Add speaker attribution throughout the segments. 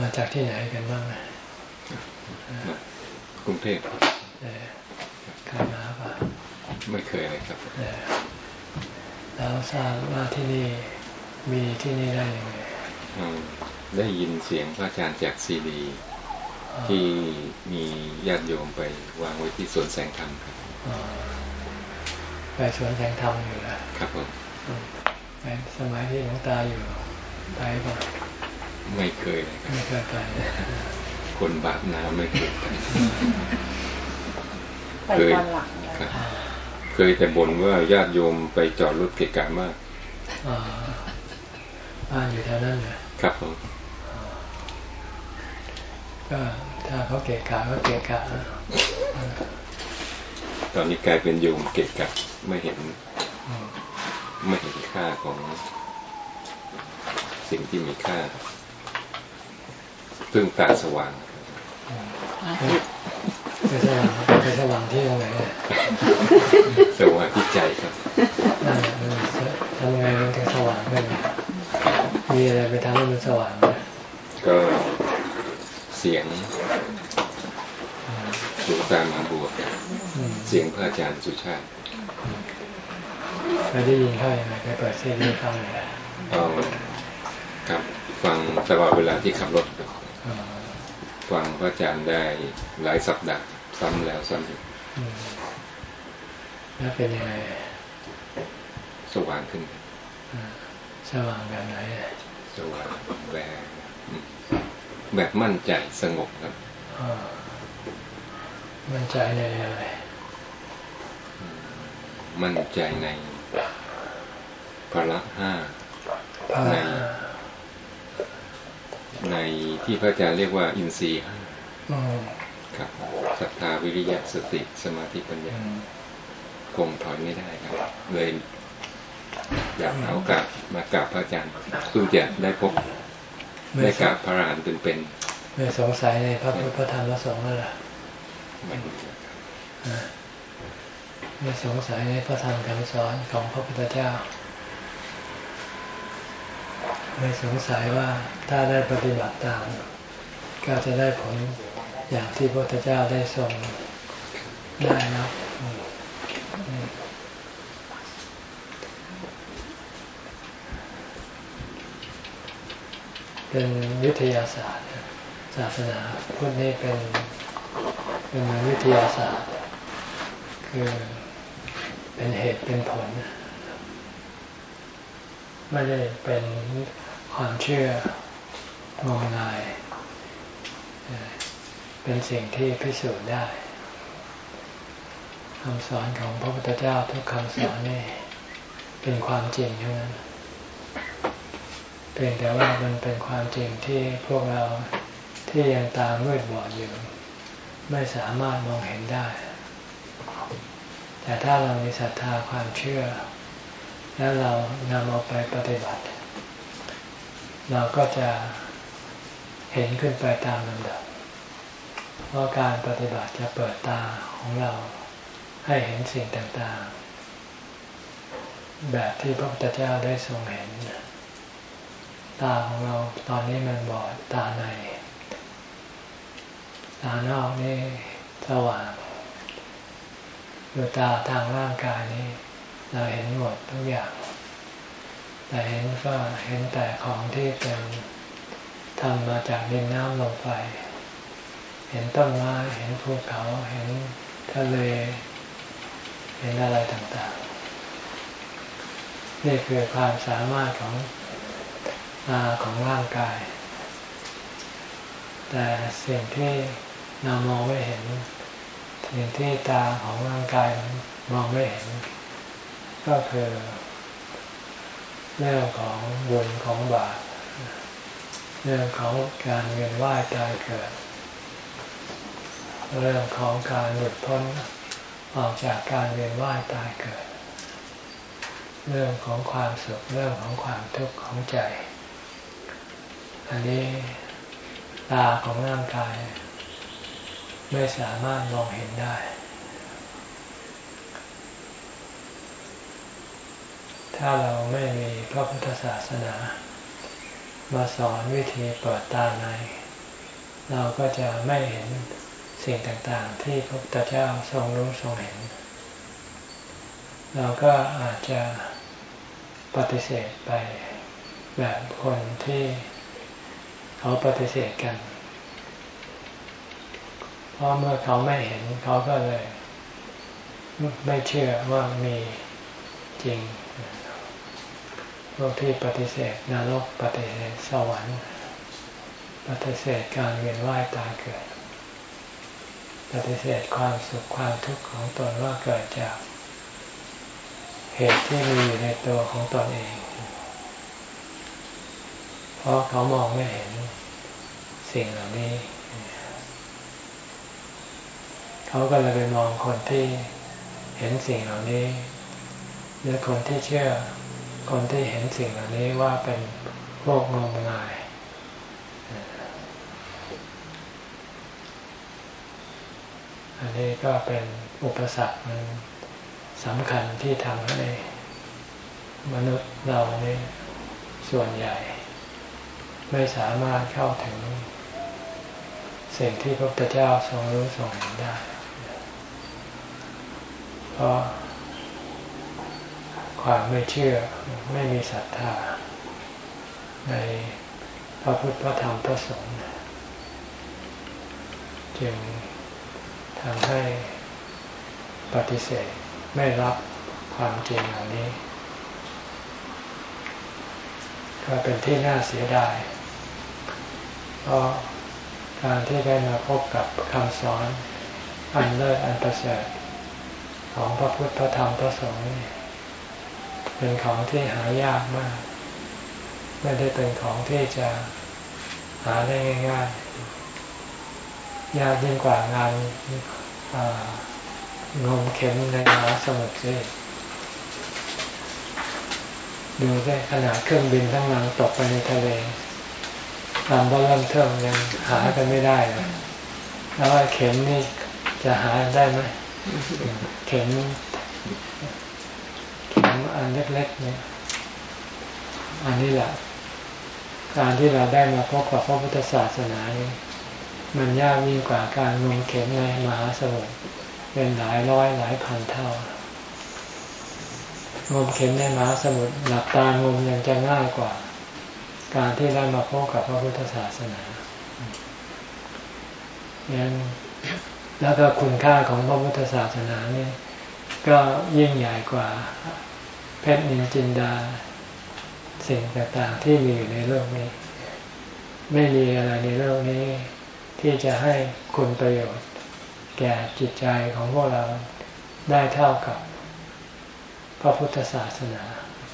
Speaker 1: มาจากที่ไหนกันบ้าง
Speaker 2: กรุงเทพ
Speaker 1: เคยมาปะ
Speaker 2: ไม่เคยเลยครับ
Speaker 1: แล้วทราบว่าที่นี่มีที่นี่ได้ยังไง
Speaker 2: ได้ยินเสียงพระอาจารย์จากซีดี ที่มีญาติโยมไปวางไว้ที่สวนแสงธรรมครับ
Speaker 1: ไปสวนแสงธรรมอยู่
Speaker 2: นะครับผม
Speaker 1: ไปสมัยที่หลวงตาอยู่ไปป่ะ
Speaker 2: ไม่เคยเลย
Speaker 1: ไม่เคยไป
Speaker 2: คนบาปน้ำไม่เคยไป
Speaker 3: เคย
Speaker 2: เคยแต่บ่นว่าญาติโยมไปจอดรถเกะกะมาก
Speaker 1: บ้านอยู่แถวนั้นเลย
Speaker 2: ครับผม
Speaker 1: ก็ถ้าเขาเกะกะก็เกะกะ
Speaker 2: ตอนนี้กลายเป็นโยมเกะกะไม่เห็น ไม่เห็นค่าของสิ่งที่มีค่าเพิ่งตาสว่าง
Speaker 1: ไปสว่างไปสว่างที่ตรงไหน
Speaker 2: สว่างที่ใจครับ
Speaker 1: ทำไงมันถึงสว่างได้มีอะไรไปทำให้มันสว่าง
Speaker 2: ก็เสียงหลวงตามาบวชเสียงพระอาจารย์สุชาติ
Speaker 1: เคยได้ยินเขาอย่างไรเคยเปิดเสียงฟังไหม
Speaker 2: ครับฟังตลอดเวลาที่ขับรถ ฟังพระอาจารย์ได้หลายสัปดาห์ซ้ำแล้วซ้ำอีก
Speaker 1: แล้วเป็นยังไง
Speaker 2: สว่างขึ้น
Speaker 1: สว่างแบบไหน
Speaker 2: สว่างแบบแบบมั่นใจสงบครับ
Speaker 1: มั่นใจในอะไร
Speaker 2: มั่นใจในพละห้าใน ในที่พระอาจารย์เรียกว่าอินทรีย์ห้าครับศรัทธาวิริยะสติสมาธิปัญญาคงถอยไม่ได้ครับ เลยอยากเอากาบมากราบพระอาจารย์ซึ่งจะได้พบได้กราบพระอรหันต์เป็น
Speaker 1: ไม่สงสัยในพระพุทธธรรมและสงฆ์แล้วล่ะไม่สงสัยในพระธรรมคำสอนของพระพุทธเจ้า ไม่สงสัยว่าถ้าได้ปฏิบัติตาม ก็จะได้ผลอย่างที่พระพุทธเจ้าได้ทรงได้นะเป็นวิทยาศาสตร์ ศาสนาพุทธนี่เป็นเป็นวิทยาศาสตร์ คือเป็นเหตุเป็นผล ไม่ได้เป็น ความเชื่องมงาย เป็นสิ่งที่พิสูจน์ได้คำสอนของพระพุทธเจ้าทุกคำสอนนี่เป็นความจริงทั้งนั้นเพียงแต่ว่ามันเป็นความจริงที่พวกเราที่ยังตามมืดบอดอยู่ ไม่สามารถมองเห็นได้ แต่ถ้าเรามีศรัทธาความเชื่อ แล้วเรานำเอาไปปฏิบัติ เราก็จะเห็นขึ้นไปตามลำดับว่าการปฏิบัติจะเปิดตาของเราให้เห็นสิ่งต่างๆ แบบที่พระพุทธเจ้าได้ทรงเห็น ตาของเราตอนนี้มันบอดตาใน ตานอกนี่สว่างดูตาทางร่างกายนี้ เราเห็นหมดทุกอย่าง แต่เห็นก็เห็นแต่ของที่เป็นทำมาจากดินน้ำลมไฟ เห็นต้นไม้ เห็นภูเขา เห็นทะเล เห็นอะไรต่างๆ นี่คือความสามารถของตาของร่างกาย แต่สิ่งที่เรามองไม่เห็น สิ่งที่ตาของร่างกายมองไม่เห็น ก็คือ เรื่องของบุญของบาปเรื่องของการเวียนว่ายตายเกิด เรื่องของการหลุดพ้นออกจากการเวียนว่ายตายเกิด เรื่องของความสุขเรื่องของความทุกข์ของใจ อันนี้ตาของร่างกาย ไม่สามารถมองเห็นได้ ถ้าเราไม่มีพระพุทธศาสนา มาสอนวิธีเปิดตาใน เราก็จะไม่เห็นสิ่งต่างๆ ที่พระพุทธเจ้าทรงรู้ทรงเห็น เราก็อาจจะปฏิเสธไปแบบคนที่เขาปฏิเสธกัน เพราะเมื่อเขาไม่เห็นเขาก็เลย ไม่เชื่อว่ามีจริง วกที่ปฏิเสธนรกปฏิเสธสวรรค์ ปฏิเสธการเวียนว่ายตายเกิด ปฏิเสธความสุขความทุกข์ของตนว่าเกิดจาก เหตุที่มีอยู่ในตัวของตนเอง เพราะเขามองไม่เห็นสิ่งเหล่านี้ เขาก็เลยไปมองคนที่เห็นสิ่งเหล่านี้หรือคนที่เชื่อ คนที่เห็นสิ่งเหล่านี้ว่าเป็นพวกงมงาย อันนี้ก็เป็นอุปสรรคมันสำคัญที่ทำให้มนุษย์เรานี่ส่วนใหญ่ ไม่สามารถเข้าถึง สิ่งที่พระพุทธเจ้าทรงรู้ทรงเห็นได้ เพราะ ความไม่เชื่อไม่มีศรัทธา ในพระพุทธพระธรรมพระสงฆ์จึงทำให้ปฏิเสธไม่รับความจริงเหล่านี้ ก็เป็นที่น่าเสียดายเพราะการที่ได้มาพบกับคำสอนอันเลิศอันประเสริฐของพระพุทธพระธรรมพระสงฆ์ เป็นของที่หายากมาก ไม่ได้เป็นของที่จะหาได้ง่ายๆ ยากยิ่งกว่างานงมเข็มในมหาสมุทรสิดูได้ขนาดเครื่องบินทั้งนังตกไปในทะเลลำก็เริ่มเทิมยังหากันไม่ได้เลยแล้วเข็มนี่จะหาได้ไหมเข็ม เล็กๆเนี่ยอันนี้แหละ การที่เราได้มาพบกับพระพุทธศาสนานี้มันยากยิ่งกว่าการงมเข็มในมหาสมุทรเป็นหลายร้อยหลายพันเท่างมเข็มในมหาสมุทรหลับตางมยังจะง่ายกว่า การที่ได้มาพบกับพระพุทธศาสนายังแล้วก็คุณค่าของพระพุทธศาสนานี่ก็ยิ่งใหญ่กว่า เพชรนินจินดา สิ่งต่างๆที่มีอยู่ในโลกนี้ ไม่มีอะไรในโลกนี้ ที่จะให้คุณประโยชน์ แก่จิตใจของพวกเราได้เท่ากับ พระพุทธศาสนา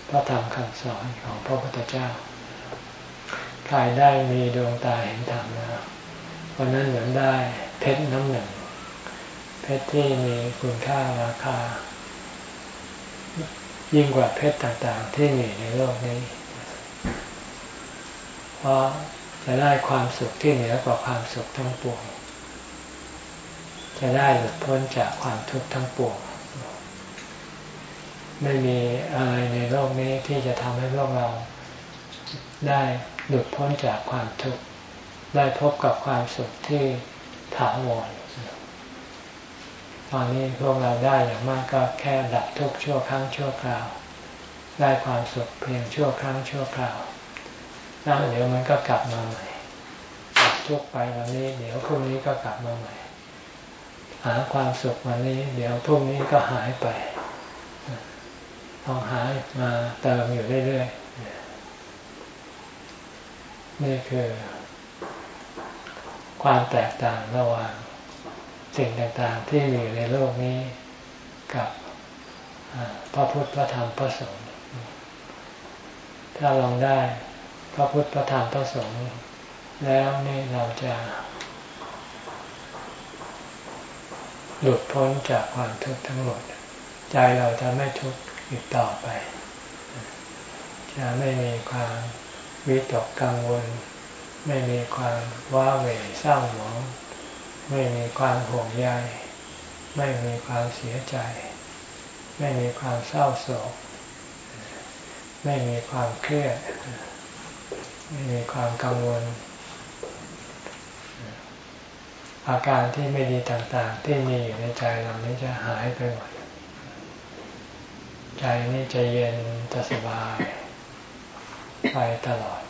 Speaker 1: พระธรรมคำสอนของพระพุทธเจ้าใครได้มีดวงตาเห็นธรรมแล้ววันนั้นเหมือนได้เพชรน้ำหนึ่ง เพชรที่มีคุณค่าราคา ยิ่งกว่าเพชรต่างๆ ที่มีในโลกนี้ เพราะจะได้ความสุขที่เหนือกว่าความสุขทั้งปวง จะได้หลุดพ้นจากความทุกข์ทั้งปวง ไม่มีอะไรในโลกนี้ที่จะทำให้พวกเราได้หลุดพ้นจากความทุกข์ ได้พบกับความสุขที่ถาวร ตอนนี้พวกเราได้อย่างมากก็แค่ดับทุกข์ชั่วครั้งชั่วคราว ได้ความสุขเพียงชั่วครั้งชั่วคราวแล้วเดี๋ยวมันก็กลับมาใหม่ดับทุกข์ไปวันนี้ เดี๋ยวพรุ่งนี้ก็กลับมาใหม่ หาความสุขวันนี้ เดี๋ยวพรุ่งนี้ก็หายไปต้องหามาเติมอยู่เรื่อยๆนี่คือ ความแตกต่างระหว่าง สิ่งต่างๆที่มีในโลกนี้กับพระพุทธพระธรรมพระสงฆ์ถ้าลองได้พระพุทธพระธรรมพระสงฆ์แล้วนี่เราจะหลุดพ้นจากความทุกข์ทั้งหมด ใจเราจะไม่ทุกข์อีกต่อไปจะไม่มีความวิตกกังวล ไม่มีความว้าเหวเศร้าหมอง ไม่มีความห่วงใยไม่มีความเสียใจ ไม่มีความเศร้าโศก ไม่มีความเครียด ไม่มีความกังวล อาการที่ไม่ดีต่างๆ ที่มีอยู่ในใจเรานี้จะหายไปหมด ใจนี่จะเย็นจะสบายไปตลอด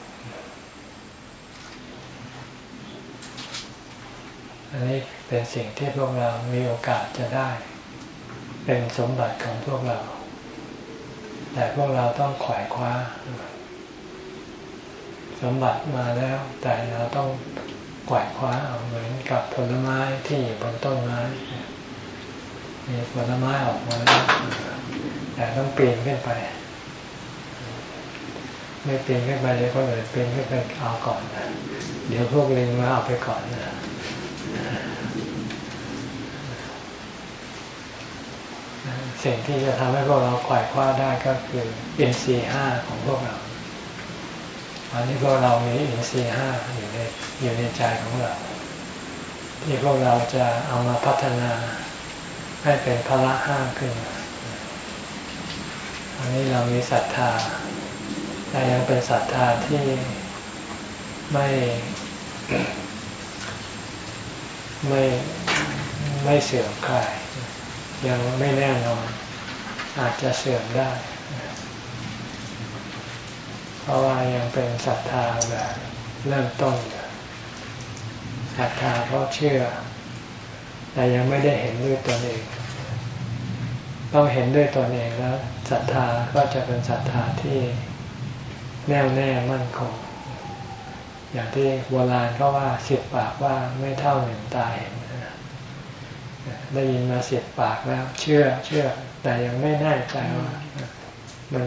Speaker 1: อันนี้เป็นสิ่งที่พวกเรามีโอกาสจะได้ เป็นสมบัติของพวกเรา แต่พวกเราต้องขวายคว้า สมบัติมาแล้ว แต่เราต้องกวายคว้าเอาเหมือนกับผลไม้ที่อยู่บนต้นไม้มีผลไม้ออกมาแล้วแต่ต้องปีนขึ้นไป ไม่ปีนขึ้นไปเลยก็เลยปีนขึ้นไปเอาก่อนนะเดี๋ยวพวกลิงมาเอาไปก่อนนะ สิ่งที่จะทำให้พวกเราขวายคว้าได้ก็คืออินทรีห้าของพวกเราอันนี้พวกเรามีอินทรีห้าอยู่ในอยู่ในใจของเรา ที่พวกเราจะเอามาพัฒนาให้เป็นพละห้าขึ้นอันนี้เรามีศรัทธา แต่ยังเป็นศรัทธาที่ไม่ ไม่ไม่เสื่อมคลาย ยังไม่แน่นอน อาจจะเสื่อมได้ เพราะว่ายังเป็นศรัทธาแบบเริ่มต้นศรัทธาเพราะเชื่อ แต่ยังไม่ได้เห็นด้วยตนเอง ต้องเห็นด้วยตนเองแล้วศรัทธาก็จะเป็นศรัทธาที่แน่วแน่มั่นคง อย่างที่โบราณก็ว่าสิบปากว่าไม่เท่าหนึ่งตาเห็นได้ยินมาสิบปากแล้ว เชื่อเชื่อ แต่ยังไม่แน่ใจว่ามัน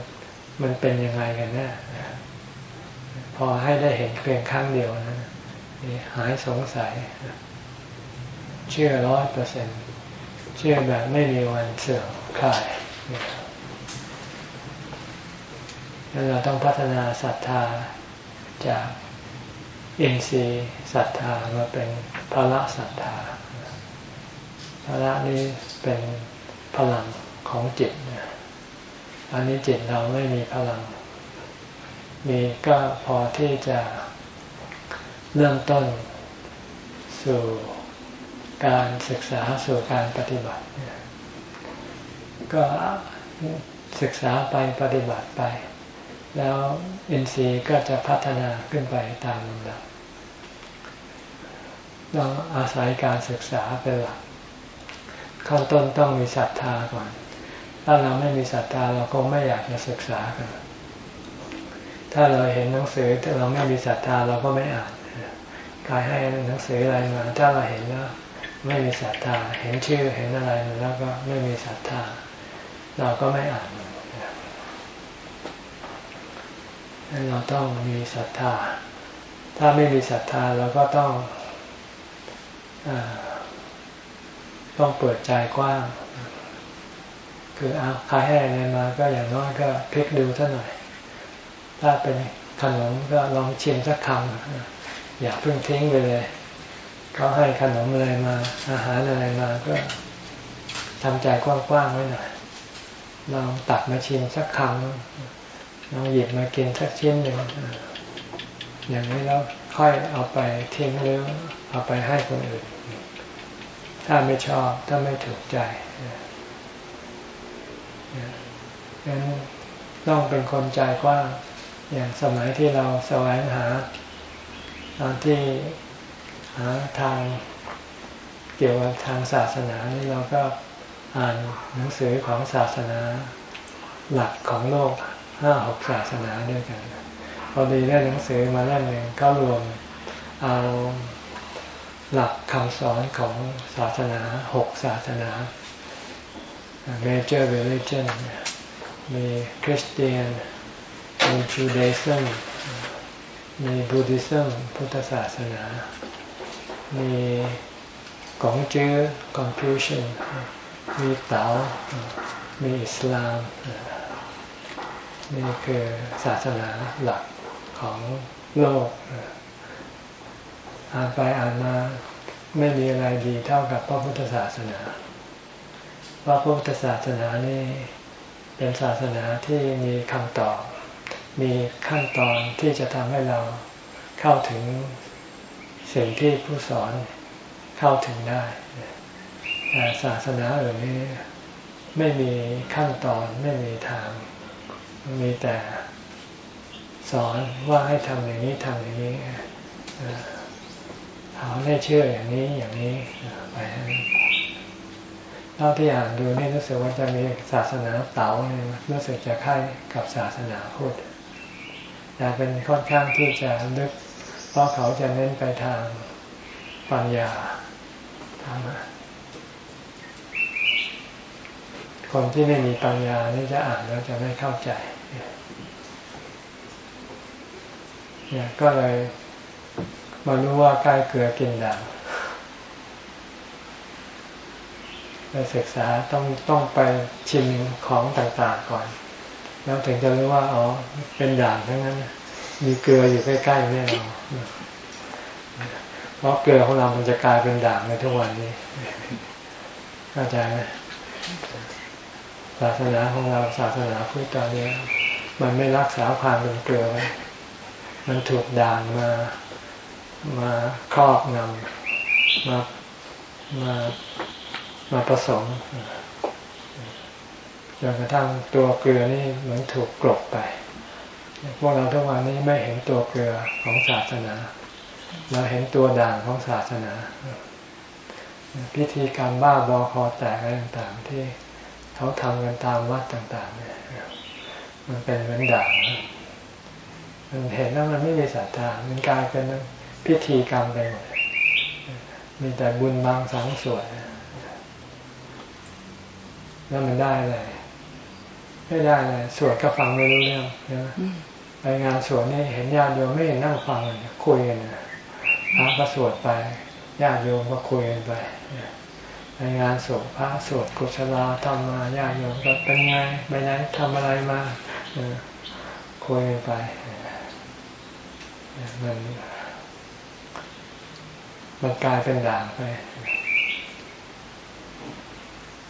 Speaker 1: มันเป็นยังไงกันแน่พอให้ได้เห็นเพียงครั้งเดียวนะหายสงสัย เชื่อร้อยเปอร์เซ็นเชื่อแบบไม่มีวันเสื่อมคลายเราต้องพัฒนาศรัทธาจาก อินทรีย์ศรัทธามาเป็นพละศรัทธาพละนี้เป็นพลังของจิตอันนี้จิตเราไม่มีพลัง มีก็พอที่จะเริ่มต้นสู่การศึกษาสู่การปฏิบัติ ก็ศึกษาไปปฏิบัติไป แล้วอินทรีย์ก็จะพัฒนาขึ้นไปตามลำดับ ต้องอาศัยการศึกษาเป็นหลักขั้นต้นต้องมีศรัทธาก่อน ถ้าเราไม่มีศรัทธาเราคงไม่อยากจะศึกษากัน ถ้าเราเห็นหนังสือแต่เราไม่มีศรัทธาเราก็ไม่อ่านใครให้หนังสืออะไรมาถ้าเราเห็นแล้วไม่มีศรัทธา เห็นชื่อเห็นอะไรแล้วก็ไม่มีศรัทธา เราก็ไม่อ่านเราต้องมีศรัทธา ถ้าไม่มีศรัทธาเราก็ต้อง ต้องเปิดใจกว้าง คือเอาใครให้อะไรมาก็อย่างน้อยก็พลิกดูท่าหน่อย ถ้าเป็นขนมก็ลองชิมสักคำอย่าเพิ่งทิ้งไปเลยเขาให้ขนมอะไรมา อาหารอะไรมาก็ทำใจกว้างๆไว้หน่อยลองตักมาชิมสักคำลองหยิบมากินสักชิ้นหนึ่งอย่างนี้แล้ว ค่อยเอาไปทิ้งหรือเอาไปให้คนอื่น ถ้าไม่ชอบถ้าไม่ถูกใจงั้นต้องเป็นคนใจกว้างอย่างสมัยที่เราแสวงหา ตอนที่หาทางเกี่ยวกับทางศาสนานี่เราก็อ่านหนังสือของศาสนาหลักของโลกห้าหกศาสนาด้วยกัน พอดีได้หนังสือมาเล่มหนึ่งก็รวมเอาหลักคำสอนของศาสนาหกศาสนา major religion มีคริสเตียน มีจูเดซึมมีบูดิซึมพุทธศาสนา มีกงเจื้อคอนฟิวชันมีเต๋ามีอิสลาม นี่คือศาสนาหลัก ของโลก อ่านไปอ่านมาไม่มีอะไรดีเท่ากับพระพุทธศาสนาพระพุทธศาสนานี่เป็นศาสนาที่มีคำตอบ มีขั้นตอนที่จะทำให้เราเข้าถึงสิ่งที่ผู้สอนเข้าถึงได้แต่ศาสนาอื่นนี้ไม่มีขั้นตอนไม่มีทาง มีแต่ สอนว่าให้ทำอย่างนี้ทำอย่างนี้ถามให้เชื่ออย่างนี้อย่างนี้ไปเท่าที่อ่านดูนี่รู้สึกว่าจะมีศาสนาเต๋าเนี่ยรู้สึกจะค่ายกับศาสนาพุทธแต่เป็นค่อนข้างที่จะลึกเพราะเขาจะเน้นไปทางปัญญาทางคนที่ไม่มีปัญญานี่จะอ่านแล้วจะไม่เข้าใจ เนี่ยก็เลยมารู้ว่าใกล้เกลือกินด่างไปศึกษาต้องต้องไปชิมของต่างๆก่อน แล้วถึงจะรู้ว่าอ๋อเป็นด่างทั้งนั้น มีเกลืออยู่ใกล้ๆแน่นอนเพราะเกลือของเรามันจะกลายเป็นด่างในทุกวันนี้เข้าใจไหมศาสนาของเราศาสนาพุทธตอนนี้มันไม่รักษาความเป็นเกลือไว้ มันถูกด่างมา มาครอบงำมา มามาผสมจนกระทั่งตัวเกลือนี่เหมือนถูกกลบไป พวกเราทุกวันนี้ไม่เห็นตัวเกลือของศาสนา เราเห็นตัวด่างของศาสนา พิธีกรรมบ้าบอคอแตกอะไรต่างๆ ที่เขาทำกันตามวัดต่างๆเนี่ยมันเป็นเหมือนด่าง มันเห็นแล้วมันไม่มีศรัทธา มันกลายเป็นพิธีกรรมไปหมด มีแต่บุญบางสังส่วนแล้วมันได้อะไรไม่ได้เลยสวดก็ฟังไม่รู้เรื่องนะไปงานสวดนี่เห็นญาติโยมไม่เห็นนั่งฟังเลยคุยกันนะพระก็สวดไปญาติโยมก็คุยกันไปในงานสวดพระสวดกุศลาทำมาญาติโยมก็เป็นไงไปไหนทำอะไรมาคุยกันไป มันมันกลายเป็นด่างไป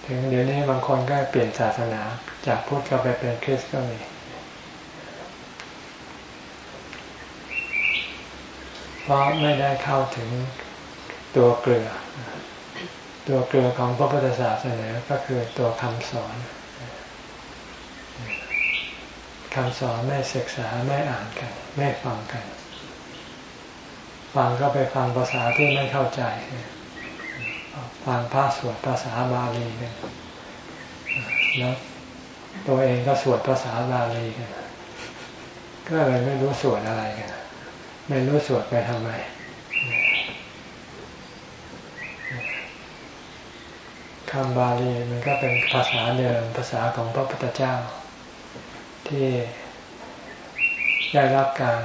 Speaker 1: ถึงเดี๋ยวนี้บางคนก็เปลี่ยนศาสนา จากพุทธก็ไปเป็นคริสต์ก็มีเพราะไม่ได้เข้าถึงตัวเกลือ ตัวเกลือของพระพุทธศาสนาก็คือตัวคำสอนคำสอนไม่ศึกษาไม่อ่านกัน ไม่ฟังกัน ฟังก็ไปฟังภาษาที่ไม่เข้าใจ ฟังพระสวดภาษาบาลีกันแล้วตัวเองก็สวดภาษาบาลีกันก็เลยไม่รู้สวดอะไรกันไม่รู้สวดไปทำไมคำบาลีมันก็เป็นภาษาเดิมภาษาของพระพุทธเจ้า ที่ได้รับการ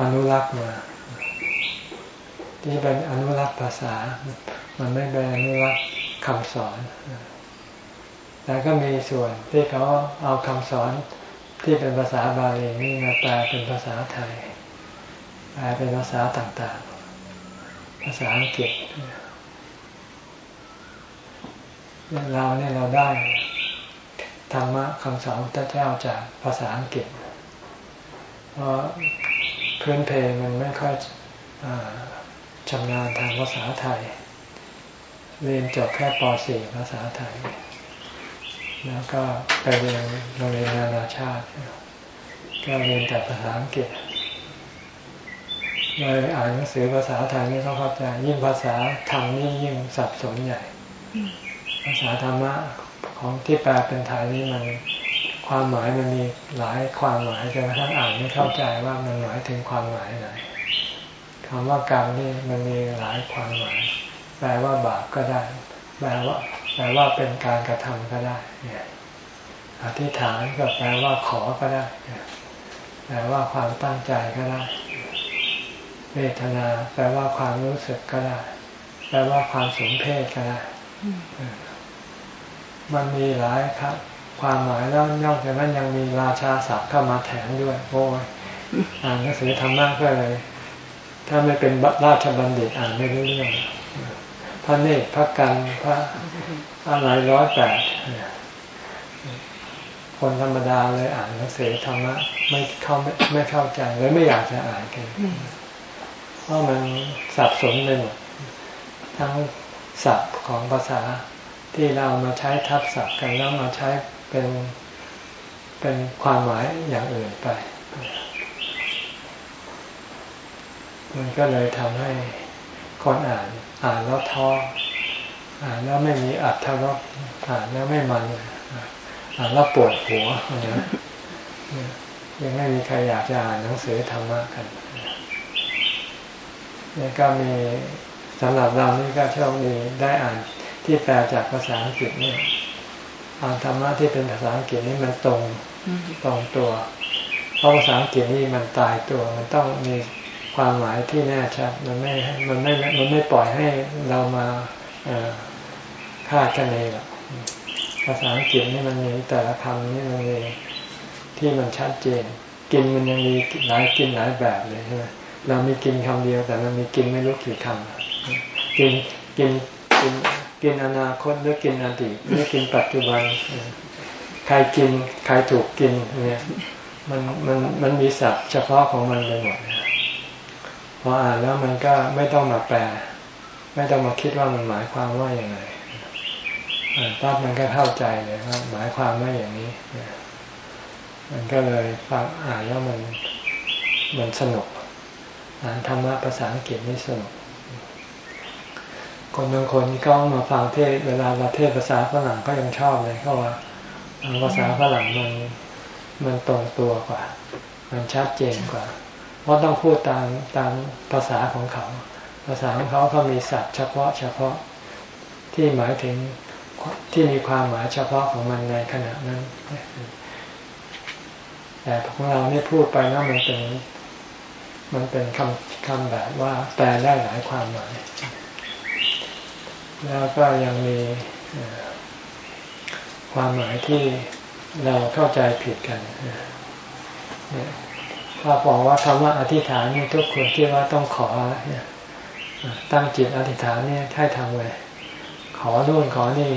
Speaker 1: อนุรักษ์มา ที่เป็นอนุรักษ์ภาษา มันไม่เป็นอนุรักษ์คำสอนแต่ก็มีส่วนที่เขาเอาคำสอนที่เป็นภาษาบาลีนี่มาแปลเป็นภาษาไทยแปลเป็นภาษาต่างๆ ภาษาอังกฤษเราเนี่ยเราได้ธรรมะคำสอนพระเจ้าจากภาษาอังกฤษ เพราะ พื้นเพมันไม่ค่อยชำนาญทางภาษาไทย เรียนจบแค่ป .4 ภาษาไทย แล้วก็ไปเรียนโรงเรียนนานาชาติ ก็เรียนแต่ภาษาอังกฤษเลยอ่านหนังสือภาษาไทยไม่เข้าใจยิ่งภาษาธรรมนี่ยิ่งสับสนใหญ่ ภาษาธรรมะของที่แปลเป็นไทยนี่มัน ความหมายมันมีหลายความหมายจนกระทั่งอ่านไม่เข้าใจว่ามันหมายถึงความหมายไหนคำว่ากรรมนี่มันมีหลายความหมาย แปลว่าบาปก็ได้ แปลว่า แปลว่าเป็นการกระทำก็ได้เนี่ยอธิษฐานก็แปลว่าขอก็ได้ แปลว่าความตั้งใจก็ได้ เวทนา แปลว่าความรู้สึกก็ได้ แปลว่าความสมเพศก็ได้ มันมีหลายครับ ความหมายแล้วนอกจากนั้นยังมีราชาศัพท์เข้ามาแถมด้วยโอ้ยอ่านหนังสือธรรมะก็เลย ถ้าไม่เป็นราชบัณฑิตอ่านไม่รู้เรื่องพระเนตรพระกันพระอะไรร้อยแปดคนธรรมดาเลยอ่านหนังสือธรรมะไม่เข้าไม่ไม่เข้าใจเลยไม่อยากจะอ่านกันเพราะมันสับสนไปหมดทั้งศัพท์ของภาษาที่เรามาใช้ทับศัพท์กันแล้วมาใช้ เป็นเป็นความหมายอย่างอื่นไป มันก็เลยทำให้คนอ่านอ่านแล้วท้ออ่านแล้วไม่มีอัตถรสอ่านแล้วไม่มันอ่านแล้วปวดหัวนะยังไม่มีใครอยากจะอ่านหนังสือธรรมะกันนี่ก็มีสำหรับเรานี่ก็โชคดีได้อ่านที่แปลจากภาษาอังกฤษเนี่ย อ่านธรรมะที่เป็นภาษาอังกฤษนี่มันตรงตรงตัว เพราะภาษาอังกฤษนี่มันตายตัว มันต้องมีความหมายที่แน่ชัด มันไม่ มันไม่ มันไม่ปล่อยให้เรามาคาดคะเนหรอกภาษาอังกฤษนี่มันมีแต่ละคำนี่มันมีที่มันชัดเจน กินมันยังมีหลายกินหลายแบบเลยใช่ไหมเรามีกินคำเดียวแต่มันมีกินไม่รู้กี่คำกินกินกิน กินอนาคตหรือกินอดีตหรือกินปัจจุบัน ใครกินใครถูกกินเนี่ยมันมันมันมีศัพท์เฉพาะของมันไปหมดพออ่านแล้วมันก็ไม่ต้องมาแปล ไม่ต้องมาคิดว่ามันหมายความว่าอย่างไรอ่านปั๊บมันก็เข้าใจเลยว่าหมายความว่าอย่างนี้มันก็เลยฟังอ่านแล้วมันมันสนุกอ่านธรรมะภาษาอังกฤษนี่สนุก คนบางคนก็มาฟังเทศเวลาเราเทศภาษาฝรั่งก็ยังชอบเลยเขาว่าภาษาฝรั่งมันมันตรงตัวกว่า มันชัดเจนกว่า เพราะต้องพูดตามตามภาษาของเขา ภาษาของเขาเขามีศัพท์เฉพาะเฉพาะที่หมายถึงที่มีความหมายเฉพาะของมันในขณะนั้น แต่ของเราเนี่ยพูดไปแล้วมันเป็น มันเป็นคำคำแบบว่าแปลได้หลายความหมาย แล้วก็ยังมีความหมายที่เราเข้าใจผิดกันถ้าบอกว่าคำว่าอธิษฐานนี่ทุกคนคิดว่าต้องขอตั้งจิตอธิษฐานนี่ให้ทำไว้ขอโน่นขอนี่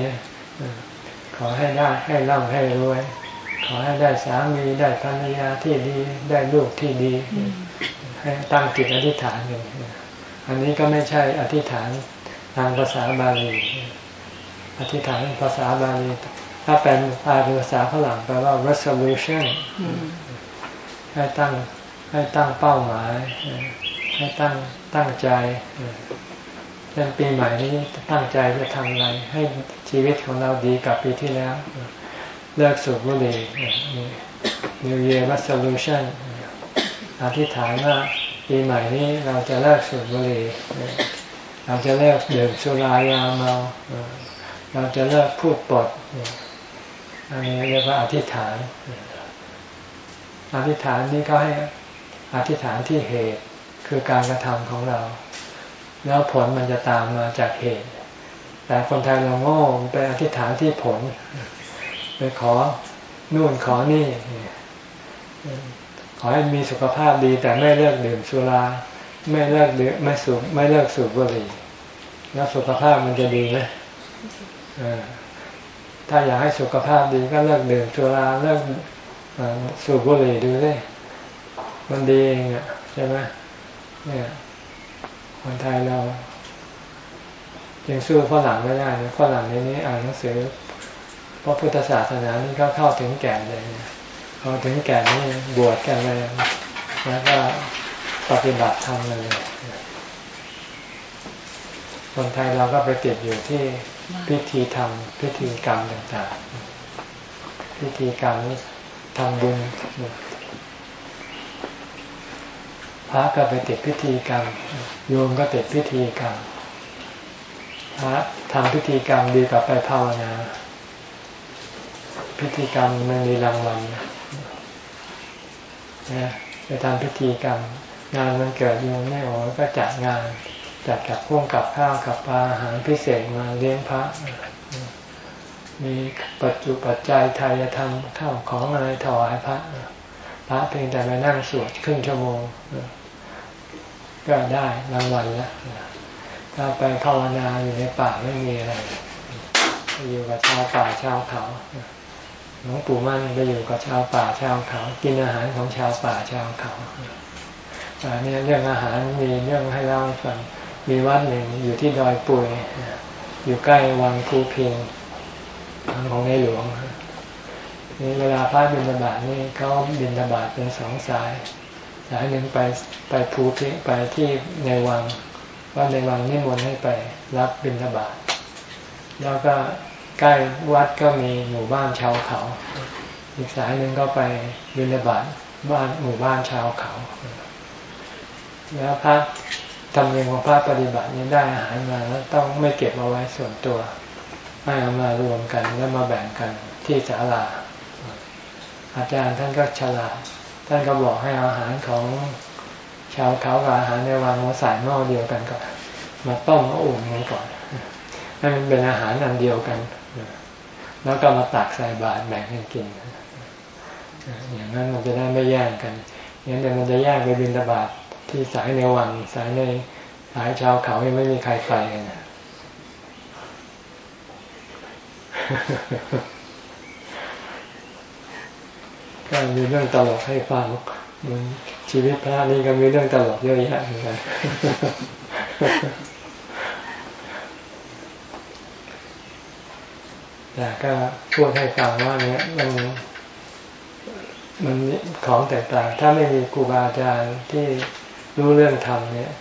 Speaker 1: ขอให้ได้ให้ร่ำให้รวย ขอให้ได้สามีได้ภรรยาที่ดีได้ลูกที่ดี ให้ตั้งจิตอธิษฐานกันอันนี้ก็ไม่ใช่อธิษฐาน ทางภาษาบาลี อธิษฐานภาษาบาลี ถ้าเป็นภาษาฝรั่งแปลว่า resolution ให้ตั้งให้ตั้งเป้าหมาย ให้ตั้งตั้งใจเช่นปีใหม่นี้ตั้งใจจะทำอะไร ให้ชีวิตของเราดีกับปีที่แล้ว เลิกสูบบุหรี่ New Year Resolution อธิษฐานว่าปีใหม่นี้เราจะเลิกสูบบุหรี่ เราจะเลิกดื่มสุรายาเมาเราจะเลิกพูดปดอันนี้เรียกว่าอธิษฐาน อธิษฐานนี้ก็ให้อธิษฐานที่เหตุคือการกระทำของเรา แล้วผลมันจะตามมาจากเหตุ แต่คนไทยเราโง่ไปอธิษฐานที่ผล ไปขอนู่นขอนี่ ขอให้มีสุขภาพดีแต่ไม่เลิกดื่มสุรา ไม่เลิกดื่มไม่สูบไม่เลิกสูบบุหรี่แล้วสุขภาพมันจะดีไหมถ้าอยากให้สุขภาพดีก็เลิกดื่มสุราเลิกสูบบุหรี่ดูสิมันดีเองอะใช่ไหมเนี่ยคนไทยเรายังสู้ฝรั่งไม่ได้นะฝรั่งในนี้อ่านหนังสือเพราะพุทธศาสนานี่ก็เข้าถึงแก่เลยเขาถึงแก่นี่บวชกันเลยแล้วก็ ปฏิบัติธรรมเลยคนไทยเราก็ไปติดอยู่ที่พิธีทำพิธีกรรมต่างๆ พิธีกรรมนี้ทำบุญพระก็ไปติดพิธีกรรม โยมก็ติดพิธีกรรมพระทำพิธีกรรมดีกว่าไปภาวนา พิธีกรรมมันมีรางวัลนะไปทำพิธีกรรม งานมันเกิดโยมไม่โอ้ก็จัดงาน จัดกับพ่วงกับข้าวกับปลาอาหารพิเศษมาเลี้ยงพระ มีปัจจุปัจจัยไทยธรรมข้าวของอะไรถวายพระ พระเพียงแต่มานั่งสวดครึ่งชั่วโมง ก็ได้รางวัลแล้วถ้าไปภาวนาอยู่ในป่าไม่มีอะไรอยู่กับชาวป่าชาวเขาหลวงปู่มั่นไปอยู่กับชาวป่าชาวเขา กินอาหารของชาวป่าชาวเขา อันนี้เรื่องอาหารมีเรื่องให้เล่าให้ฟังมีวัดหนึ่งอยู่ที่ดอยปุยอยู่ใกล้วังคูเพียงของในหลวงนี่เวลาพระบิณฑบาตนี่เขาบิณฑบาตเป็นสองสาย สายหนึ่งไปไปภูเพียงไปที่ในวังว่าในวังนิมนต์ให้ไปรับบิณฑบาตแล้วก็ใกล้วัดก็มีหมู่บ้านชาวเขา อีกสายหนึ่งก็ไปบิณฑบาตบ้านหมู่บ้านชาวเขา แล้วพระทำเนียมของพระปฏิบัตินี้ได้อาหารมาแล้วต้องไม่เก็บเอาไว้ส่วนตัวให้เอามารวมกันแล้วมาแบ่งกันที่ศาลา อาจารย์ท่านก็ฉลาด ท่านก็บอกให้อาหารของชาวเขากับอาหารในวังมาใส่หม้อเดียวกันก่อนมาต้มมาอุ่นกันก่อนให้มันเป็นอาหารอันเดียวกัน แล้วก็มาตักใส่บาตรแบ่งกันกิน อย่างนั้นมันจะได้ไม่แย่งกันอย่างนี้นมันจะแย่งไปบินตบาต ที่สายในวังสายในสายชาวเขายังไม่มีใครไปกันก็มีเรื่องตลกให้ฟังมันชีวิตพระนี่ก็มีเรื่องตลกเยอะแยะเหมือนกันแต่ก็พูดให้ฟังว่าเนี้ยมันมันของแตกต่าง ถ้าไม่มีครูบาอาจารย์ที่ รู้เรื่องธรรมเนี่ย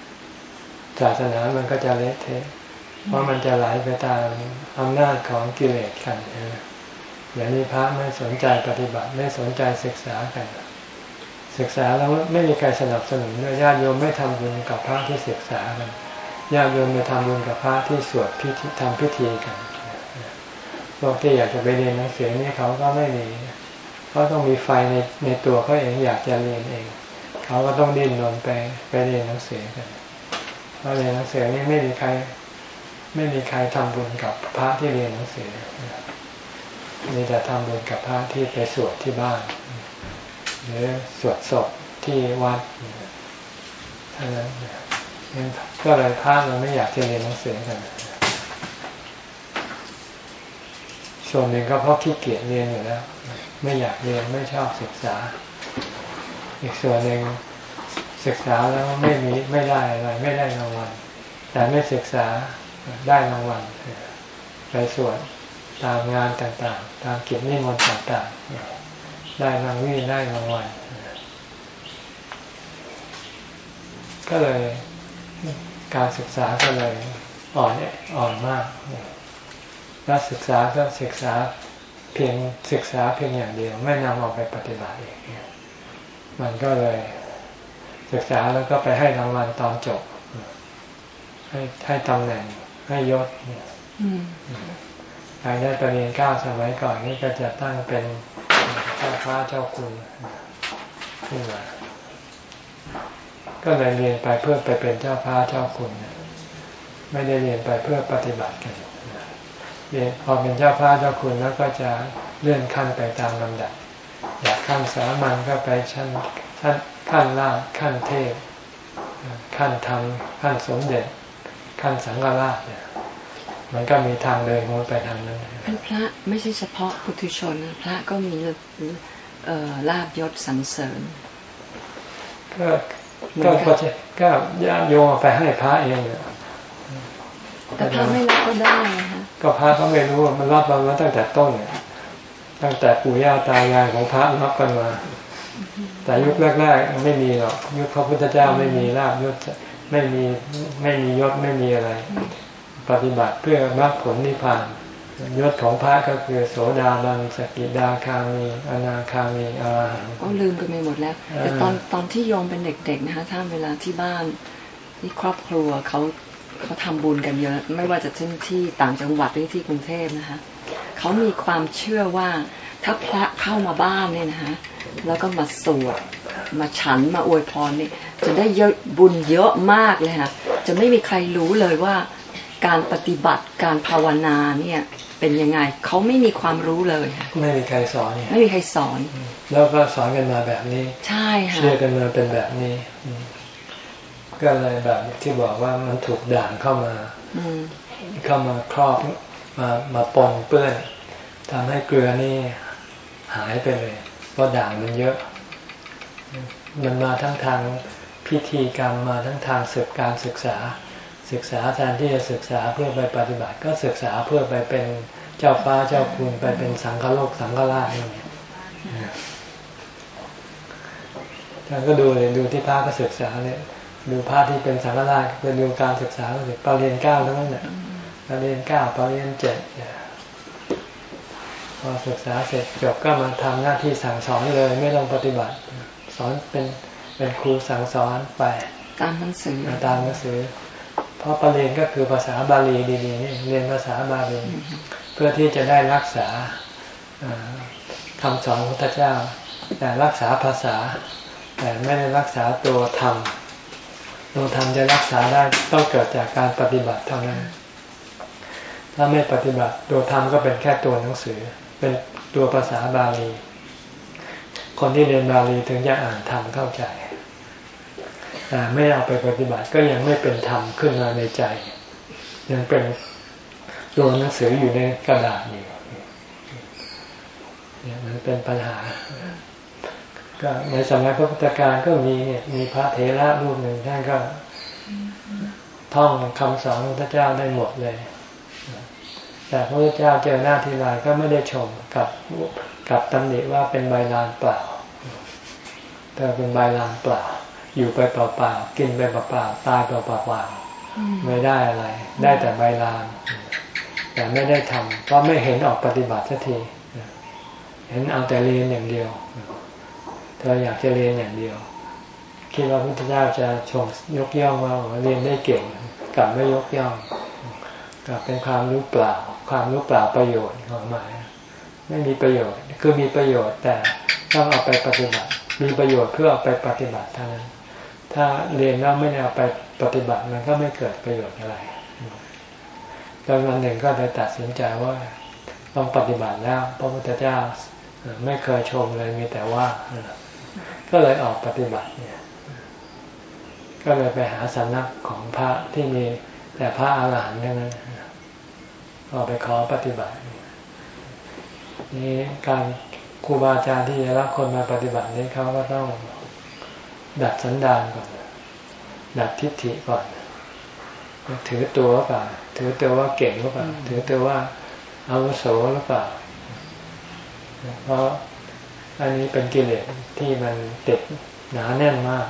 Speaker 1: ศาสนามันก็จะเละเทะเพราะมันจะไหลไปตามอำนาจของกิเลสกันอย่างนี้พระไม่สนใจปฏิบัติไม่สนใจศึกษากัน ศึกษาแล้วไม่มีใครสนับสนุนด้วยญาติโยมไม่ทำบุญกับพระที่ศึกษากันญาติโยมไปทำบุญกับพระที่สวดพิธีทำพิธีกันพวกที่อยากจะไปเรียนหนังสือนี่เขาก็ไม่มีเขาต้องมีไฟในในตัวเขาเองอยากจะเรียนเอง เขาก็ต้องดิ้นรนไปไปเรียนหนังสือกันเพราะเรียนหนังสือนี่ไม่มีใคร ไม่มีใครทำบุญกับพระที่เรียนหนังสือมีแต่ทำบุญกับพระที่ไปสวดที่บ้าน หรือสวดศพที่วัดเท่านั้นก็เลยพระเราไม่อยากจะเรียนหนังสือกันส่วนหนึ่งก็เพราะขี้เกียจเรียนอยู่แล้ว ไม่อยากเรียนไม่ชอบศึกษา อีกส่วนหนึ่งศึกษาแล้วไม่มีไม่ได้อะไร ไม่ได้รางวัลแต่ไม่ศึกษาได้รางวัลไปสวดตามงานต่างๆ ตามกิจนิมนต์ต่างๆ ได้รางวีได้รางวัลก็เลยการศึกษาก็เลยอ่อนอ่อนมากนักศึกษาก็ศึกษาเพียงศึกษาเพียงอย่างเดียว ไม่นำออกไปปฏิบัติเอง มันก็เลย ศึกษาแล้วก็ไปให้รางวัลตอนจบ ให้ให้ตำแหน่งให้ยศใครได้ปรริญญาเก้าสมัยก่อนนี่ก็จะตั้งเป็นเจ้าฟ้าเจ้าคุณขึ้นมาก็เลยเรียนไปเพื่อไปเป็นเจ้าฟ้าเจ้าคุณไม่ได้เรียนไปเพื่อปฏิบัติกันพอเป็นเจ้าพระเจ้าคุณแล้วก็จะเลื่อนขั้นไปตามลำดับ อยากขั้นสามัญก็ไปชั้นขั้นขั้นล่างขั้นเทพ ขั้นธรรมขั้นสมเด็จ ขั้นสังฆราชเนี่ยมันก็มีทางเดินของไปทางนั้น
Speaker 3: เป็นพระไม่ใช่เฉพาะปุถุชนพระก็มีลาบยศสรรเสริญ
Speaker 1: ก็ก็ก็ญาติโยมไปให้พระเองเนี่ย
Speaker 3: แต่พระไม่รับก็ได้นะคะ
Speaker 1: ก็พระเขาไม่รู้มันรับมาตั้งแต่ต้น ตั้งแต่ปู่ย่าตายายของพระรับกันมา แต่ยุคแรกๆไม่มีหรอกยุคพระพุทธเจ้าไม่มีลาบยศไม่มีไม่มียศไม่มีอะไร ปฏิบัติเพื่อมรรคผลนิพพานยศของพระก็คือโสดาบันสกิดาคามี อนาคามีอรหันต์
Speaker 3: อ๋อลืมกันไปหมดแล้ว แต่ตอนตอนที่โยมเป็นเด็กๆนะคะถ้าเวลาที่บ้านที่ครอบครัวเขาเขาทำบุญกันเยอะ ไม่ว่าจะที่ที่ต่างจังหวัดหรือที่กรุงเทพนะคะ เขามีความเชื่อว่าถ้าพระเข้ามาบ้านเนี่ยนะคะแล้วก็มาสวดมาฉันมาอวยพรนี่จะได้เยอะบุญเยอะมากเลยค่ะจะไม่มีใครรู้เลยว่าการปฏิบัติการภาวนาเนี่ยเป็นยังไงเขาไม่มีความรู้เลยค่ะ
Speaker 1: ไม่มีใครสอน
Speaker 3: ไม่มีใครสอน
Speaker 1: แล้วก็สอนกันมาแบบนี้
Speaker 3: ใช่ค่ะ
Speaker 1: เชื่อกันมาเป็นแบบนี้ก็เลยแบบที่บอกว่ามันถูกด่างเข้ามาเข้ามาครอบ มามาปนเปื้อนทำให้เกลือนี่หายไปเลย เพราะด่างมันเยอะ มันมาทั้งทางพิธีกรรมมาทั้งทางศึกการศึกษา ศึกษาแทนที่จะศึกษาเพื่อไปปฏิบัติ ก็ศึกษาเพื่อไปเป็นเจ้าฟ้าเจ้าคุณไปเป็นสังฆโลกสังฆราชนี่ท่านก็ดูเลยดูที่พระก็ศึกษาเนี่ยดูพระที่เป็นสังฆราชเป็นดูการศึกษาก็คือปรริญญาเก้าทั้งนั้นเนี่ย ปรริญญาเก้าปรริญญาเจ็ดพอศึกษาเสร็จจบก็มาทำหน้าที่สั่งสอนเลย ไม่ต้องปฏิบัติ สอนเป็นเป็นครูสั่งสอนไป
Speaker 3: ตามหนังสือ
Speaker 1: ตามหนังสือ เพราะปรริญญาก็คือภาษาบาลีดีๆนี่เรียนภาษาบาลีเพื่อที่จะได้รักษาคำสอนของพระเจ้า แต่รักษาภาษา แต่ไม่ได้รักษาตัวธรรมตัวธรรมจะรักษาได้ต้องเกิดจากการปฏิบัติเท่านั้น ถ้าไม่ปฏิบัติตัวธรรมก็เป็นแค่ตัวหนังสือ เป็นตัวภาษาบาลี คนที่เรียนบาลีถึงจะอ่านธรรมเข้าใจแต่ไม่เอาไปปฏิบัติก็ยังไม่เป็นธรรมขึ้นมาในใจ ยังเป็นตัวหนังสืออยู่ในกระดาษอยู่เนี่ยมันเป็นปัญหา ก็ในสมัยพระพุทธการก็มีเนี่ยมีพระเถระรูปหนึ่งท่านก็ท่องคำสอนพระเจ้าได้หมดเลย แต่พระพุทธเจ้าเจอหน้าทีไรก็ไม่ได้ชมกับกับตำหนิว่าเป็นใบลานเปล่าแต่เป็นใบลานเปล่า อยู่ไปเปล่าๆกินไปเปล่าๆตายเปล่าๆไม่ได้อะไร ได้แต่ใบลาน แต่ไม่ได้ทำเพราะไม่เห็นออกปฏิบัติสักทีเห็นเอาแต่เรียนอย่างเดียวเธออยากจะเรียนอย่างเดียว คิดว่าพระพุทธเจ้าจะชมยกย่องว่าเรียนได้เก่งกลับไม่ยกย่องกลับเป็นความรู้เปล่า ความรู้เปล่าประโยชน์ของหมายไม่มีประโยชน์ คือมีประโยชน์แต่ต้องเอาไปปฏิบัติ มีประโยชน์เพื่อเอาไปปฏิบัติเท่านั้น ถ้าเรียนแล้วไม่ได้เอาไปปฏิบัติมันก็ไม่เกิดประโยชน์อะไรตอนวันหนึ่งก็เลยตัดสินใจว่าต้องปฏิบัติแล้วพระพุทธเจ้าไม่เคยชมเลยมีแต่ว่า ก็เลยออกปฏิบัติเนี่ย ก็เลยไปหาสำนักของพระที่มีแต่พระอาหารหันต์นั่น นก็ไปขอปฏิบัติ นี่การครูบาอาจารย์ที่จะรับคนมาปฏิบัตินี้เขาก็ต้องดัดสันดานก่อน ดัดทิฏฐิก่อน ถือตัวหรือเปล่า ถือตัวว่าเก่งหรือเปล่า ถือตัวว่าอาวุโสหรือเปล่า เพราะอันนี้เป็นกิเลสที่มันติดหนาแน่นมาก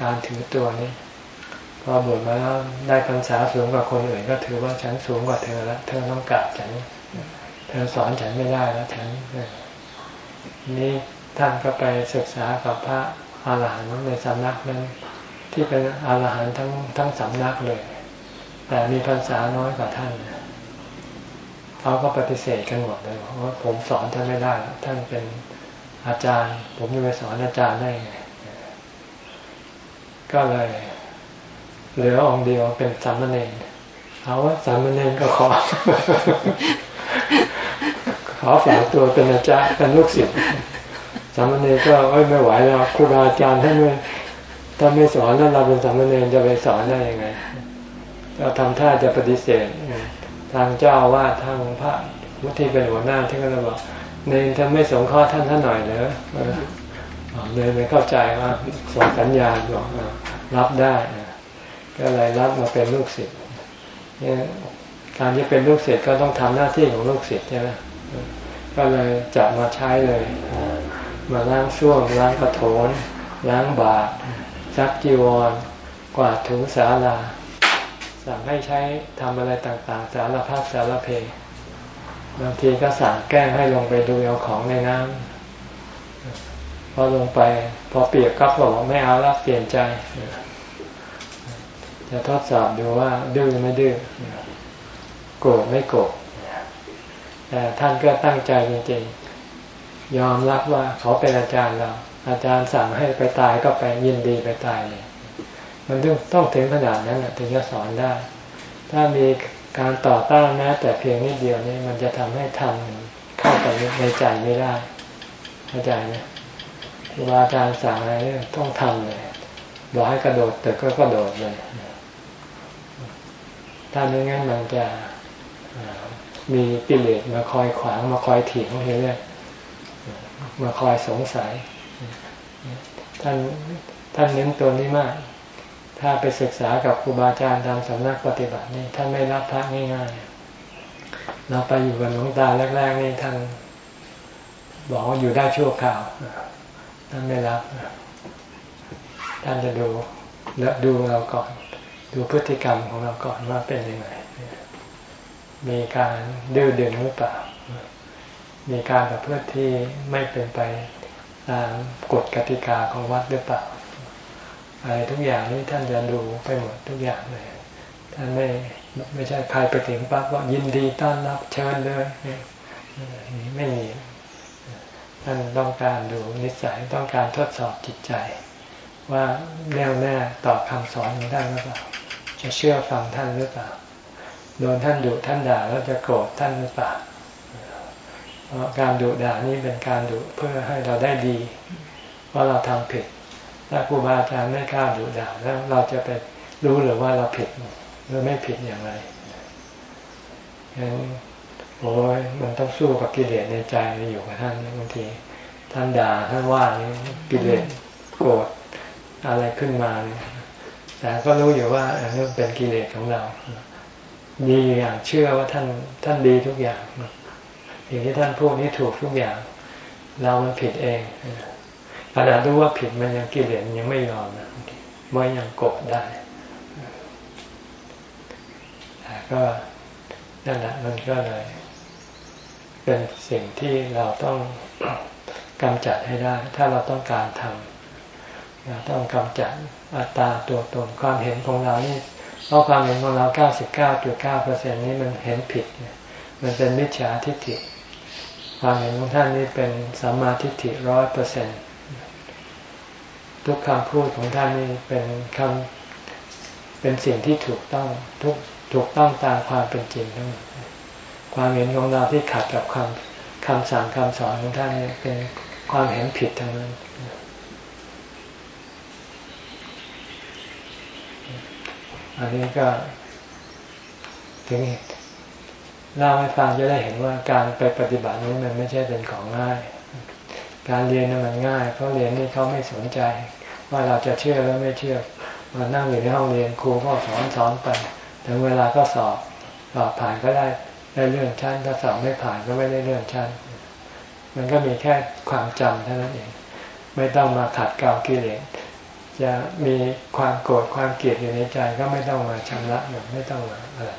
Speaker 1: การถือตัวนี้ พอบวชมาแล้วได้พรรษาสูงกว่าคนอื่น ก็ถือว่าฉันสูงกว่าเธอแล้วเธอต้องกราบฉัน เธอสอนฉันไม่ได้แล้วฉันนี้ท่านก็ไปศึกษากับพระอาหารหันต์ในสำนักนั้นที่เป็นอาหารหันต์ทั้งทั้งสำนักเลย แต่มีพรรษาน้อยกว่าท่านเขาก็ปฏิเสธกันหมดเลยว่าผมสอนท่านไม่ได้ท่านเป็นอาจารย์ ผมจะไปสอนอาจารย์ได้ไงก็เลย เหลือองค์เดียวเป็นสามเณรเอาว่าสามเณรก็ขอ ขอฝากตัวเป็นอาจารย์เป็นลูกศิษย์สามเณรก็ไม่ไหวแล้วครูบาอาจารย์ท่านไม่ถ้าไม่สอนแล้วเราเป็นสามเณรจะไปสอนได้ยังไงก็ทำท่าจะปฏิเสธ ทางเจ้าว่าทางพระมุทีเป็นหัวหน้าที่ก็เลยบอกเนนทำไม่สงเคราะห์ท่านท่านหน่อยเหรอเนนไม่เข้าใจว่าส่งสัญญาณบอกรับได้ ก็เลยรับมาเป็นลูกศิษย์เนี่ยการที่เป็นลูกศิษย์ก็ต้องทำหน้าที่ของลูกศิษย์ใช่ไหมก็เลยจับมาใช้เลย มาล้างช่วงล้างกระโถนล้างบาตรซักจีวร กวาดถุงสาลา สั่งให้ใช้ทำอะไรต่างๆ สารพัดสารเพบางทีก็สั่งแกล้งให้ลงไปดูเอาของในน้ำพอลงไป พอเปียกก็บอกไม่เอาแล้วเปลี่ยนใจ จะทดสอบดูว่าดื้อไม่ดื้อโกรธไม่โกรธแต่ท่านก็ตั้งใจจริงๆ ยอมรับว่าเขาเป็นอาจารย์เรา อาจารย์สั่งให้ไปตายก็ไปยินดีไปตายเลยมันต้องต้องถึงขนาดนั้นถึงจะสอนได้ ถ้ามีการต่อต้านแม้แต่เพียงนิดเดียวนี่มันจะทำให้ทำเข้าไปในใจไม่ได้เข้าใจไหมครูบาอาจารย์สั่งอะไรต้องทำเลยบอกให้กระโดดแต่ก็กระโดดเลย ถ้าไม่งั้นมันจะมีกิเลสมาคอยขวางมาคอยถีบเรื่อยๆมาคอยสงสัย ท่านท่านเน้นตัวนี้มาก ถ้าไปศึกษากับครูบาอาจารย์ตามสำนักปฏิบัตินี่ท่านไม่รับพระง่ายๆเราไปอยู่กับหลวงตาแรกๆนี่ท่านบอกว่าอยู่ได้ชั่วคราวท่านไม่รับท่านจะดูแลดูเราก่อน ดูพฤติกรรมของเราก่อนว่าเป็นยังไง มีการดื้อดึงหรือเปล่า มีการประพฤติที่ไม่เป็นไปตามกฎกติกาของวัดหรือเปล่า อะไรทุกอย่างนี้ท่านจะดูไปหมดทุกอย่างเลย ท่านไม่ไม่ใช่ใครไปถึงปั๊บว่ายินดีต้อนรับเชิญเลยนี่ไม่มีท่านต้องการดูนิสัยต้องการทดสอบจิตใจ ว่าแน่วแน่ต่อคำสอนของท่านหรือเปล่า จะเชื่อฟังท่านหรือเปล่าโดนท่านดุท่านด่าแล้วจะโกรธท่านหรือเปล่าเพราะการดุด่านี่เป็นการดุเพื่อให้เราได้ดีว่าเราทำผิดถ้าครูบาอาจารย์ไม่กล้าดุด่าแล้วเราจะไปรู้หรือว่าเราผิดหรือไม่ผิดอย่างไรฉะนั้นโอ้ยมันต้องสู้กับกิเลสในใจอยู่กับท่านบางทีท่านด่าท่านว่านี่กิเลสโกรธอะไรขึ้นมาเนี่ย แต่ก็รู้อยู่ว่าอันนี้เป็นกิเลสของเราดีอย่างเชื่อว่าท่านท่านดีทุกอย่างอย่างที่ท่านพูดนี้ถูกทุกอย่าง เรามันผิดเองขนาดรู้ว่าผิดมันยังกิเลสยังไม่ยอมนะมันยังโกรธได้แต่ก็นั่นแหละมันก็เลย เป็นสิ่งที่เราต้องกำจัดให้ได้ ถ้าเราต้องการทำเราต้องกำจัด อัตตาตัวตนความเห็นของเรานี่เพราะความเห็นของเรา 99.9%นี้มันเห็นผิด มันเป็นมิจฉาทิฏฐิ ความเห็นของท่านนี่เป็นสัมมาทิฏฐิร้อยเปอร์เซ็นทุกคำพูดของท่านนี่เป็นคำเป็นสิ่งที่ถูกต้องทุกถูกต้องตามความเป็นจริงทั้งหมดความเห็นของเราที่ขัดกับคำคำสั่งคำสอนของท่านนี่เป็นความเห็นผิดทั้งนั้น อันนี้ก็ ถึงเล่าให้ฟังจะได้เห็นว่าการไปปฏิบัตินี้มันไม่ใช่เป็นของง่าย การเรียนนั้นมันง่าย เพราะเรียนนี่เขาไม่สนใจ ว่าเราจะเชื่อหรือไม่เชื่อมานั่งอยู่ในห้องเรียนครูก็สอนสอนไปถึงเวลาก็สอบสอบผ่านก็ได้ได้เลื่อนชั้นถ้าสอบไม่ผ่านก็ไม่ได้เลื่อนชั้น มันก็มีแค่ความจำเท่านั้นเอง ไม่ต้องมาขัดเกลากิเลส จะมีความโกรธความเกลียดอยู่ในใจก็ไม่ต้องมาชำระมันไม่ต้องมาอะไร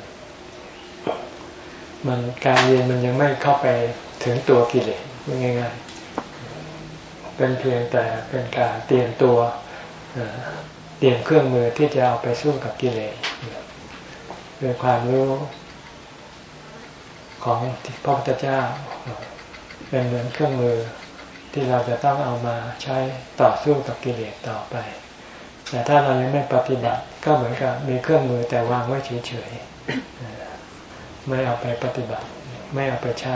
Speaker 1: มันการเรียนมันยังไม่เข้าไปถึงตัวกิเลสง่ายๆ เป็นเพียงแต่เป็นการเตรียมตัวเตรียมเครื่องมือที่จะเอาไปสู้กับกิเลสเป็นความรู้ของพระพุทธเจ้าเป็นเหมือนเครื่องมือที่เราจะต้องเอามาใช้ต่อสู้กับกิเลสต่อไป แต่ถ้าเรายังไม่ปฏิบัติก็เหมือนกับมีเครื่องมือแต่วางไว้เฉยๆไม่เอาไปปฏิบัติ ไม่เอาไปใช้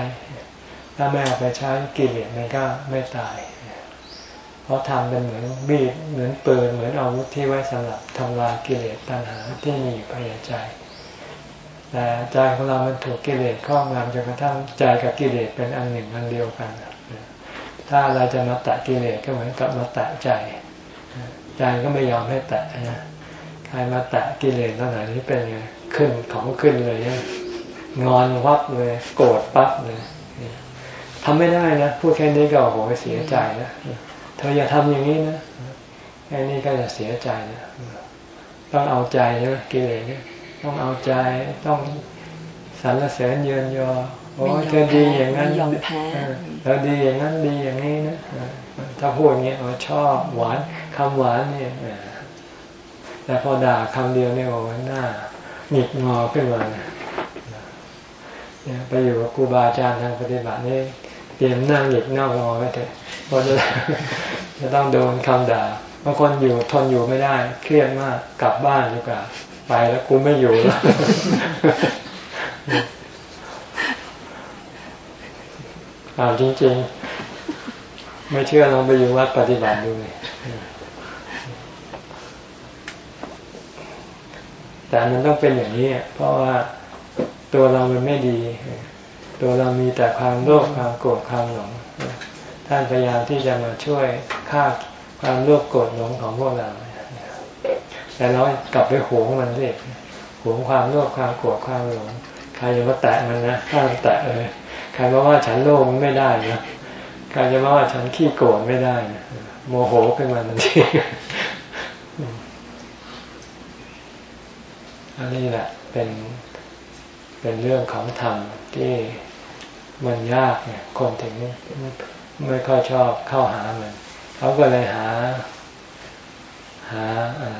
Speaker 1: ถ้าไม่เอาไปใช้กิเลสมันก็ไม่ตาย เพราะทำเป็นเหมือนบีดเหมือนปืนเหมือนอาวุธที่ไว้สำหรับทำลายกิเลสตัณหาที่มีอยู่ภายในใจแต่ใจของเรามันถูกกิเลสครอบงำจนกระทั่งใจกับกิเลสเป็นอันหนึ่งอันเดียวกัน ถ้าเราจะมาแตะกิเลสก็เหมือนกับมาแตะใจ ใจก็ไม่ยอมให้แตะนะใครมาแตะกิเลสตอนไหนนี้เป็นไงขึ้นของขึ้นเลยงอนวับเลย โกรธปั๊บเลยทำไม่ได้นะพูดแค่นี้ก็โอ้โหเสียใจนะเธออย่าทำอย่างนี้นะแค่นี้ก็จะเสียใจนะต้องเอาใจนะกิเลสต้องเอาใจต้องสรรเสริญเยินยอ โอ้เธอดีอย่างนั้นเธอดีอย่างนั้นดีอย่างนี้นะถ้าพูดอย่างนี้เราชอบหวานคำหวานเนี่ยแต่พอด่าคำเดียวเนี่ยโอ้หน้าหงิกงอขึ้นมาเนี่ยไปอยู่กับครูบาอาจารย์ทางปฏิบัตินี่เตรียมนั่งหงิกหน้างอไว้เถอะเพราะจะจะต้องโดนคำด่าบางคนอยู่ทนอยู่ไม่ได้ เครียดมากกลับบ้านดีกว่า ไปแล้วกูไม่อยู่แล้ว อ่าจริง ๆ ไม่เชื่อลองไปอยู่วัดปฏิบัติดูเลยแต่มันต้องเป็นอย่างนี้ เพราะว่าตัวเรามันไม่ดี ตัวเรามีแต่ความโลภความโกรธความหลงท่านพยายามที่จะมาช่วยฆ่าความโลภโกรธหลงของพวกเราแต่เรากลับไปหวงมันสิหวงความโลภความโกรธความหลงใครจะมาแตะมันนะห้ามแตะเลย ใครบอกว่าฉันโลภไม่ได้นะใครจะมาว่าฉันขี้โกรธไม่ได้นะโมโหขึ้นมาทันทีอันนี้แหละเป็นเป็นเรื่องของธรรมที่มันยากเนี่ย คนถึงไม่ค่อยชอบเข้าหามันเขาก็เลยหา หาอะไร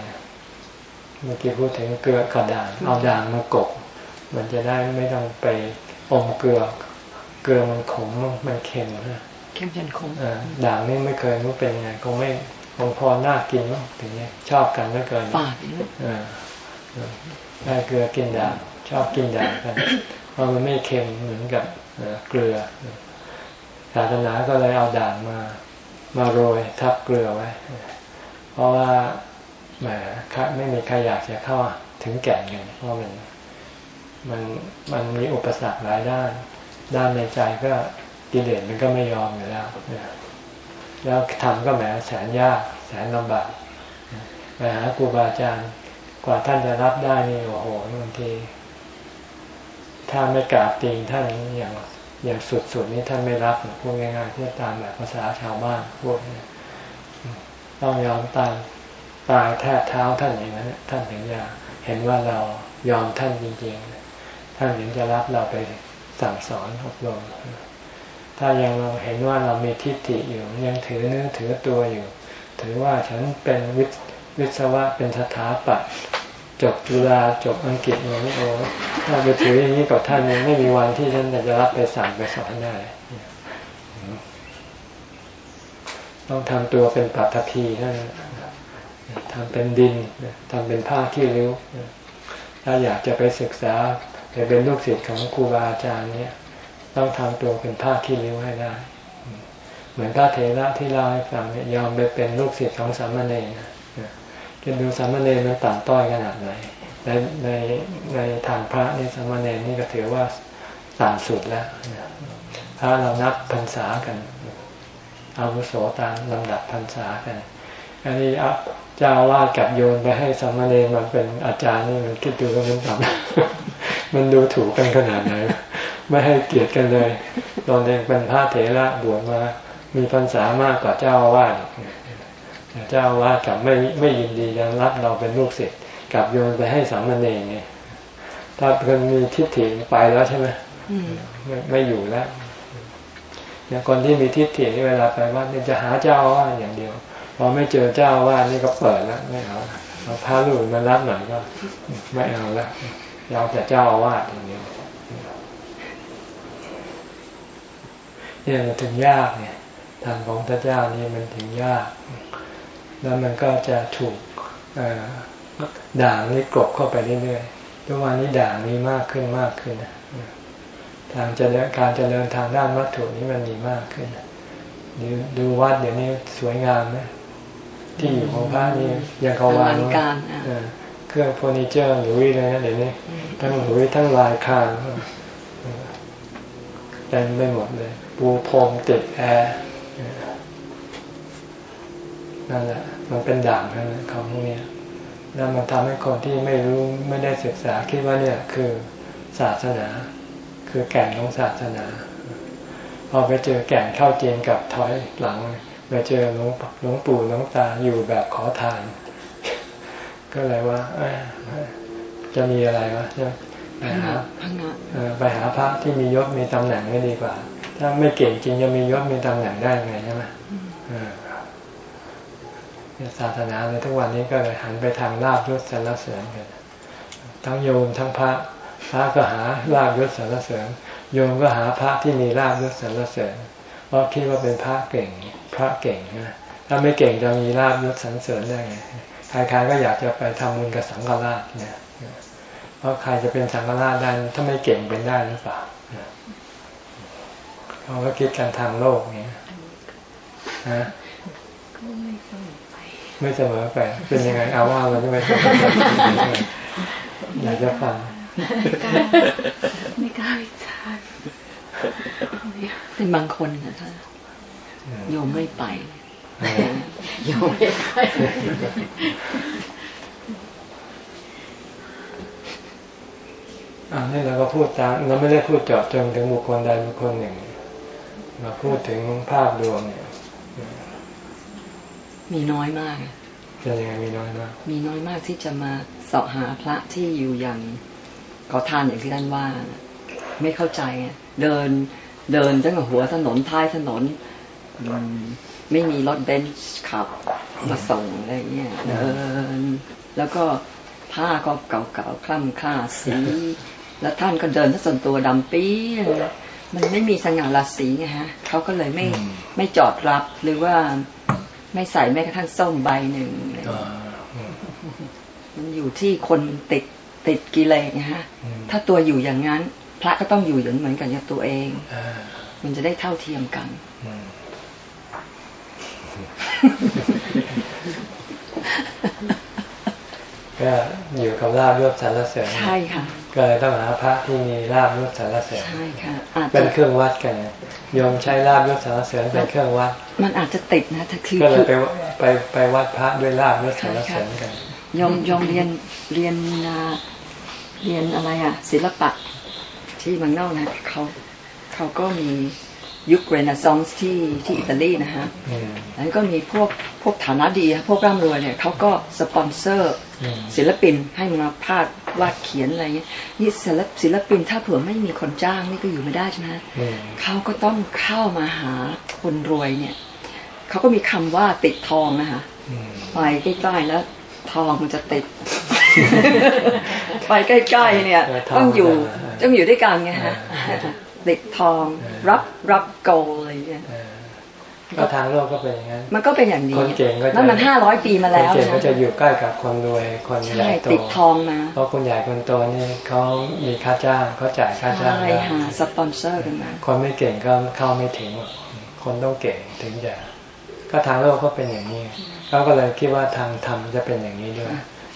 Speaker 1: เมื่อกี้พูดถึงเกลือกระด่างเอาด่างมากบมันจะได้ไม่ต้องไปอมเกลือ เกลือมันขมมันเค็มนะ
Speaker 3: เค็มจนขม
Speaker 1: ด่างนี่ไม่เคยรู้เป็นไงคงไม่คงพอน่ากินมั้งถึงนี้ชอบกันไม่เกิน
Speaker 3: ปาก
Speaker 1: ได้เกลือกินด่างชอบกินด่างกันเพราะมันไม่เค็มเหมือนกับเกลือศาสนาก็เลยเอาด่างมา มาโรยทับเกลือไว้ เพราะว่าแหมไม่มีใครอยากจะเข้าถึงแก่นกันเพราะมันมันมันมีอุปสรรคหลายด้าน ด้านในใจก็กิเลสมันก็ไม่ยอมอยู่แล้วแล้วทำก็แหมแสนยากแสนลำบากไปหาครูบาอาจารย์กว่าท่านจะรับได้นี่โอ้โหบางทีถ้าไม่กราบตีท่านอย่างอย่างสุดๆนี้ท่านไม่รับพูดง่ายๆที่ตามแบบภาษาชาวบ้านพวกนี้ต้องยอมตามตายแทบเท้าท่านอย่างนั้นท่านถึงจะเห็นว่าเรายอมท่านจริงๆ ท่านถึงจะรับเราไป สั่งสอนอบรมถ้ายังเราเห็นว่าเรามีทิฏฐิอยู่ ยังถือเนื้อถือตัวอยู่ ถือว่าฉันเป็นวิวิศวะเป็นสถาปัตย์จบจุฬาจบอังกฤษอย่าโอ้ถ้าไปถืออย่างนี้กับท่านยังไม่มีวันที่ท่านจะรับไปสั่งไปสอนได้ต้องทำตัวเป็นปัตภีท่านทำเป็นดินทำเป็นผ้าขี้ริ้วถ้าอยากจะไปศึกษา ไปเป็นลูกศิษย์ของครูบาอาจารย์เนี่ยต้องทำตัวเป็นผ้าขี้ริ้วให้ได้ เหมือนพระเทระที่เล่าให้ฟังเนี่ยยอมไปเป็นลูกศิษย์ของสามเณรคิดดูสามเณรมันต่ำต้อยขนาดไหนในในในทางพระในสามเณรนี่ก็ถือว่าต่ำสุดแล้วพระเรานับพรรษากันอาวุโสตามลำดับพรรษากันอันนี้เจ้าวาดกับโยนไปให้สามเณรมันเป็นอาจารย์นี่มันคิดดูว่ามันต่ำมันดูถูกกันขนาดไหนไม่ให้เกียรติกันเลยตอนเองเป็นพระเถระบวชมามีพรรษามากกว่าเจ้าวาดเจ้าวาดกับไม่ไม่ยินดียังรับเราเป็นลูกศิษย์กับโยนไปให้สามเณรเนี่ยถ้าเพิ่นมีทิฏฐิไปแล้วใช่ไหมไม่ไม่อยู่แล้วอย่างคนที่มีทิฏฐิเวลาไปวัดเนี่ยจะหาเจ้าวาดอย่างเดียว พอไม่เจอเจ้าวาดนี่ก็เปิดแล้วไม่เอาเอาพระลูกมารับหน่อยก็ ไม่เอาแล้วยาวแต่เจ้าวาอย่างเดียวเนี่ยถึงยากเนี่ยทางของพระเจ้านี่มันถึงยาก แล้วมันก็จะถูกด่างนี่กลบเข้าไปเรื่อยๆทุกวันนี้ด่างนี้มากขึ้นมากขึ้นทางเจริญการเจริญทางด้านวัตถุนี้มันมีมากขึ้นดูดูวัดเดี๋ยวนี้สวยงามไหม ที่อยู่ของพระนี่ยังเขาวางเครื่องเฟอร์นิเจอร์หรือวิเลยนะเดี๋ยวนี้ทั้งหรือทั้งลายคางเต็มไปหมดเลยปูพรมติดแอร์นั่นแหละ มันเป็นด่างนะของพวกนี้แล้วมันทำให้คนที่ไม่รู้ไม่ได้ศึกษาคิดว่าเนี่ยคือศาสนา คือแก่นของศาสนาพอไปเจอแก่นเข้าเจนกับถอยหลัง ไปเจอหลวงหลวงปู่หลวงตาอยู่แบบขอทาน ก็เลยว่าจะมีอะไรวะไปหาไปหาพระที่มียศมีตำแหน่งไม่ดีกว่า ถ้าไม่เก่งจริงจะมียศมีตำแหน่งได้ไงใช่ไหมศาสนาในทุกวันนี้ก็เลยหันไปทางลาบยศสรรเสริญกันทั้งโยมทั้งพระพระก็หาลาบยศสรรเสริญ โยมก็หาพระที่มีลาบยศสรรเสริญเพราะคิดว่าเป็นพระเก่ง พระเก่งนะถ้าไม่เก่งจะมีลาบยศสรรเสริญได้ไงใครๆก็อยากจะไปทำบุญกับสังฆราชเนี่ยเพราะใครจะเป็นสังฆราชได้ถ้าไม่เก่งเป็นได้หรือเปล่าเขาก็คิดกันทางโลกเนี่ยนะไม่เสมอไป เป็นยังไงเอาว่ามันไม่เสมออยากจะฟัง
Speaker 3: ไม่กล้าวิจารณ์เป็นบางคนนะท่าน โยมไม่ไปยังไม่ได้
Speaker 1: อันนี้เราก็พูดตามเราไม่ได้พูดเจาะจงถึงบุคคลใดบุคคลหนึ่งเราพูดถึงภาพรวมเนี่ย
Speaker 3: มีน้อยมาก
Speaker 1: จะยังไงมีน้อยมาก
Speaker 3: มีน้อยมากที่จะมาเสาะหาพระที่อยู่อย่างขอทานอย่างที่ท่านว่า ไม่เข้าใจเดินเดินตั้งแต่หัวถนนท้ายถนน ไม่มีรถเบนซ์ขับมาส่งอะไรเงี้ยเดินแล้วก็ผ้าก็เก่าๆคล่ำคล้าสี แล้วท่านก็เดินทั้งส่วนตัวดำปี๊มันไม่มีสง่าราศีไงฮะเขาก็เลยไม่ไม่จอดรับหรือว่าไม่ใส่แม้กระทั่งส้มใบหนึ่งมันอยู่ที่คนติดติดกิเลสนะฮะ ถ้าตัวอยู่อย่างนั้น พระก็ต้องอยู่อย่างเหมือนกันกับตัวเอง มันจะได้เท่าเทียมกัน
Speaker 1: ก็อยู่กับลาบยศสารเสริญ
Speaker 3: ใช่ค่ะ
Speaker 1: ก็เลยต้องหาพระที่มีลาบยศสารเสริญ
Speaker 3: ใช่ค่ะ
Speaker 1: เป็นเครื่องวัดกันยมใช้ลาบยศสารเสริญเป็นเครื่องวัด
Speaker 3: มันอาจจะติดนะถ้าคือ
Speaker 1: ก็เลยไปไปไปวัดพระด้วยลาบยศสารเสริญกัน
Speaker 3: ยมยมเรียนเรียนเรียนอะไรอะ ศิลปะที่เมืองนอกนะเขาเขาก็มี ยุคเรเนซองส์ที่ที่อิตาลีนะฮะแล้วก็มีพวกพวกฐานะดี พวกร่ำรวยเนี่ยเขาก็สปอนเซอร์ศิลปินให้มาพาดวาดเขียนอะไรเงี้ยนี่ศิลศิลปินถ้าเผื่อไม่มีคนจ้างนี่ก็อยู่ไม่ได้ใช่ไหมเขาก็ต้องเข้ามาหาคนรวยเนี่ยเขาก็มีคำว่าติดทองนะคะไปใกล้ๆแล้วทองมันจะติด ไปใกล้ๆเนี่ยต้องอยู่ต้องอยู่ด้วยกันไงฮะ เด็กทอง รับรับโกอะไรอย่างเงี้ย
Speaker 1: ก็ทางโลกก็เป็นอย่างนั้น
Speaker 3: มันก็เป็นอย่างนี้
Speaker 1: คนเก่งก็
Speaker 3: จะนั่นมันห้าร้อยปีมาแล้ว
Speaker 1: คนเก่งก็จะอยู่ใกล้กับคนรวยคนใหญ่โต
Speaker 3: ติดทองนะ
Speaker 1: เพราะคนใหญ่คนโตนี่เขามีค่าจ้างเขาจ่ายค่าจ้างใช่
Speaker 3: ค่ะสปอนเซอร์กันมา
Speaker 1: คนไม่เก่งก็เข้าไม่ถึง คนต้องเก่งถึงจะก็ทางโลกก็เป็นอย่างนี้เขาก็เลยคิดว่าทางธรรมจะเป็นอย่างนี้ด้วย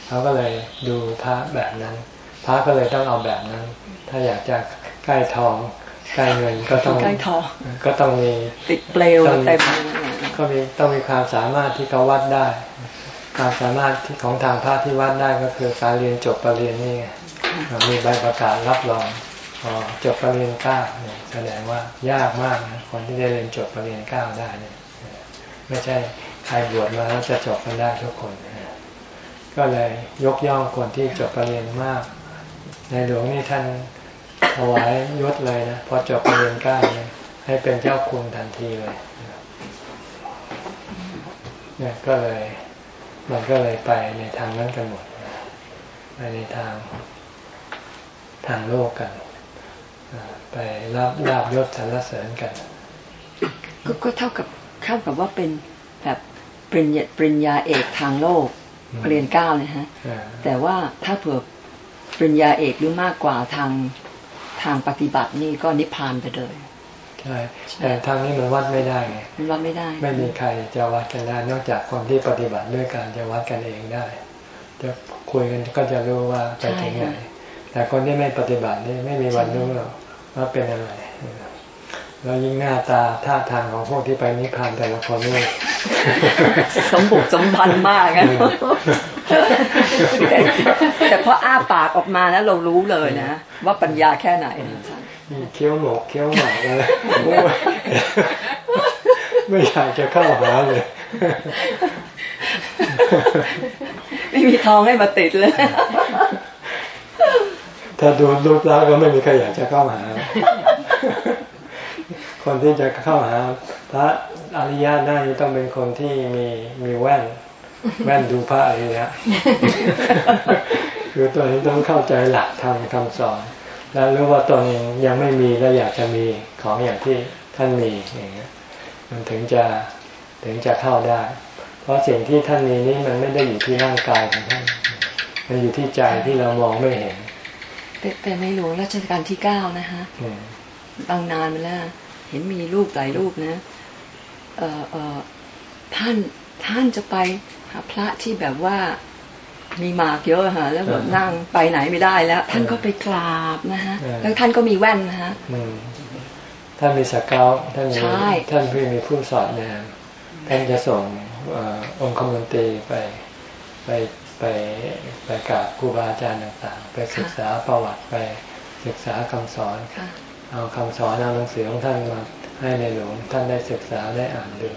Speaker 1: เขาก็เลยดูพระแบบนั้น พระก็เลยต้องเอาแบบนั้น ถ้าอยากจะใกล้ทอง ใกล้เงินก็ต้อง
Speaker 3: ใกล้ทอง
Speaker 1: ก็ต้องมี
Speaker 3: ติดเปลวเต็ม
Speaker 1: ก็มีต้องมีความสามารถที่เขาวัดได้ ความสามารถที่ของทางพระที่วัดได้ก็คือการเรียนจบปรริญญานี่ไงมีใบประกาศรับรองอจบปรริญญาเก้าเนี่ยแสดงว่ายากมากนะคนที่ได้เรียนจบปรริญญาเก้าได้เนี่ยไม่ใช่ใครบวชมาแล้วจะจบกันได้ทุกคนก็เลยยกย่องคนที่จบปรริญญามาก ในหลวงนี่ท่าน ถวายยศเลยนะพอจบปรริญญาเก้าเนี่ยให้เป็นเจ้าคุณทันทีเลยเนี่ยก็เลยมันก็เลยไปในทางนั้นกันหมดไปในทางทางโลกกันไปรับลาบยศสรรเสริญกัน
Speaker 3: ก็เท่ากับเท่ากับว่าเป็นแบบปริญญาปริญญาเอกทางโลกเรียนเก้านะฮะแต่ว่าถ้าเผื่อปริญญาเอกหรือมากกว่าทาง ทางปฏิบัตินี่ก็นิพพานไปเลย
Speaker 1: ใช่แต่ทางนี้มันวัดไม่ได้ไง
Speaker 3: มันวัดไม่ได้
Speaker 1: ไม่มีใครจะวัดกันได้นอกจากคนที่ปฏิบัติด้วยการจะวัดกันเองได้ จะคุยกันก็จะรู้ว่าไปถึงไหนแต่คนที่ไม่ปฏิบัตินี่ไม่มีวันรู้หรอกว่าเป็นอะไรแล้วยิ่งหน้าตาท่าทางของพวกที่ไปนิพพานแต่ละคนนี่
Speaker 3: สมบุกสมบันมากนะ แต่พออ้าปากออกมาแล้วเรารู้เลยนะ ว่าปัญญาแค่ไหน
Speaker 1: เคี้ยวหมกเคี้ยวหมากเลยไม่อยากจะเข้าหาเลย
Speaker 3: ไม่มีทองให้มาติดเลย
Speaker 1: ถ้าดูรูปแล้วก็ไม่มีใครอยากจะเข้าหา คนที่จะเข้าหา พระอริยะได้ต้องเป็นคนที่มีมีแว่น แว่นดูพระอริยะคือตัวนี้ต้องเข้าใจหลักธรรมคำสอน แล้วรู้ว่าตนเองยังไม่มีแล้วอยากจะมีของอย่างที่ท่านมีอย่างเงี้ยมันถึงจะถึงจะเข้าได้ เพราะสิ่งที่ท่านมีนี้มันไม่ได้อยู่ที่ร่างกายของท่าน มันอยู่ที่ใจที่เรามองไม่เห็น
Speaker 3: แต่ในหลวงรัชกาลที่เก้านะคะบางนานมาแล้วเห็นมีรูปหลายรูปนะ เออเออท่านท่านจะไปหา พระที่แบบว่ามีหมากเยอะฮะแล้วแบบนั่งไปไหนไม่ได้แล้ว ท่านก็ไปกราบนะฮะแล้วท่านก็มีแว่นนะฮะ
Speaker 1: ท่านมีสเกลท่านมีท่านพี่มีผู้สอนแนมท่านจะส่งองค์คมนตรีไปไปไปไปกับครูบาอาจารย์ต่างๆ ไปศึกษาประวัติไปศึกษาคำสอน เอาคำสอนเอาหนังสือของท่านมาให้ในหลวงท่านได้ศึกษาได้อ่านดู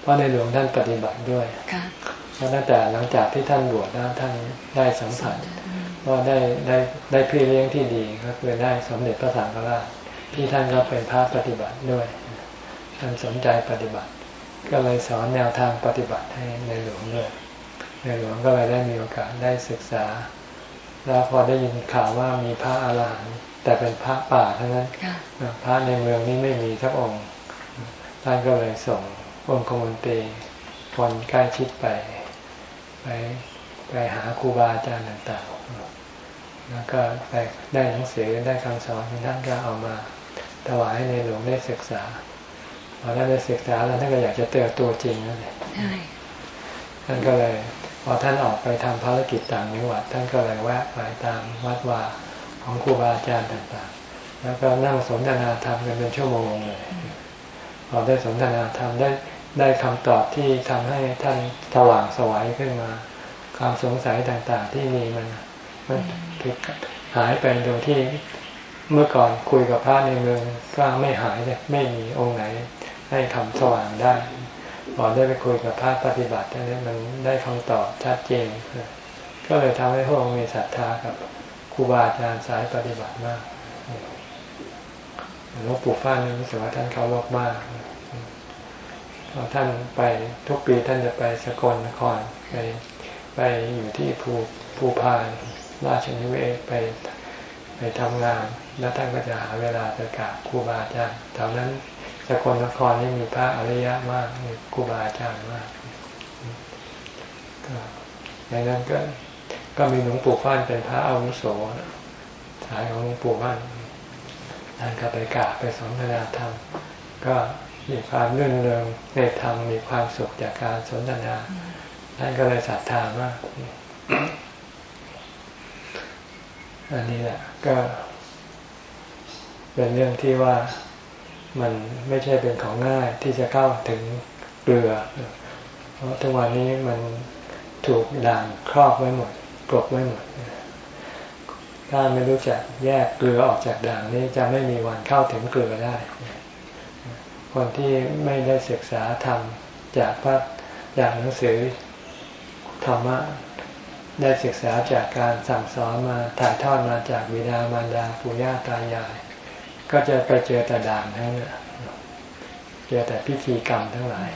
Speaker 1: เพราะในหลวงท่านปฏิบัติด้วย เพราะตั้งแต่หลังจากที่ท่านบวชแล้วท่านได้สัมผัสว่าได้ได้ได้พี่เลี้ยงที่ดีก็คือได้สมเด็จพระสังฆราชที่ท่านก็เป็นพระปฏิบัติด้วย ท่านสนใจปฏิบัติ ก็เลยสอนแนวทางปฏิบัติให้ในหลวงด้วย ในหลวงก็เลยได้มีโอกาสได้ศึกษา แล้วพอได้ยินข่าวว่ามีพระอาหารหันต์แต่เป็นพระป่าเทั้งนั้นพระในเมืองนี้ไม่มีสักองค์ ท่านก็เลยส่งองค์คมนตรีคนใกล้ชิดไป ไปไปหาครูบาอาจารย์ต่างๆ แล้วก็ไปได้หนังสือได้คำสอนที่ท่านก็เอามาถวายให้ในหลวงได้ศึกษาพอท่านได้ศึกษาแล้วท่านก็อยากจะเตือนตัวจริงนั่นเองท่านก็เลยพอท่านออกไปทำภารกิจต่างจังหวัดท่านก็เลยแวะไปตามวัดวาของครูบาอาจารย์ต่างๆ แล้วก็นั่งสนทนาธรรมกันเป็นชั่วโมงเลยพอได้สนทนาธรรมได้ ได้คำตอบที่ทำให้ท่านสว่างสวัยขึ้นมา ความสงสัยต่างๆที่มีมันมันหายไปโดยที่เมื่อก่อนคุยกับพระในเมืองก็ไม่หายเลยไม่มีองค์ไหนให้คำสว่างได้พอได้ไปคุยกับพระปฏิบัตินี้มันได้คำตอบชัดเจนก็เลยทำให้พวกมีศรัทธากับครูบาอาจารย์สายปฏิบัติมากหลวงปู่ฟ้านรู้สึกว่าท่านเขารพมาก ท่านไปทุกปีท่านจะไปสกลนครไปไปอยู่ที่ภูภูพานราชนิเวศไปไปทำงาน แล้วท่านก็จะหาเวลาไปกราบครูบาอาจารย์แถวนั้นสกลนครนี่มีพระอริยะมากมีครูบาอาจารย์มากก็ในนั้นก็ก็มีหลวงปู่ฟั่นเป็นพระอาวุโสสายของหลวงปู่ฟั่นท่านก็ไปกราบไปสนทนาธรรมก็ มีความรื่นเริงในธรรมมีความสุขจากการสนทนาท่านก็เลยศรัทธามากอันนี้แหละก็ เป็นเรื่องที่ว่ามันไม่ใช่เป็นของง่ายที่จะเข้าถึงเกลือ เพราะทุกวันนี้มันถูกด่างครอบไว้หมดกลบไว้หมด ถ้าไม่รู้จักแยกเกลือออกจากด่างนี้จะไม่มีวันเข้าถึงเกลือได้ คนที่ไม่ได้ศึกษาธรรมจากพระจากหนังสือธรรมะได้ศึกษาจากการสั่งสอนมาถ่ายทอดมาจากวิดามารดาปู่ย่าตายาย ก็จะไปเจอแต่ด่างทั้งนั้นเจอแต่พิธีกรรมทั้งหลาย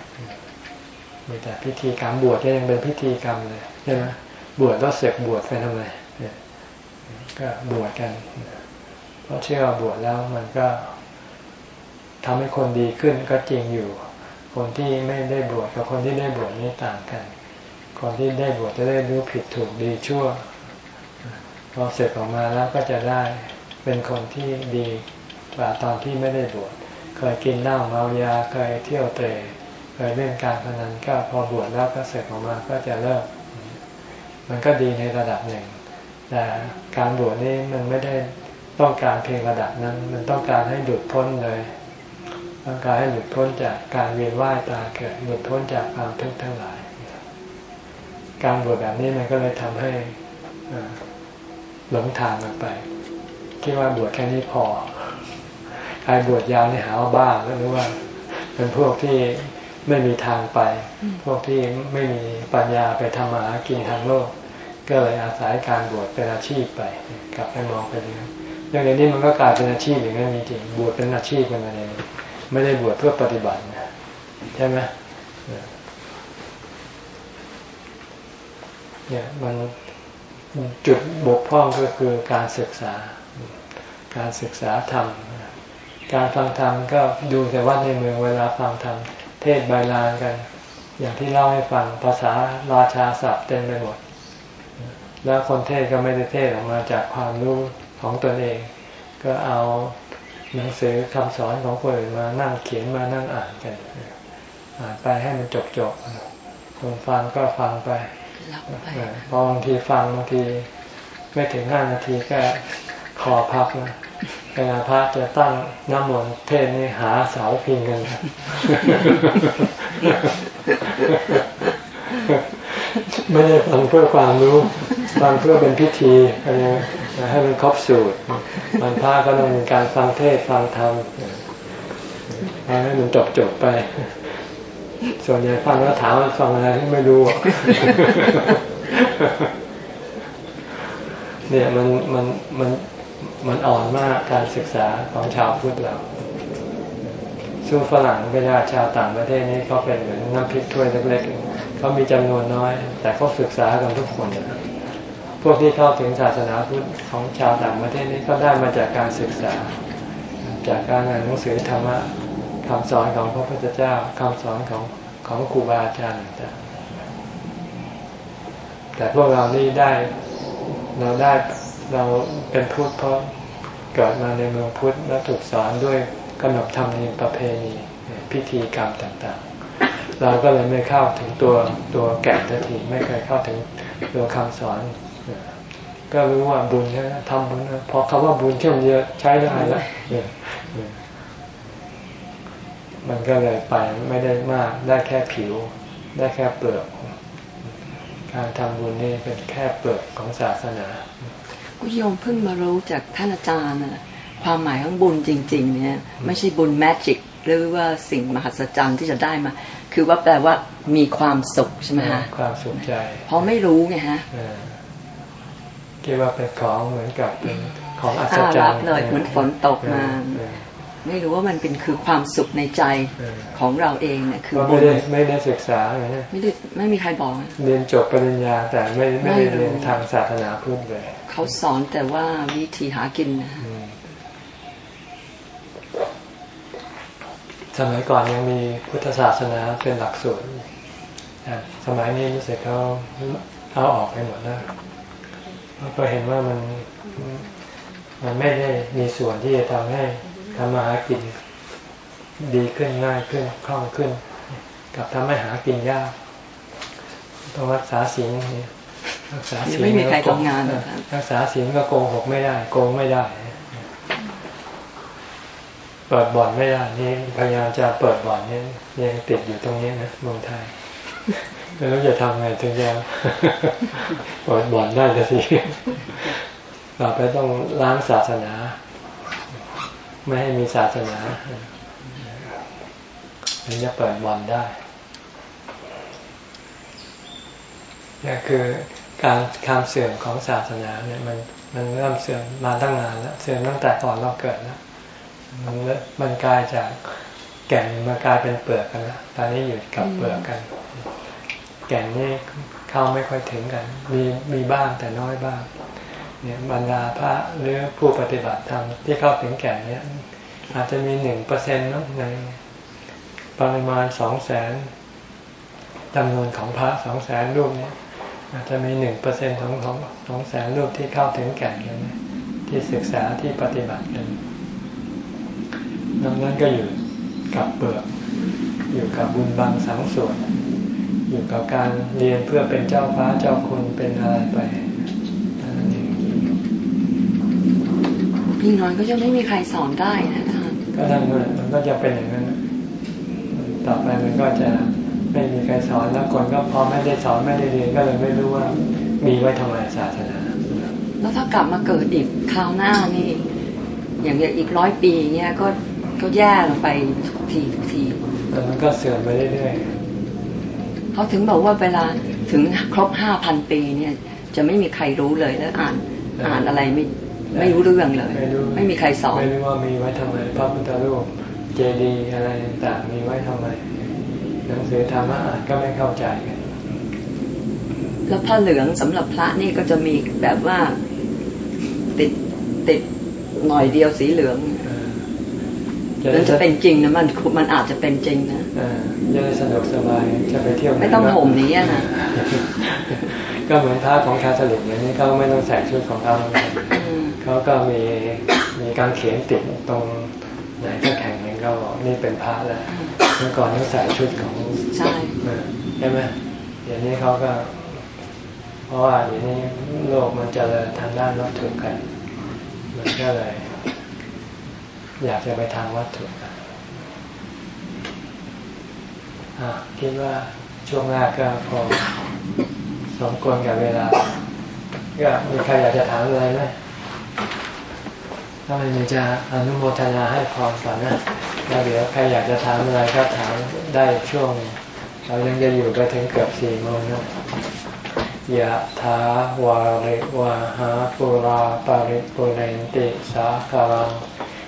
Speaker 1: มีแต่พิธีกรรมบวชก็ยังเป็นพิธีกรรมเลยใช่ไหมบวชแล้วเสกบวชไปทำไมก็บวชกัน เพราะเชื่อว่าบวชแล้วมันก็ ทำให้คนดีขึ้นก็จริงอยู่ คนที่ไม่ได้บวชกับคนที่ได้บวชนี่ต่างกัน คนที่ได้บวชจะได้รู้ผิดถูกดีชั่วพอเสร็จออกมาแล้วก็จะได้เป็นคนที่ดีกว่าตอนที่ไม่ได้บวชเคยกินเหล้าเมายาเคยเที่ยวเตะเคยเล่นการพนันก็พอบวชแล้วก็เสร็จออกมาก็จะเลิก มันก็ดีในระดับหนึ่ง แต่การบวชนี่มันไม่ได้ต้องการเพียงระดับนั้น มันต้องการให้หลุดพ้นเลย ต้องการให้หลุดพ้นจากการเวียนว่ายตายเกิดหลุดพ้นจากความทุกข์ทั้งหลาย การบวชแบบนี้มันก็เลยทำให้หลงทางกันไป คิดว่าบวชแค่นี้พอใครบวชยาวนี่หาว่าบ้าแล้วรู้ว่า เป็นพวกที่ไม่มีทางไป พวกที่ไม่มีปัญญาไปทำมาหากินทางโลก ก็เลยอาศัยการบวชเป็นอาชีพไป กลับไปมองไปเรื่องอย่างนี้มันก็กลายเป็นอาชีพอย่างนี้จริงบวชเป็นอาชีพกันมาเอง ไม่ได้บวชเพื่อปฏิบัติใช่ไหมเนี่ยมันจุดบกพร่องก็คือการศึกษา การศึกษาธรรม การฟังธรรมก็ดูแต่วัดในเมืองเวลาฟังธรรม เทศใบลานกัน อย่างที่เล่าให้ฟังภาษาราชาศัพท์เต็มไปหมด แล้วคนเทศก็ไม่ได้เทศออกมาจากความรู้ของตนเอง ก็เอา หนังสือคำสอนของคนอื่นมานั่งเขียนมานั่งอ่านกันอ่านไปให้มันจบจบคนฟังก็ฟังไปพอบางทีฟังบางทีไม่ถึงห้านาทีก็คอพักนะเวลาพระจะตั้งน้ำมนต์เทศนี่หาเสาพิงกันไม่ได้ฟังเพื่อความรู้ฟังเพื่อเป็นพิธีอะไร ให้มันครบสูตรมันพระก็ต้องมีการฟังเทศฟังธรรมให้มันจบจบไป ส่วนใหญ่ฟังแล้วถามฟังอะไรไม่รู้เนี่ยมันมันมันมันอ่อนมากการศึกษาของชาวพุทธเราสู้ฝรั่งไม่ได้ชาวต่างประเทศนี้เขาเป็นเหมือนน้ำพริกถ้วยเล็กๆเขามีจำนวนน้อย แต่เขาศึกษากันทุกคน พวกที่เข้าถึงศาสนาพุทธของชาวต่างประเทศนี้ก็ได้มาจากการศึกษา จากการอ่านหนังสือธรรมะคำสอนของพระพุทธเจ้าคำสอนของของครูบาอาจารย์ต่างแต่พวกเรานี่ได้เราได้เราเป็นพุทธเพราะเกิดมาในเมืองพุทธและถูกสอนด้วยขนบธรรมเนียมประเพณีพิธีกรรมต่างๆ เราก็เลยไม่เข้าถึงตัวตัวแก่นทีไม่เคยเข้าถึงตัวคำสอน ก็รู้ว่าบุญนะทำบุญนะพอคำว่าบุญเชื่อมเยอะใช้ได้แล้วมันก็เลยไปไม่ได้มากได้แค่ผิว ได้แค่เปลือก การทำบุญนี่เป็นแค่เปลือกของศาสนา
Speaker 3: ก็โยมเพิ่งมารู้จากท่านอาจารย์นะความหมายของบุญจริง ๆ เนี่ย ไม่ใช่บุญแมจิกหรือว่าสิ่งมหัศจรรย์ที่จะได้มา คือว่าแปลว่ามีความสุขใช่ไหมฮะ
Speaker 1: ความสุขใจ
Speaker 3: เพราะไม่รู้ไงฮะ
Speaker 1: คิดว่าเป็นของเหมือนกับเป็นของอัศจรรย์
Speaker 3: เลยเหมือนฝนตกมา ไม่รู้ว่ามันเป็นคือความสุขในใจของเราเองเนี่ยคือ
Speaker 1: ไม่ได้ไม่ได้ศึกษาไง
Speaker 3: ไม่ได้ไม่มีใครบอก
Speaker 1: เรียนจบปริญญาแต่ไม่ไม่ได้เรียนทางศาสนาพุทธเลย
Speaker 3: เขาสอนแต่ว่าวิธีหากินนะ
Speaker 1: สมัยก่อนยังมีพุทธศาสนาเป็นหลักสูตรสมัยนี้รู้สึกเขาเอาออกไปหมดแล้ว ก็เห็นว่ามันมันไม่ได้มีส่วนที่จะทำให้ทำมาหากินดีขึ้นง่ายขึ้นคล่องขึ้น กับทำให้หากินยากต้องรักษาศีล
Speaker 3: รักษาศีลไม่มีใครทำงาน
Speaker 1: รักษาศีลก็โกหกไม่ได้ โกงไม่ได้เปิดบ่อนไม่ได้นี่พยายามจะเปิดบ่อนนี่ยังติดอยู่ตรงนี้นะเมืองไทย ไม่รู้จะทำไงถึงจะปิดบ่อนได้จะสิต่อไปต้องล้างศาสนา ไม่ให้มีศาสนาถึงจะเปิดบอลได้นี่คือการความเสื่อมของศาสนาเนี่ยมันมันเริ่มเสื่อมมาตั้งนานแล้วเสื่อมตั้งแต่ก่อนเราเกิดแล้วมันมันกลายจากแก่นมากลายเป็นเปลือกกันแล้วตอนนี้อยู่กับเปลือกกัน ก่นนี่เข้าไม่ค่อยถึงกัน มีมีบ้างแต่น้อยบ้างเนี่ยบรรดาพระหรือผู้ปฏิบัติธรรมที่เข้าถึงแก่เนี่ยอาจจะมีหนึ่งเปอร์เซ็นต์ในปริมาณสองแสนจำนวนของพระสองแสนรูปเนี่ยอาจจะมีหนึ่งเปอร์เซ็นต์ของของสองแสนรูปที่เข้าถึงแก่นกันที่ศึกษาที่ปฏิบัติกันนอกนั้นก็อยู่กับเปลือกอยู่กับบุญบางสังส่วน อยู่กับการเรียนเพื่อเป็นเจ้าฟ้าเจ้าคุณเป็นอะไรไป
Speaker 3: พี่น้อยก็จะไม่มีใครสอนได้นะท่าน
Speaker 1: ก็ทั้งนั้นมันก็จะเป็นอย่างนั้นต่อไปมันก็จะไม่มีใครสอนแล้วคนก็พอไม่ได้สอนไม่ได้เรียนก็เลยไม่รู้ว่ามีไว้ทำไมศาสนา
Speaker 3: แล้วถ้ากลับมาเกิดอีกคราวหน้านี่ อย่างอีกร้อยปีเนี้ยก็ก็แย่ลงไปทุกทีทุกที
Speaker 1: มันก็เสื่อมไปเรื่อยๆ
Speaker 3: เขาถึงบอกว่าเวลาถึงครบห้าพันปีเนี่ย จะไม่มีใครรู้เลยแล้วอ่านอ่านอะไรไม่ไม่รู้เรื่องเลย ไม่มีใครสอน
Speaker 1: ไม่รู้ว่ามีไว้ทำไมพระพุทธรูปเจดีย์อะไรต่างมีไว้ทำไมหนังสือธรรมะก็ไม่เข้าใจกัน
Speaker 3: แล้วผ้าเหลืองสำหรับพระนี่ก็จะมีแบบว่าติดติดหน่อยเดียวสีเหลือง นั่นจะเป็นจริงนะมันมันอาจจะเป็นจริงนะ
Speaker 1: จะได้สะดวกสบายจะไปเที่ยว
Speaker 3: ไม่ต้องห่มนี้นะ
Speaker 1: ก็เหมือนผ้าของคาสลิกอย่างนี้เขาไม่ต้องใส่ชุดของเขาเขาก็มีมีการเขียนติดตรงไหนถ้าแข่งนึงก็บอกนี่เป็นพระแล้วเมื่อก่อนต้องใส่ชุดของ
Speaker 3: ใช่
Speaker 1: ใช่ไหมเดี๋ยวนี้เขาก็ เพราะว่าเดี๋ยวนี้โลกมันจะเลยทางด้านวัตถุกันมันก็เลย อยากจะไปทางวัตถุกันคิดว่าช่วงแรกก็พอสมควรกับเวลา ก็มีใครอยากจะถามอะไรไหมถ้าไม่มีจะอนุโมทนาให้พรก่อนนะแล้วเดี๋ยวใครอยากจะถามอะไรก็ถามได้ช่วง เรายังจะอยู่ไปถึงเกือบสี่โมงนะยะถาวาริวาหาปุราปาริปุเรนติสาคารัง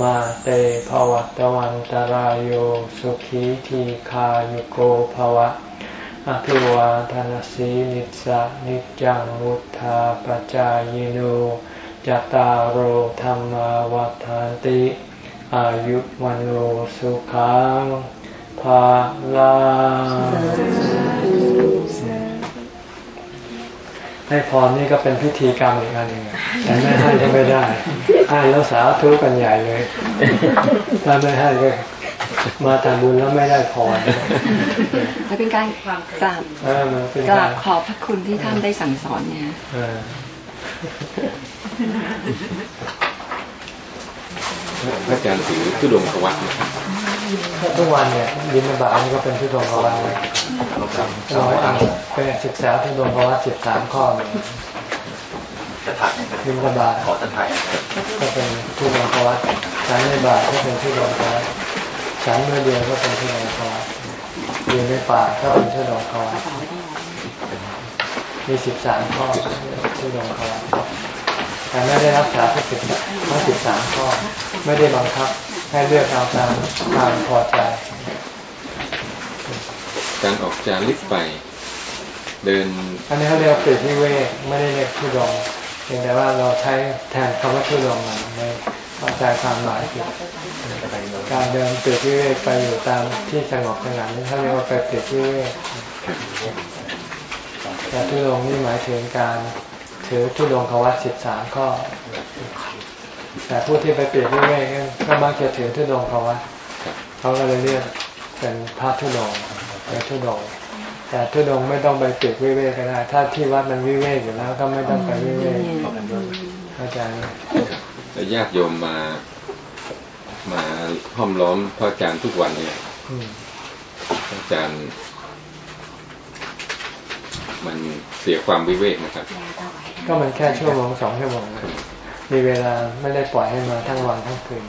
Speaker 1: มาเตภวัตวันตารโยสุขีทีขายุโกภวะ อภิวาทานสีนิสานิจังวุธาปจายโนจตารโหธรรมวัฏานติ อายุวันโอสุขังภาลา ให้พรนี่ก็เป็นพิธีกรรมอีกอันหนึ่งแต่ไม่ให้ก็ไม่ได้ ให้แล้วสาธุกันใหญ่เลย ถ้าไม่ให้ก็มาทำบุญแล้วไม่ได้พร
Speaker 3: มันเป็นการกราบกราบขอบพระคุณที่ท่านได้สั่งสอนเนี่ย
Speaker 2: พระอาจารย์ถือทุดงขวัตนะครับ
Speaker 1: ทุกวันเนี่ยยินบาตนี่ก็เป็นทุดงขวัตร้อยอันเป็นศึกษาทุดงขวัตสิบสามข้อเลย
Speaker 4: จะถ่าย
Speaker 1: ยินบาต
Speaker 4: ขอจะถ่าย
Speaker 1: ก็เป็นทุดงขวัตฉันในบาตก็เป็นทุดงขวัตฉันเมื่อเดียวก็เป็นทุดงขวัตอยู่ในป่าก็เป็นทุดงขวัตมีสิบสามข้อทุดงขวัตแต่ไม่ได้รักษาทุกสิบทั้งสิบสามข้อ ไม่ได้บังคับ ให้เลือกเอาตามตามพอใจ
Speaker 2: การออกจาริกไป เดิน
Speaker 1: อันนี้เขาเรียกปิดนิเวศไม่ได้เรียกทุดงเพียงแต่ว่าเราใช้แทนคำว่าทุดงในเข้าใจความหมายผิดการเดินปิดนิเวศไปอยู่ตามที่สงบสงัดนี่เขาเรียกว่าไปปิดนิเวศแต่ทุดงนี่หมายถึงการถือทุดงควัตสิบสามข้อ แต่ผู้ที่ไปเปรียบเวกก็มักจะถือทุดงควัตเขาก็เลยเรียกเป็นพระทุดงเป็นทุดงแต่ทุดงไม่ต้องไปเปรียบวิเวกก็ได้ ถ้าที่วัดมันวิเวกอยู่แล้ว ก็ไม่ต้องไปวิเวกเข้าใจไหม
Speaker 2: ญาติโยมมา มาห้อมล้อมพระอาจารย์ทุกวันเนี่ยพระอาจารย์มันเสียความวิเวกนะครับ
Speaker 1: ก็มันแค่ชั่วโมงสองชั่วโมง มีเวลาไม่ได้ปล่อยให้มาทั้งวันทั้งคืน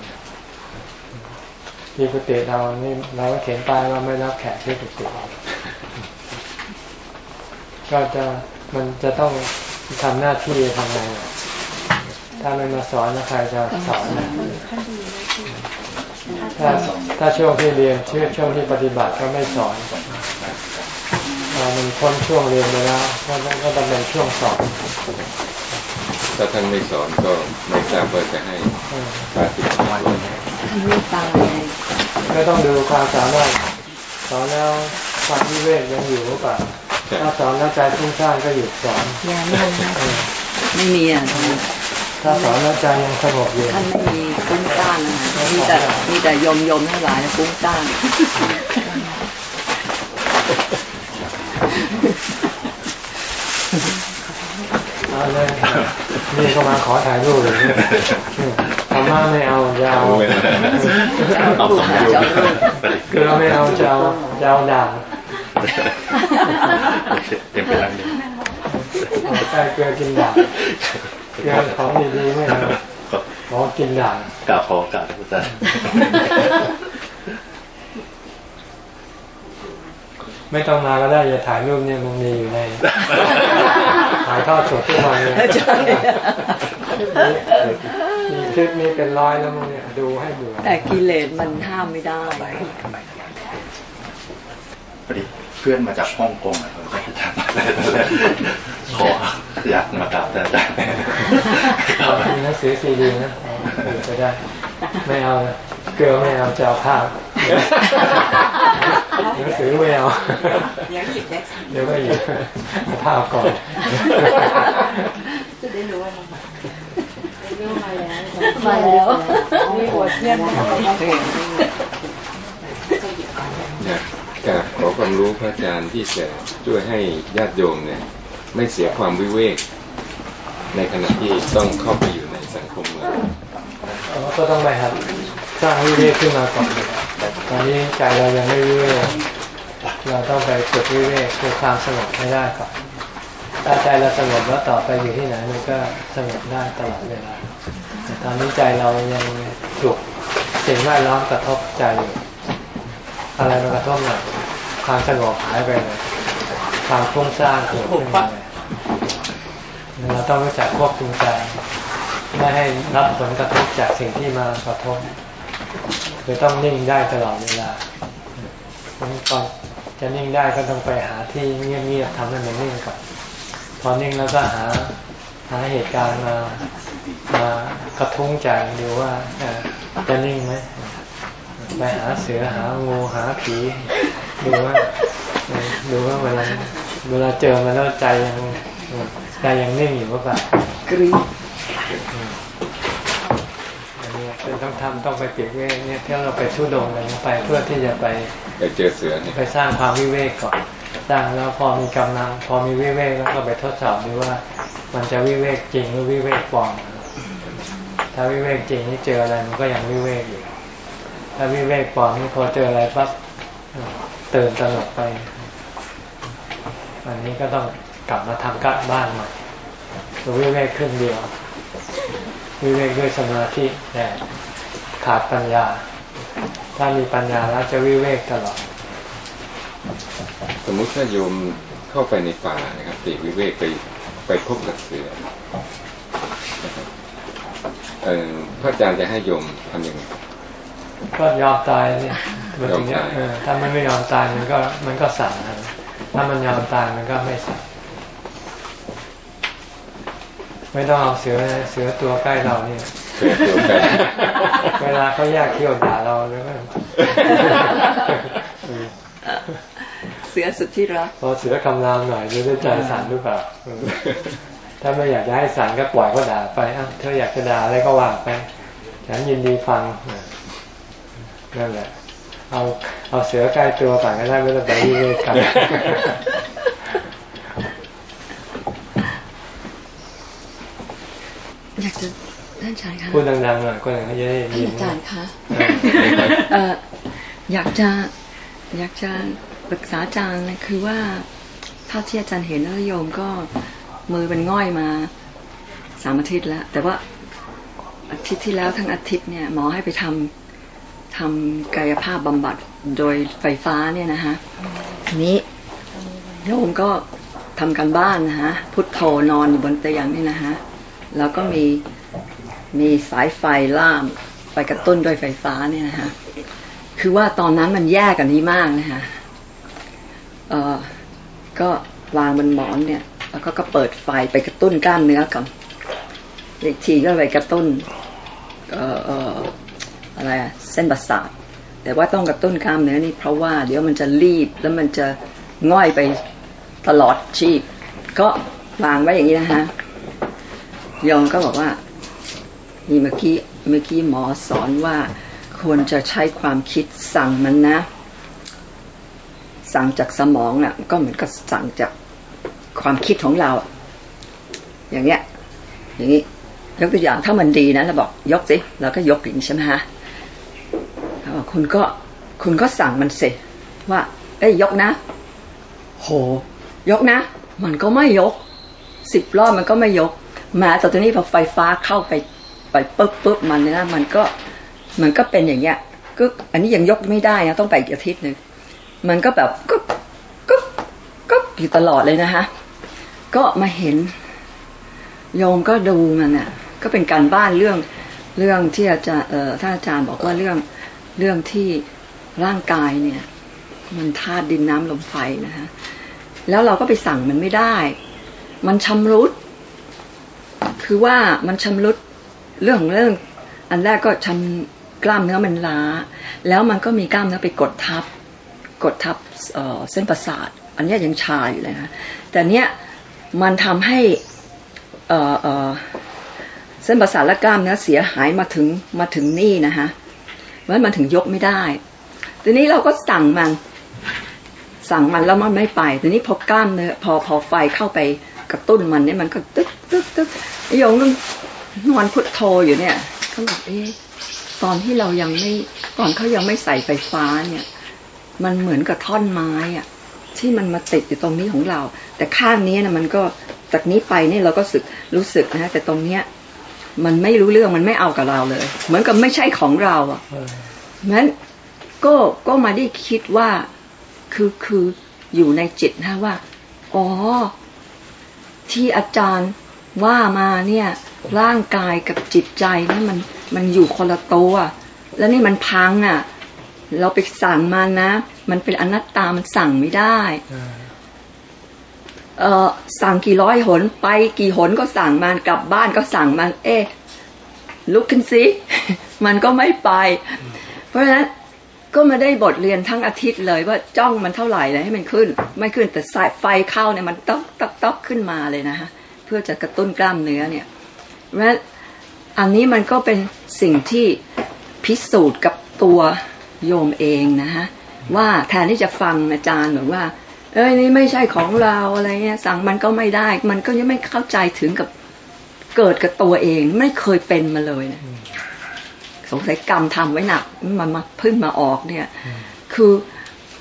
Speaker 1: ที่กุฏิเรานี่เราก็เขียนป้ายว่าไม่รับแขกที่กุฏิก็จะมันจะต้องทำหน้าที่ทำไงถ้าไม่มาสอนใครจะสอนถ้าถ้าช่วงที่เรียนช่วงช่วงที่ปฏิบัติก็ไม่สอนมันพ้นช่วงเรียนไปแล้วก็ต้องเป็นช่วงสอน
Speaker 2: ถ้าท่านไม่สอนก็ไม่ทราบว่าจะให้ปฏิบัติวัน
Speaker 3: ท่านไม่ตาย
Speaker 1: ก็ต้องดูความสามารถสอนแล้วความวิเวกยังอยู่หรือเปล่าถ้าสอนแล้วใจทุ่งซ่านก็หยุดสอน
Speaker 3: ยังไม่ไม่มีอะ
Speaker 1: ถ้าสอนแล้วใจยังสงบอยู่
Speaker 3: ท่านไม่มีฟุ้งซ่านนะมีแต่มีแต่ยมยมทั้งหลายฟุ้งซ่าน
Speaker 1: เอาเลยนี่เขามาขอถ่ายรูปเลยธรรมะไม่เอาจะเอาเกลือไม่เอาจะเอาจะเอาด่างเต็มไปแล้วใช่เกลือกินด่างเกลือของดีๆไม่เอาขอกินด่าง
Speaker 4: กาบขอกาบอาจารย์
Speaker 1: ไม่ต้องมาก็ได้อย่าถ่ายรูปเนี่ยมันมีอยู่ในถ่ายทอดสดทุกวันเลยมีคลิปนี้เป็นร้อยแล้วมึงเนี่ยดูให้ดู
Speaker 3: แต่กิเลสมันห้ามไม่ได้
Speaker 4: พอดีเพื่อนมาจากฮ่องกงอะเขาจะทำอะไรขออยากมากราบอาจารย์
Speaker 1: มีหนังสือซีดีนะจะได้ ไม่เอาเกลือไม่เอาจะเอาภาพ หนังสือไม่เอาเดี๋ยวหยิบได้เดี๋ยวก็หยิบภาพก่อนจะได้รู้ว่ารู้มาแล้วมาแล้วมีหัวเทียน
Speaker 2: อยากขอความรู้พระอาจารย์ที่จะช่วยให้ญาติโยมเนี่ย ไม่เสียความวิเวก ในขณะที่ต้องเข้าไปอยู่ในสังคมเมือง
Speaker 1: ก็ต้องไปครับ สร้างวิเวกขึ้นมาก่อนตอนนี้ใจเรายังไม่วิเวกเราต้องไปฝึกวิเวกคือความสงบให้ได้ก่อนถ้าใจเราสงบแล้วต่อไปอยู่ที่ไหนมันก็สงบได้ตลอดเวลาแต่ตอนนี้ใจเรายังถูกสิ่งแวดล้อมกระทบใจอยู่อะไรมากระทบหน่อยความสงบหายไปเลยความฟุ้งซ่านเกิดขึ้นเลยเราต้องรู้จักควบคุมใจไม่ให้รับผลกระทบจากสิ่งที่มากระทบ คือต้องนิ่งได้ตลอดเวลาก่อนจะนิ่งได้ก็ต้องไปหาที่เงียบๆทำให้มันนิ่งก่อนพอนิ่งแล้วก็หาหาเหตุการณ์มามากระทุ้งใจดูว่าจะนิ่งไหมไปหาเสือหางูหาผีดูว่าดูว่าเวลาเวลาเจอมันแล้วใจยังใจยังนิ่งอยู่หรือเปล่ากรีอั นนี้ต้องทำต้องไปเปลี่ยนเวกเนี่ยที่เราไปทุดงอะไรไปเพื่อที่จะไป
Speaker 2: ไปเจอเสือ
Speaker 1: ไปสร้างความวิเวกก่อน สร้างแล้วพอมีกำลัง พอมีวิเวกแล้วก็ไปทดสอบดูว่า มันจะวิเวกจริงหรือวิเวกปลอมถ้าวิเวกจริงนี่เจออะไรมันก็ยังวิเวกอยู่ถ้าวิเวกปลอมนี่พอเจออะไรปั๊บตื่นตระหนกไปอันนี้ก็ต้องกลับมาทำกัดบ้านใหม่ตัววิเวกขึ้นเดียว วิเวกด้วยสมาธิแต่ขาดปัญญา ถ้ามีปัญญาแล้วจะวิเวกตลอด
Speaker 2: สมมุติถ้าโยมเข้าไปในป่านะครับติวิเวกไปไปพบกับเสือพระอาจารย์จะให้โยมทำยังไง
Speaker 1: ก็ยอมตายเนี่ยมันถึงจะถ้ามันไม่ยอมตายมันก็มันก็สั่งถ้ามันยอมตายมันก็ไม่สั่ง ไม่ต้องเอาเสือเสือตัวใกล้เราเนี่ยเสือตัวใกล้เวลาเขาแยกเที่ยวด่าเราแล้วก็
Speaker 3: เสือสุดที่รัก
Speaker 1: พอเสือคำรามหน่อยจะได้ใจสั่นหรือเปล่าถ้าไม่อยากจะให้สั่นก็ปล่อยเขาด่าไปอะเธออยากจะด่าอะไรก็ว่าไปฉันยินดีฟังนั่นแหละ เอาเอาเสือใกล้ตัวก่อนก็ได้ไม่ต้องไปวิ่งกัน
Speaker 3: อยากจะท่านอาจารย์คะ
Speaker 1: พูดดังๆหน่อยก็อย่างนี้จะได้
Speaker 3: ยินอาจารย์คะเอออยากจะอยากจะปรึกษาอาจารย์นะคือว่าถ้าที่อาจารย์เห็นแล้วโยมก็มือเป็นง่อยมาสามอาทิตย์แล้ว แต่ว่าอาทิตย์ที่แล้วทั้งอาทิตย์เนี่ยหมอให้ไปทำทำกายภาพบำบัดโดยไฟฟ้าเนี่ยนะคะนี้โยมก็ทำกันบ้านนะฮะพุทโธนอนอยู่บนเตียงนี่นะฮะ แล้วก็มีมีสายไฟล่ามไปกระตุ้นด้วยไฟฟ้าเนี่ยนะฮะคือว่าตอนนั้นมันแย่กันนี้มากนะฮะเออก็วางบนหมอนเนี่ย แล้วก็ก็เปิดไฟไปกระตุ้นกล้ามเนื้อก่อนอีกทีก็ไปกระตุ้นเอ่ออะไรอะเส้นประสาทแต่ว่าต้องกระตุ้นกล้ามเนื้อนี่เพราะว่าเดี๋ยวมันจะรีบแล้วมันจะง่อยไปตลอดชีพก็วางไว้อย่างนี้นะฮะ ยองก็บอกว่านี่เมื่อกี้เมื่อกี้หมอสอนว่าควรจะใช้ความคิดสั่งมันนะ สั่งจากสมองอะ ก็เหมือนกับสั่งจากความคิดของเรา อย่างเงี้ย อย่างนี้ ยกตัวอย่างถ้ามันดีนะเราบอกยกสิเราก็ยกอย่างนี้ใช่ไหมฮะคุณก็คุณก็สั่งมันสร็จว่า เอ้ยยกนะ โห ยกนะ มันก็ไม่ยกสิบรอบมันก็ไม่ยก มาแต่ตอนนี้พอไฟฟ้าเข้าไปไปปุ๊บปุ๊บมันเนี่ยนะมันก็มันก็เป็นอย่างเงี้ยก็อันนี้ยังยกไม่ได้นะต้องไปอีกอาทิตย์หนึ่งมันก็แบบก็ก็ก็อยู่ตลอดเลยนะคะก็มาเห็นโยมก็ดูมันอะ ก็เป็นการบ้านเรื่องเรื่องที่อาจารย์เอ่อท่านอาจารย์บอกว่าเรื่องเรื่องที่ร่างกายเนี่ย มันธาตุดินน้ำลมไฟนะคะแล้วเราก็ไปสั่งมันไม่ได้ มันชำรุด คือว่ามันชำรุดเรื่องเรื่อง อันแรกก็ชกล้ามเนื้อมันล้า แล้วมันก็มีกล้ามเนื้อไปกดทับ กดทับเส้นประสาท อันนี้ยังชาอยู่เลยนะแต่เนี้ยมันทำให้เส้นประสาทและกล้ามเนื้อเสียหายมาถึงมาถึงนี่นะคะเพราะมันถึงยกไม่ได้ ทีนี้เราก็สั่งมัน สั่งมันแล้วมันไม่ไป ทีนี้พอกล้ามเนื้อพอพอไฟเข้าไป ระตุ้นมันเนี่ยมันก็ตึ๊กตึ๊กตึ๊กโยงนอนพุทโธอยู่เนี่ยเขาบอกเอ๊ะตอนที่เรายังไม่ก่อนเขายังไม่ใส่ไฟฟ้าเนี่ย มันเหมือนกับท่อนไม้อะที่มันมาติดอยู่ตรงนี้ของเรา แต่ข้างนี้นะมันก็จากนี้ไปเนี่ยเราก็สึกรู้สึกนะแต่ตรงเนี้ย มันไม่รู้เรื่องมันไม่เอากับเราเลย เหมือนกับไม่ใช่ของเราอะนั้นก็ก็มาได้คิดว่าคือคืออยู่ในจิตนะว่า อ๋อ ที่อาจารย์ว่ามาเนี่ยร่างกายกับจิตใจนี่มันมันอยู่คนละตัวแล้วนี่มันพังอะ เราไปสั่งมันนะ มันเป็นอนัตตามันสั่งไม่ได้เออสั่งกี่ร้อยหนไปกี่หนก็สั่งมันกลับบ้านก็สั่งมัน เอ๊ลุกขึ้นสิ มันก็ไม่ไป เพราะฉะนั้น ก็มาได้บทเรียนทั้งอาทิตย์เลยว่าจ้องมันเท่าไหร่เลยให้มันขึ้น ไม่ขึ้นแต่สายไฟเข้าเนี่ยมันต๊อกต๊อกต๊อกขึ้นมาเลยนะคะเพื่อจะกระตุ้นกล้ามเนื้อเนี่ยเพราะอันนี้มันก็เป็นสิ่งที่พิสูจน์กับตัวโยมเองนะฮะว่าแทนที่จะฟังอาจารย์หรือว่า เอ้ยนี่ไม่ใช่ของเราอะไรเงี้ยสั่งมันก็ไม่ได้ มันก็ยังไม่เข้าใจถึงกับเกิดกับตัวเอง ไม่เคยเป็นมาเลยนะ สงสัยกรรมทำไว้หนักมันมาพึ่งมาออกเนี่ย คือ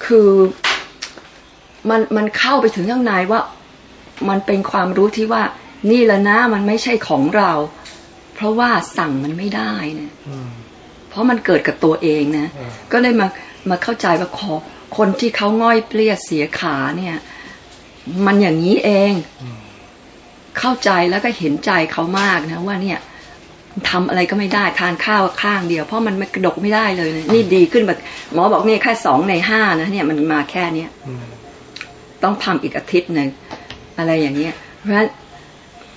Speaker 3: คือมันมันเข้าไปถึงข้างในว่า มันเป็นความรู้ที่ว่า นี่แหละนะมันไม่ใช่ของเรา เพราะว่าสั่งมันไม่ได้นะเพราะมันเกิดกับตัวเองนะก็เลยมามาเข้าใจว่าขอคนที่เขาง่อยเปลี้ยเสียขาเนี่ย มันอย่างนี้เอง เข้าใจแล้วก็เห็นใจเขามากนะว่าเนี่ย ทำอะไรก็ไม่ได้ทานข้าวข้างเดียว เพราะมันไม่กระดกไม่ได้เลยนะนี่ดีขึ้นแบบหมอบอกนี่แค่สองในห้านะเนี่ยมันมาแค่เนี้ยต้องทำอีกอาทิตย์หนึ่งอะไรอย่างเงี้ย เพราะฉะนั้น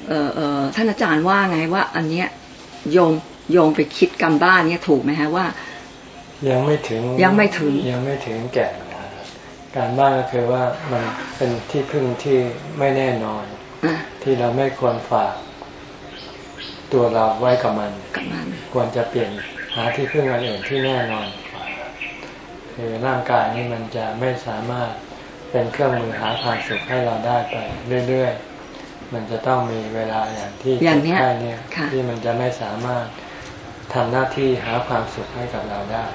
Speaker 3: เออเออท่านอาจารย์ว่าไงว่า อันเนี้ยโยมโยมไปคิดกรรมบ้านเนี่ยถูกไหมฮะว่า
Speaker 1: ยังไม่ถึง
Speaker 3: ยังไม่ถึง
Speaker 1: ยังไม่ถึงแก่การบ้านก็คือว่ามันเป็นที่พึ่งที่ไม่แน่นอนอที่เราไม่ควรฝาก ตัวเราไว้กับมัน ควรจะเปลี่ยนหาที่พึ่งอันอื่นที่แน่นอน คือร่างกายนี้มันจะไม่สามารถเป็นเครื่องมือหาความสุขให้เราได้ไปเรื่อยๆ มันจะต้องมีเวลาอย่างที่
Speaker 3: อย่างนี้
Speaker 1: เนี่ยที่มันจะไม่สามารถทำหน้าที่หาความสุขให้กับเราได้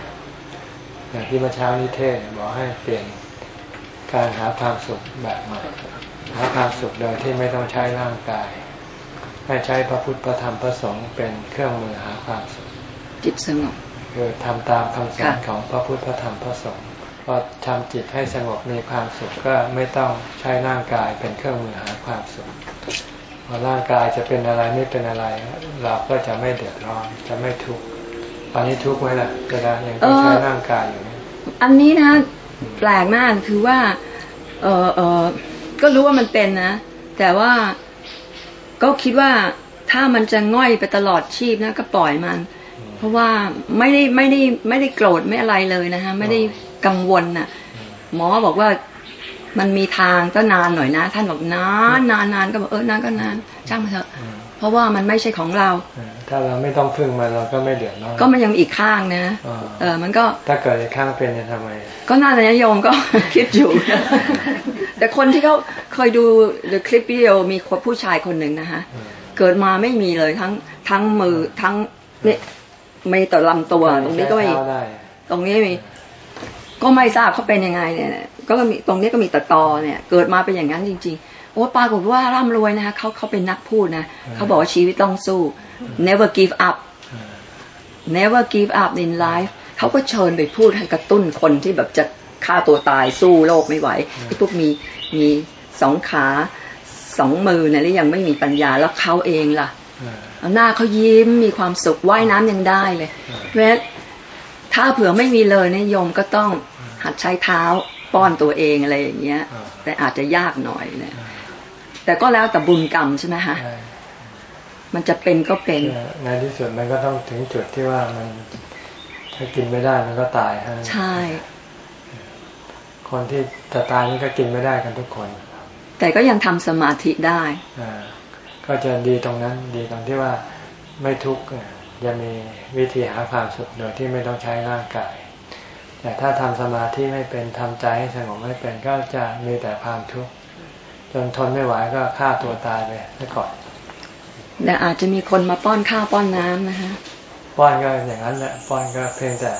Speaker 1: อย่างที่เมื่อเช้านี้เทศบอกให้เปลี่ยนการหาความสุขแบบใหม่หาความสุขโดยที่ไม่ต้องใช้ร่างกาย ให้ใช้พระพุทธพระธรรมพระสงฆ์เป็นเครื่องมือหาความสุข
Speaker 3: จิตสงบ
Speaker 1: คือทำตามคำสอนของพระพุทธพระธรรมพระสงฆ์พอทำจิตให้สงบมีความสุขก็ไม่ต้องใช้ร่างกายเป็นเครื่องมือหาความสุขพอร่างกายจะเป็นอะไรไม่เป็นอะไร เราก็จะไม่เดือดร้อนจะไม่ทุกข์ตอนนี้ทุกข์ไหมล่ะเวลายังต้องใช้ร่างกายอยู่
Speaker 3: อันนี้นะแปลกมากคือว่า เออเออก็รู้ว่ามันเป็นนะ แต่ว่า ก็คิดว่าถ้ามันจะง่อยไปตลอดชีพนะก็ปล่อยมัน เพราะว่าไม่ได้ไม่ได้ไม่ได้โกรธไม่อะไรเลยนะฮะไม่ได้กังวลน่ะ หมอบอกว่ามันมีทางก็นานหน่อยนะ ท่านบอกนานนานนานก็บอกเออนานก็นานช่างมาเถอะเพราะว่ามันไม่ใช่ของเรา
Speaker 1: ถ้าเราไม่ต้องพึ่งมันเราก็ไม่เดือดร้อน
Speaker 3: ก็มันยังอีกข้างนะเออมันก็
Speaker 1: ถ้าเกิดอีกข้างเป็นจะทำไม
Speaker 3: ก็น่าจะโยมก็คิดอยู่ แต่คนที่เขาเคยดูหรือคลิปวิดีโอมีคนผู้ชายคนหนึ่งนะคะเกิดมาไม่มีเลยทั้งทั้งมือทั้งนี่ไม่ต่อลำตัว ตรงนี้ก็ไม่ตรงนี้มี ก็ไม่ทราบเขาเป็นยังไงเนี่ยก็มีตรงนี้ก็มีตะตอเนี่ย เกิดมาเป็นอย่างนั้นจริง ๆ โอ้ปรากฏว่าร่ำรวยนะคะเขาเขาเป็นนักพูดนะเขาบอกว่าชีวิตต้องสู้ never give up never give up in life เขาก็เชิญไปพูดให้กระตุ้นคนที่แบบจะฆ่าตัวตายสู้โลกไม่ไหวที่พวกมี มีสองขาสองมือเนี่ยแล้วยังไม่มีปัญญาแล้วเขาเองล่ะหน้าเขายิ้มมีความสุขว่ายน้ำยังได้เลยเพราะถ้าเผื่อไม่มีเลยเนี่ยโยมก็ต้องหัดใช้เท้าป้อนตัวเองอะไรอย่างเงี้ย แต่อาจจะยากหน่อยเนี่ยแต่ก็แล้วแต่บุญกรรมใช่ไหมฮะมันจะเป็นก็เป็น
Speaker 1: ในที่สุดมันก็ต้องถึงจุดที่ว่ามันถ้ากินไม่ได้มันก็ตายฮะ
Speaker 3: ใช่
Speaker 1: คนที่จะตายนี่ก็กินไม่ได้กันทุกคน
Speaker 3: แต่ก็ยังทำสมาธิได้
Speaker 1: อ่าก็จะดีตรงนั้นดีตรงที่ว่าไม่ทุกข์จะมีวิธีหาความสุขโดยที่ไม่ต้องใช้ร่างกาย แต่ถ้าทำสมาธิไม่เป็นทำใจให้สงบไม่เป็นก็จะมีแต่ความทุกข์จนทนไม่ไหวก็ฆ่าตัวตายไปซะก่อน
Speaker 3: แต่อาจจะมีคนมาป้อนข้าวป้อนน้ำนะคะ
Speaker 1: ป้อนก็อย่างนั้นแหละป้อนก็เพียงแต่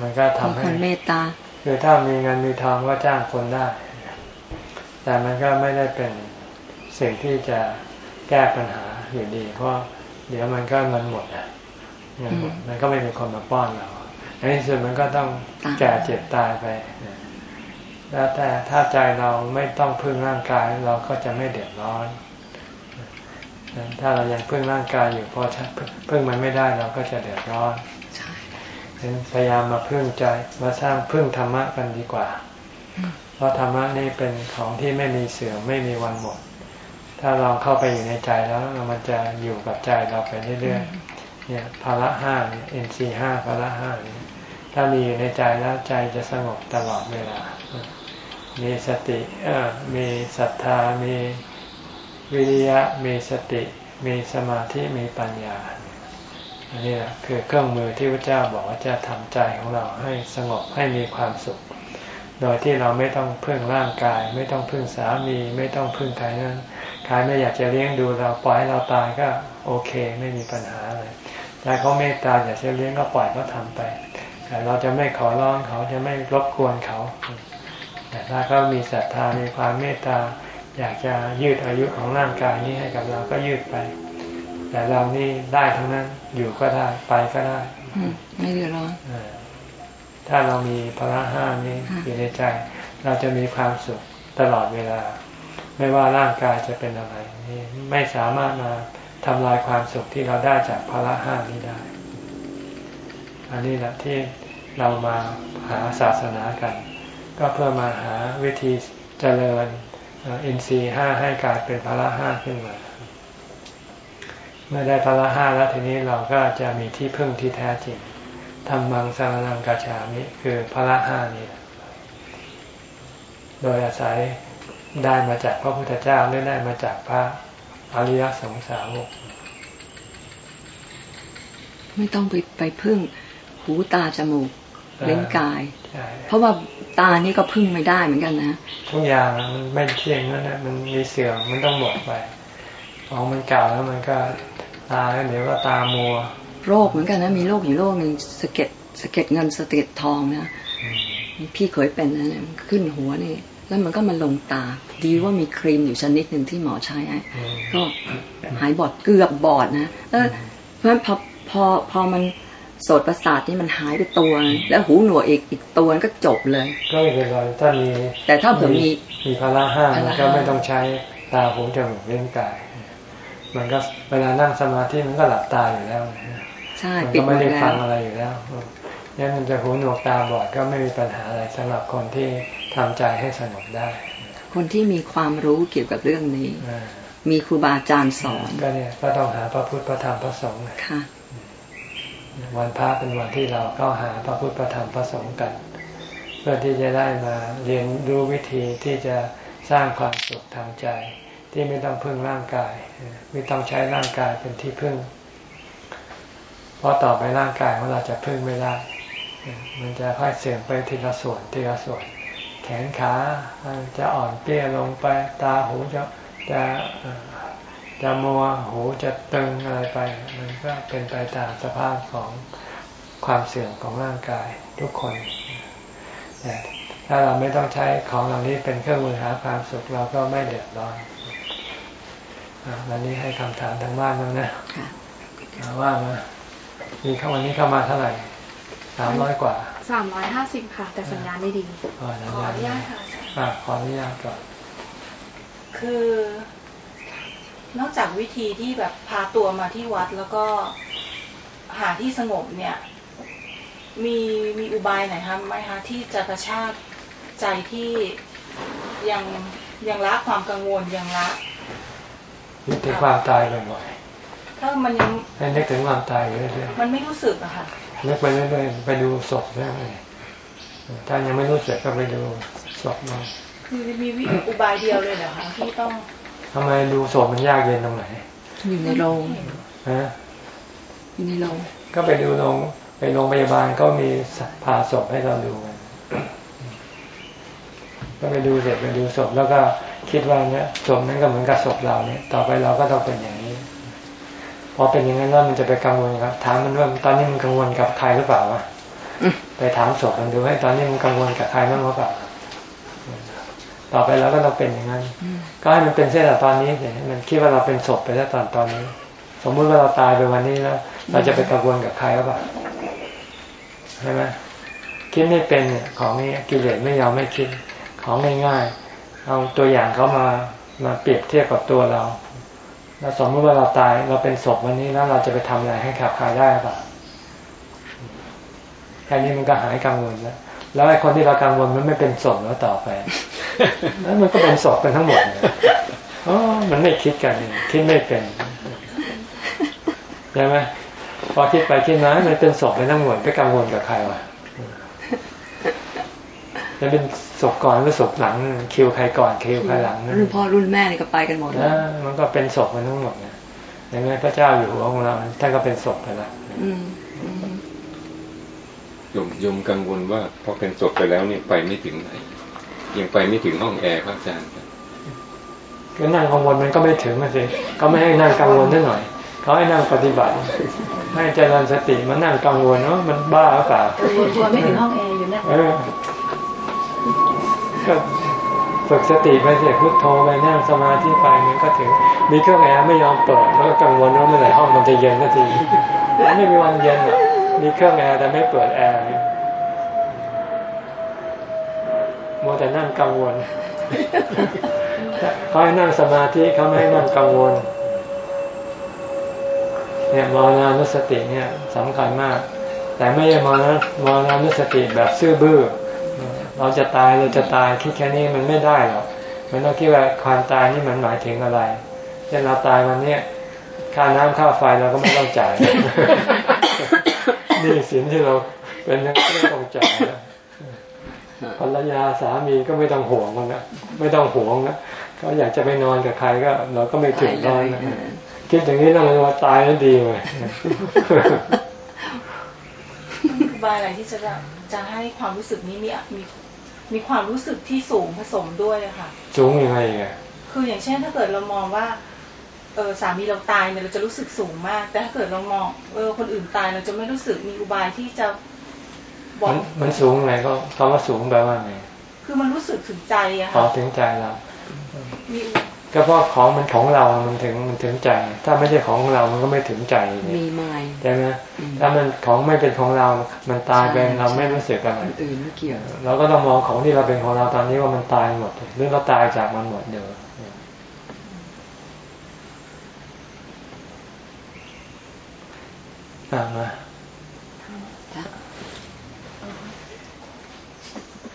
Speaker 1: มันก็ทำให้
Speaker 3: คนเมตตา
Speaker 1: คือถ้ามีเงินมีทองก็จ้างคนได้ แต่มันก็ไม่ได้เป็นสิ่งที่จะแก้ปัญหาอยู่ดี เพราะเดี๋ยวมันก็เงินหมดอะเงินหมดมันก็ไม่มีคนมาป้อนเราในที่สุดมันก็ต้องแก่เจ็บตายไปแล้วแต่ถ้าใจเราไม่ต้องพึ่งร่างกายเราก็จะไม่เดือดร้อน ถ้าเรายังพึ่งร่างกายอยู่พอพึ่งมันไม่ได้เราก็จะเดือดร้อน พยายามมาพึ่งใจมาสร้างพึ่งธรรมะกันดีกว่า เพราะธรรมะนี่เป็นของที่ไม่มีเสื่อมไม่มีวันหมด ถ้าเราเข้าไปอยู่ในใจแล้วมันจะอยู่กับใจเราไปเรื่อยๆเนี่ยภาระห้าเอ็นซีห้าภาระห้าถ้ามีอยู่ในใจแล้วใจจะสงบตลอดเวลา มีสติมีศรัทธามีวิริยะมีสติ มีสมาธิมีปัญญา อันนี้แหละคือเครื่องมือที่พระเจ้าบอกว่าจะทำใจของเราให้สงบให้มีความสุข โดยที่เราไม่ต้องพึ่งร่างกาย ไม่ต้องพึ่งสามีไม่ต้องพึ่งใครนั้นใครไม่อยากจะเลี้ยงดูเราปล่อยเราตายก็โอเคไม่มีปัญหาอะไรแต่เขาเมตตาอยากจะเลี้ยงก็ปล่อยเขาทาไป แต่เราจะไม่ขอร้องเขาจะไม่รบกวนเขา แต่ถ้าเขามีศรัทธามีความเมตตาอยากจะยืดอายุของร่างกายนี้ให้กับเราก็ยืดไป แต่เรานี่ได้ทั้งนั้นอยู่ก็ได้ไปก็ได้
Speaker 3: ไม่เดือดร้อน
Speaker 1: ถ้าเรามีพละห้านี้อยู่ในใจ เราจะมีความสุขตลอดเวลา ไม่ว่าร่างกายจะเป็นอะไรนี่ไม่สามารถมาทำลายความสุขที่เราได้จากพละห้านี้ได้ อันนี้แหละที่เรามาหาศาสนากัน ก็เพื่อมาหาวิธีเจริญอินทรีห้าให้กลายเป็นพละห้าขึ้นมา เมื่อได้พละห้าแล้วทีนี้เราก็จะมีที่พึ่งที่แท้จริงทำมังสารนังกาชามิคือพละห้านี้ โดยอาศัยได้มาจากพระพุทธเจ้าหรือได้มาจากพระอริยสงสาวก
Speaker 3: ไม่ต้องไปไปพึ่งหูตาจมูกเล่นกาย เพราะว่าตานี่ก็พึ่งไม่ได้เหมือนกันนะ
Speaker 1: ทุกอย่างมันไม่เที่ยงนั่นแหละมันมีเสื่อมมันต้องหมดไป ของมันเก่าแล้วมันก็ตาแล้วเดี๋ยวก็ตามัว
Speaker 3: โรคเหมือนกันนะ มีโรคอยู่โรคหนึ่งสะเก็ดสะเก็ดเงินสะเก็ดทองนะพี่เคยเป็นนะขึ้นหัวนี่แล้วมันก็มาลงตา ดีว่ามีครีมอยู่ชนิดหนึ่งที่หมอใช้ก็หายบอดเกือบบอดนะเออเพราะพอพอพอมันโสตประสาทนี่มันหายไปตัวแล้วหูหนวกอีกอีกตัวก็จบเลย
Speaker 1: ก็ไม่เป็นไรถ้ามี
Speaker 3: แต่ถ้าเผื่อมี
Speaker 1: มีพละห้ามันก็ไม่ต้องใช้ตาหูจมูกเล่นกาย มันก็เวลานั่งสมาธิมันก็หลับตาอยู่แล้ว
Speaker 3: ใช่
Speaker 1: ปิดไม่ได้ฟังอะไรอยู่แล้วนี่มันจะหูหนวกตาบอดก็ไม่มีปัญหาอะไรสำหรับคนที่ทำใจให้สงบได้
Speaker 3: คนที่มีความรู้เกี่ยวกับเรื่องนี้ มีครูบาอาจารย์สอน
Speaker 1: ก็เนี่ยก็ต้องหาพระพุทธพระธรรมพระสงฆ์
Speaker 3: ค่ะ
Speaker 1: วันพระเป็นวันที่เราเข้าหาพระพุทธพระธรรมพระสงฆ์กัน เพื่อที่จะได้มาเรียนรู้วิธีที่จะสร้างความสุขทางใจ ที่ไม่ต้องพึ่งร่างกาย ไม่ต้องใช้ร่างกายเป็นที่พึ่ง เพราะต่อไปร่างกายของเราจะพึ่งไม่ได้ มันจะค่อยเสื่อมไปทีละส่วนทีละส่วน แขนขาจะอ่อนเปี้ยลงไป ตาหูจะจะจะมัวหูจะตึงอะไรไป มันก็เป็นไปตามสภาพของความเสื่อมของร่างกายทุกคนแต่ถ้าเราไม่ต้องใช้ของเหล่านี้เป็นเครื่องมือหาความสุขเราก็ไม่เดือดร้อน วันนี้ให้คำถามทางบ้านบ้างนะว่ามามีเข้าวันนี้เข้ามาเท่าไหร่สามร้อยกว่า
Speaker 5: สามร้อยห้าสิบค่ะ แต่สัญญาณไม่ดีขออนุญาต
Speaker 1: ค่ะขออนุญาตก่อน
Speaker 5: คือ นอกจากวิธีที่แบบพาตัวมาที่วัดแล้วก็หาที่สงบเนี่ย มีมีอุบายไหนคะไหมคะที่จะกระชากใจที่ยังยังละความกังวลยังละ
Speaker 1: นึกถึงความตายบ่อยๆ
Speaker 5: ถ้ามันยัง
Speaker 1: ให้นึกถึงความตายอยู่เรื่อย
Speaker 5: ๆมันไม่รู้สึกอะค่ะ
Speaker 1: นึกไปเรื่อยๆไปดูศพได้เลยถ้ายังไม่รู้สึกก็ไปดูศพมา
Speaker 5: คือมีวิอุบายเดียวเลยเหรอคะที่ต้อง
Speaker 1: ทำไมดูศพมันยากเย็นตรงไหน
Speaker 3: อยู่ในโรง
Speaker 1: ฮะ
Speaker 3: อยู่ในโรง
Speaker 1: ก็ไปดูโรงไปโรงพยาบาลก็มีผ่าศพให้เราดูกันก็ไปดูเสร็จไปดูศพแล้วก็ คิดว่าเนี้ยศพนั้นก็เหมือนกับศพเราเนี่ย ต่อไปเราก็ต้องเป็นอย่างนี้ พอเป็นอย่างนั้นแล้วมันจะไปกังวลครับ ถามมันว่าตอนนี้มันกังวลกับใครหรือเปล่าวะไปถามศพมันดูให้ตอนนี้มันกังวลกับใครบ้างหรือเปล่าต่อไปเราก็ต้องเป็นอย่างนั้น ก็ให้มันเป็นเส้นแต่ตอนนี้สิมันคิดว่าเราเป็นศพไปแล้วตอนตอนนี้ สมมุติว่าเราตายไปวันนี้แล้วเราจะไปกังวลกับใครหรือเปล่าใช่ไหมคิดไม่เป็นเนี่ยของนี้กิเลสไม่ยอมไม่คิดของง่ายๆ เอาตัวอย่างเขามามาเปรียบเทียบกับตัวเราแล้วสมมติว่าเราตายเราเป็นศพวันนี้แล้วเราจะไปทำอะไรให้ขับคายได้ป่ะแค่นี้มันก็หายกังวลแล้วแล้วไอ้คนที่เรากังวลมันไม่เป็นศพแล้วต่อไปแล้วมันก็เป็นศพกันทั้งหมดอ๋อมันไม่คิดกันคิดไม่เป็นใช่ไหมพอคิดไปคิดมามันเป็นศพไปทั้งหมดไปกังวลกับใครวะ จะเป็นศพก่อนหรือศพหลังคิวใครก่อนคิวใครหลัง
Speaker 3: รุ่นพ่อรุ่นแม่นี่ก็ไปกันหมดแล้ว
Speaker 1: มันก็เป็นศพกันทั้งหมดนะอย่างนี้พระเจ้าอยู่หัวของเราท่านก็เป็นศพไปแล้ว
Speaker 2: โยมโยมกังวลว่าพอเป็นศพไปแล้วเนี่ยไปไม่ถึงไหนยังไปไม่ถึงห้องแอร์พระอาจารย์
Speaker 1: ก็นั่งกังวลมันก็ไม่ถึงมาสิก็ไม่ให้นั่งกังวลนิดหน่อยเขาให้นั่งปฏิบัติ ให้เจริญสติมานั่งกังวลเนาะมันบ้าหรือเปล่า
Speaker 5: ไม่ถึงห้องแอร์อยู่นะ
Speaker 1: ก็ฝึกสติไปเสียพุทโธไปนั่งสมาธิไปมันก็ถึง มีเครื่องแอร์ไม่ยอมเปิดแล้วก็กังวลว่าเมื่อไหร่ห้องมันจะเย็นสักทีไม่มีวันเย็นมีเครื่องแอร์แต่ไม่เปิดแอร์มัวแต่นั่งกังวลเขาให้นั่งสมาธิเขาไม่ให้นั่งกังวลเนี่ยมรณานุสติเนี่ยสำคัญมาก แต่ไม่ใช่มรณมรณานุสติแบบซื่อบื้อ เราจะตายเราจะตายคิดแค่นี้มันไม่ได้หรอกมันต้องคิดว่าความตายนี่มันหมายถึงอะไรเช่นเราตายวันนี้ค่าน้ำค่าไฟเราก็ไม่ต้องจ่ายนี่สินที่เราเป็นนักไม่ต้องจ่ายภรรยาสามีก็ไม่ต้องห่วงมันนะไม่ต้องห่วงนะเขาอยากจะไปนอนกับใครก็ เราก็ไม่ถึงนอนนะคิดอย่างนี้เราเลยว่าตายแล้วดีเลย
Speaker 5: บายอะไรที่จะจะให้ความรู้สึกนี้มีมี มีความรู้สึกที่สูงผสมด้วยค่ะ
Speaker 1: สูงยังไงอะ
Speaker 5: คืออย่างเช่นถ้าเกิดเรามองว่าเออสามีเราตายเนี่ยเราจะรู้สึกสูงมาก แต่ถ้าเกิดเรามองเออคนอื่นตายเราจะไม่รู้สึกมีอุบายที่จะ
Speaker 1: บอกมันสูงไงก็คำว่าสูงแปลว่าไง
Speaker 5: คือมันรู้สึกถึงใจอะ
Speaker 1: ค่ะถึงใจเรา ก็เพราะของมันของเรา มันถึงมันถึงใจ ถ้าไม่ใช่ของเรา มันก็ไม่ถึงใจ
Speaker 3: มีไม่
Speaker 1: ใช่ไหมถ้ามันของไม่เป็นของเรา มันตายไปเราไม่รู้สึกอะไร
Speaker 3: อื่นไม่เกี่ยว
Speaker 1: เราก็ต้องมองของที่เราเป็นของเราตอนนี้ว่ามันตายหมด หรือเราตายจากมันหมดเดี๋ยวอ่ามา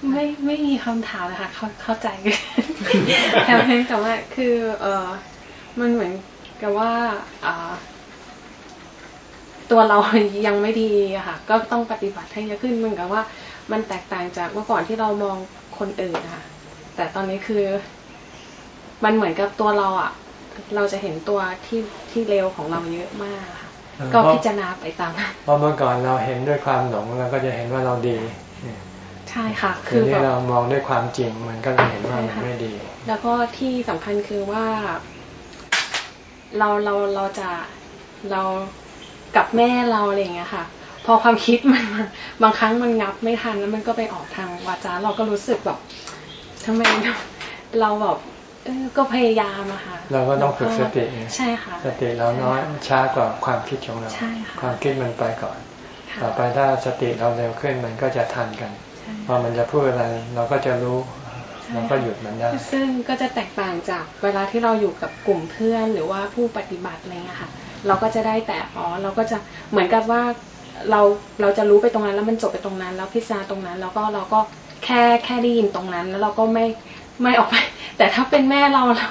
Speaker 6: ไม่ไม่มีคำถามเลยค่ะเข้าเข้าใจแต่เพียงแต่ว่าคือเออมันเหมือนกับว่าอ่าตัวเรายังไม่ดีอะค่ะ ก็ต้องปฏิบัติให้เยอะขึ้นเหมือนกับว่า มันแตกต่างจากเมื่อก่อนที่เรามองคนอื่นค่ะแต่ตอนนี้คือ มันเหมือนกับตัวเราอะเราจะเห็นตัวที่ที่เลวของเราเยอะมากค่ะก็พิจารณาไปตาม
Speaker 1: เพราะเมื่อก่อนเราเห็นด้วยความหลงเราก็จะเห็นว่าเราดี
Speaker 6: ใช่ค่ะ
Speaker 1: คือที่เรามองด้วยความจริงมันก็เห็นว่ามันไม่ดี
Speaker 6: แล้วก็ที่สำคัญคือว่า เราเราเราจะเรากับแม่เราอะไรอย่างเงี้ยค่ะ พอความคิดมันบางครั้งมันงับไม่ทันแล้วมันก็ไปออกทางวาจาเราก็รู้สึกแบบทำไมเราแบบก็พยายามอะค่ะ
Speaker 1: เราก็ต้องฝึกสติ
Speaker 6: ใช่ค่ะ
Speaker 1: สติเราน้อยช้ากว่าความคิดของเรา ความคิดมันไปก่อน ต่อไปถ้าสติเราเร็วขึ้นมันก็จะทันกัน พอมันจะพูดอะไร เราก็จะรู้เราก็หยุดมันได้
Speaker 6: ซึ่งก็จะแตกต่างจากเวลาที่เราอยู่กับกลุ่มเพื่อนหรือว่าผู้ปฏิบัติอะไรเงี้ยค่ะ เราก็จะได้แต่อ๋อเราก็จะเหมือนกับว่าเราเราจะรู้ไปตรงนั้นแล้วมันจบไปตรงนั้น แล้วพิจารณาตรงนั้น แล้วก็เราก็แค่แค่ได้ยินตรงนั้น แล้วเราก็ไม่ไม่ออกไป แต่ถ้าเป็นแม่เราเรา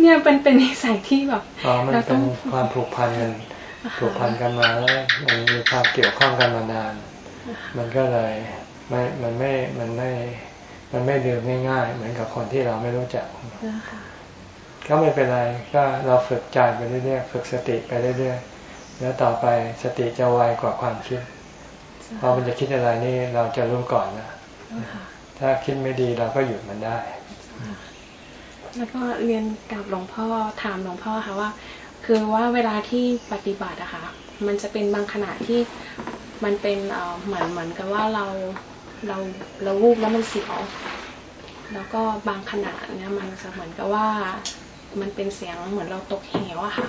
Speaker 6: เนี่ยเป็นเป็นนิสัยที่แบบ
Speaker 1: อ๋อมันเป็นความผูกพันกันผูกพันกันมาแล้วมันมีความเกี่ยวข้องกันมานาน มันก็เลย ไม่มันไม่มันไม่มันไม่ดื่มง่ายๆ เหมือนกับคนที่เราไม่รู้จักก็ไม่เป็นไรก็เราฝึกใจไปเรื่อยๆฝึกสติไปเรื่อยๆแล้วต่อไปสติจะไวกว่าความคิดพอมันจะคิดอะไรนี่เราจะรู้ก่อนนะถ้าคิดไม่ดีเราก็หยุดมันได้
Speaker 6: แล้วก็เรียนกับหลวงพ่อถามหลวงพ่อค่ะว่า คือว่าเวลาที่ปฏิบัติอะค่ะมันจะเป็นบางขณะที่มันเป็นเหมือนเหมือนกับว่าเรา เราเราวูบแล้วมันเสียวแล้วก็บางขณะเนี่ยมันจะเหมือนกับว่ามันเป็นเสียงเหมือนเราตกเหวอะค่ะ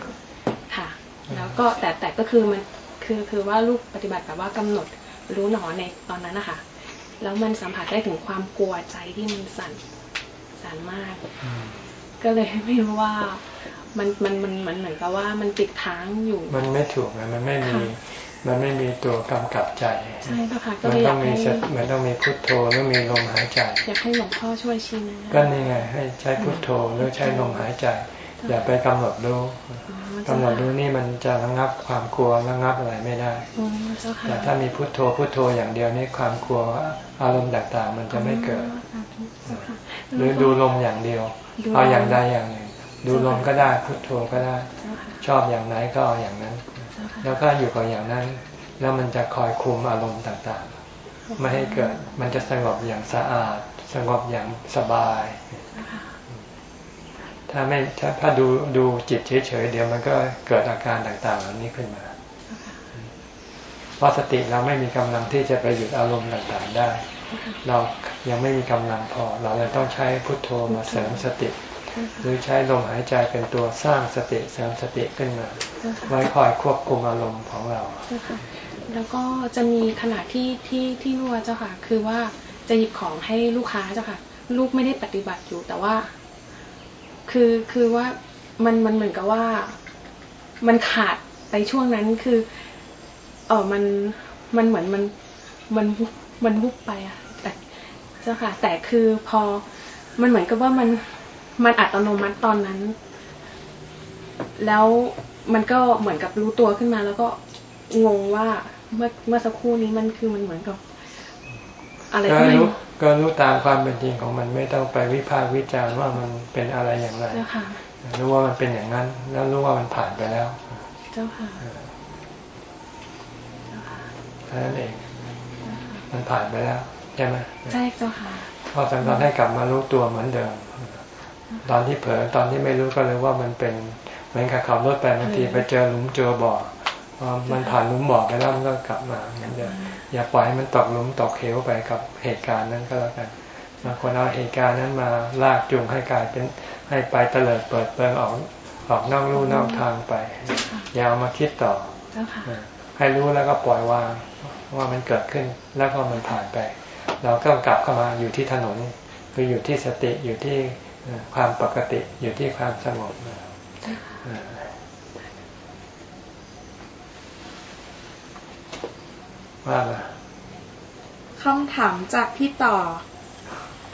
Speaker 6: ค่ะ แล้วก็แต่แต่ก็คือมันคือคือว่าลูกปฏิบัติแบบว่ากำหนดรู้หนอในตอนนั้นนะคะ แล้วมันสัมผัสได้ถึงความกลัวใจที่มันสั่นสั่นมาก ก็เลยไม่รู้ว่ามันมันมันมันเหมือนกับว่ามันติดค้างอยู่
Speaker 1: มันไม่ถูกนะมันไม่มี มันไม่มีตัวกำกับใจ
Speaker 6: ใช่ค่ะ
Speaker 1: ก็เลยอยากให้มันต้องมีพุทโธหรือมีลมหายใจ
Speaker 6: อยากให้หลวงพ่อช่วยชี้นะ
Speaker 1: ก็นี่ไงให้ใช้พุทโธหรือใช้ลมหายใจ อย่าไปกำหนดรู้กำหนดรู้นี่มันจะระงับความกลัวระงับอะไรไม่ได้แต่ถ้ามีพุทโธพุทโธอย่างเดียวนี่ความกลัวอารมณ์ต่างๆ มันจะไม่เกิด หรือดูลมอย่างเดียว เอาอย่างใดอย่างหนึ่งดูลมก็ได้พุทโธก็ได้ ชอบอย่างไหนก็เอาอย่างนั้น แล้วก็อยู่กับอย่างนั้น แล้วมันจะคอยคุมอารมณ์ต่างๆ ไม่ให้เกิดมันจะสงบอย่างสะอาด สงบอย่างสบาย ถ้าไม่ถ้าถ้าดูดูจิตเฉยๆเดี๋ยวมันก็เกิดอาการต่างๆเหล่านี้ขึ้นมาเพราะสติเราไม่มีกำลังที่จะไปหยุดอารมณ์ต่างๆได้ เรายังไม่มีกำลังพอ เราเลยต้องใช้พุทโธมาเสริมสติ หรือใช้ลมหายใจเป็นตัวสร้างสติเสริมสติขึ้นมา ไว้คอยควบคุมอารมณ์ของเรา
Speaker 6: แล้วก็จะมีขณะที่ที่ที่รัวเจ้าค่ะ คือว่าจะหยิบของให้ลูกค้าเจ้าค่ะ ลูกไม่ได้ปฏิบัติอยู่แต่ว่า คือคือว่ามันมันเหมือนกับว่า มันขาดไปช่วงนั้นคือ เออมันมันเหมือนมันมันมันวุบไปอะแต่เจ้าค่ะ แต่คือพอมันเหมือนกับว่ามัน มันอัตโนมัติตอนนั้น แล้วมันก็เหมือนกับรู้ตัวขึ้นมา แล้วก็งงว่าเมื่อเมื่อสักครู่นี้มันคือมันเหมือนกับ อะไรก็
Speaker 1: รู้ก็รู้ตามความเป็นจริงของมันไม่ต้องไปวิพากษ์วิจารณ์ว่ามันเป็นอะไรอย่างไรรู้ว่ามันเป็นอย่างนั้น แล้วรู้ว่ามันผ่านไปแล้ว
Speaker 6: เจ้าค่ะ
Speaker 1: แค่นั้นเอง มันผ่านไปแล้วใช่ไหม
Speaker 6: ใช่เจ้าค่ะ
Speaker 1: พอสังตอนให้กลับมารู้ตัวเหมือนเดิม ตอนที่เผลอตอนที่ไม่รู้ก็เลยว่ามันเป็นเหมือนกับขับรถไปบางทีไปเจอหลุมเจอบ่อพอมันผ่านหลุมบ่อไปแล้วมันก็กลับมาเหมือนเดิมอย่าปล่อยให้มันตกหลุมตกเหวไปกับเหตุการณ์นั้นก็แล้วกันบางคนเอาเหตุการณ์นั้นมาลากจูงให้กลายเป็นให้ไปเตลิดเปิดเปิงออกออกนอกลู่นอกทางไป อย่าเอามาคิดต่อให้รู้แล้วก็ปล่อยวางว่ามันเกิดขึ้นแล้วก็มันผ่านไป เราก็กลับเข้ามาอยู่ที่ถนนคืออยู่ที่สติอยู่ที่ ความปกติอยู่ที่ความสงบว่ามา
Speaker 5: คำถามจากพี่ต่อ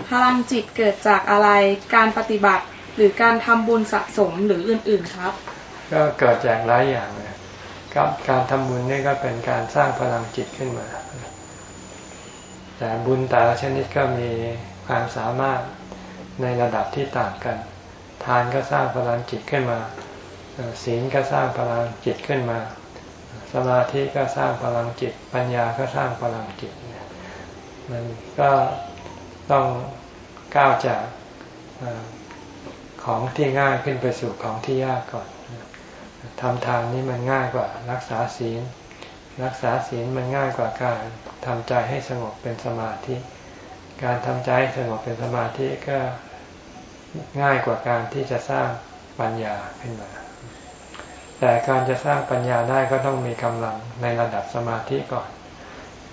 Speaker 5: พลังจิตเกิดจากอะไรการปฏิบัติหรือการทำบุญสะสมหรืออื่น ๆครับ
Speaker 1: ก็เกิดจากหลายอย่างเลยกับการทำบุญนี่ก็เป็นการสร้างพลังจิตขึ้นมา แต่บุญแต่ละชนิดก็มีความสามารถ ในระดับที่ต่างกัน ทานก็สร้างพลังจิตขึ้นมาศีลก็สร้างพลังจิตขึ้นมา สมาธิก็สร้างพลังจิต ปัญญาก็สร้างพลังจิตมันก็ต้องก้าวจากของที่ง่ายขึ้นไปสู่ของที่ยากก่อนทำทานนี่มันง่ายกว่ารักษาศีล รักษาศีลมันง่ายกว่าการทำใจให้สงบเป็นสมาธิ การทำใจให้สงบเป็นสมาธิก็ง่ายกว่าการที่จะสร้างปัญญาขึ้นมา แต่การจะสร้างปัญญาได้ก็ต้องมีกำลังในระดับสมาธิก่อน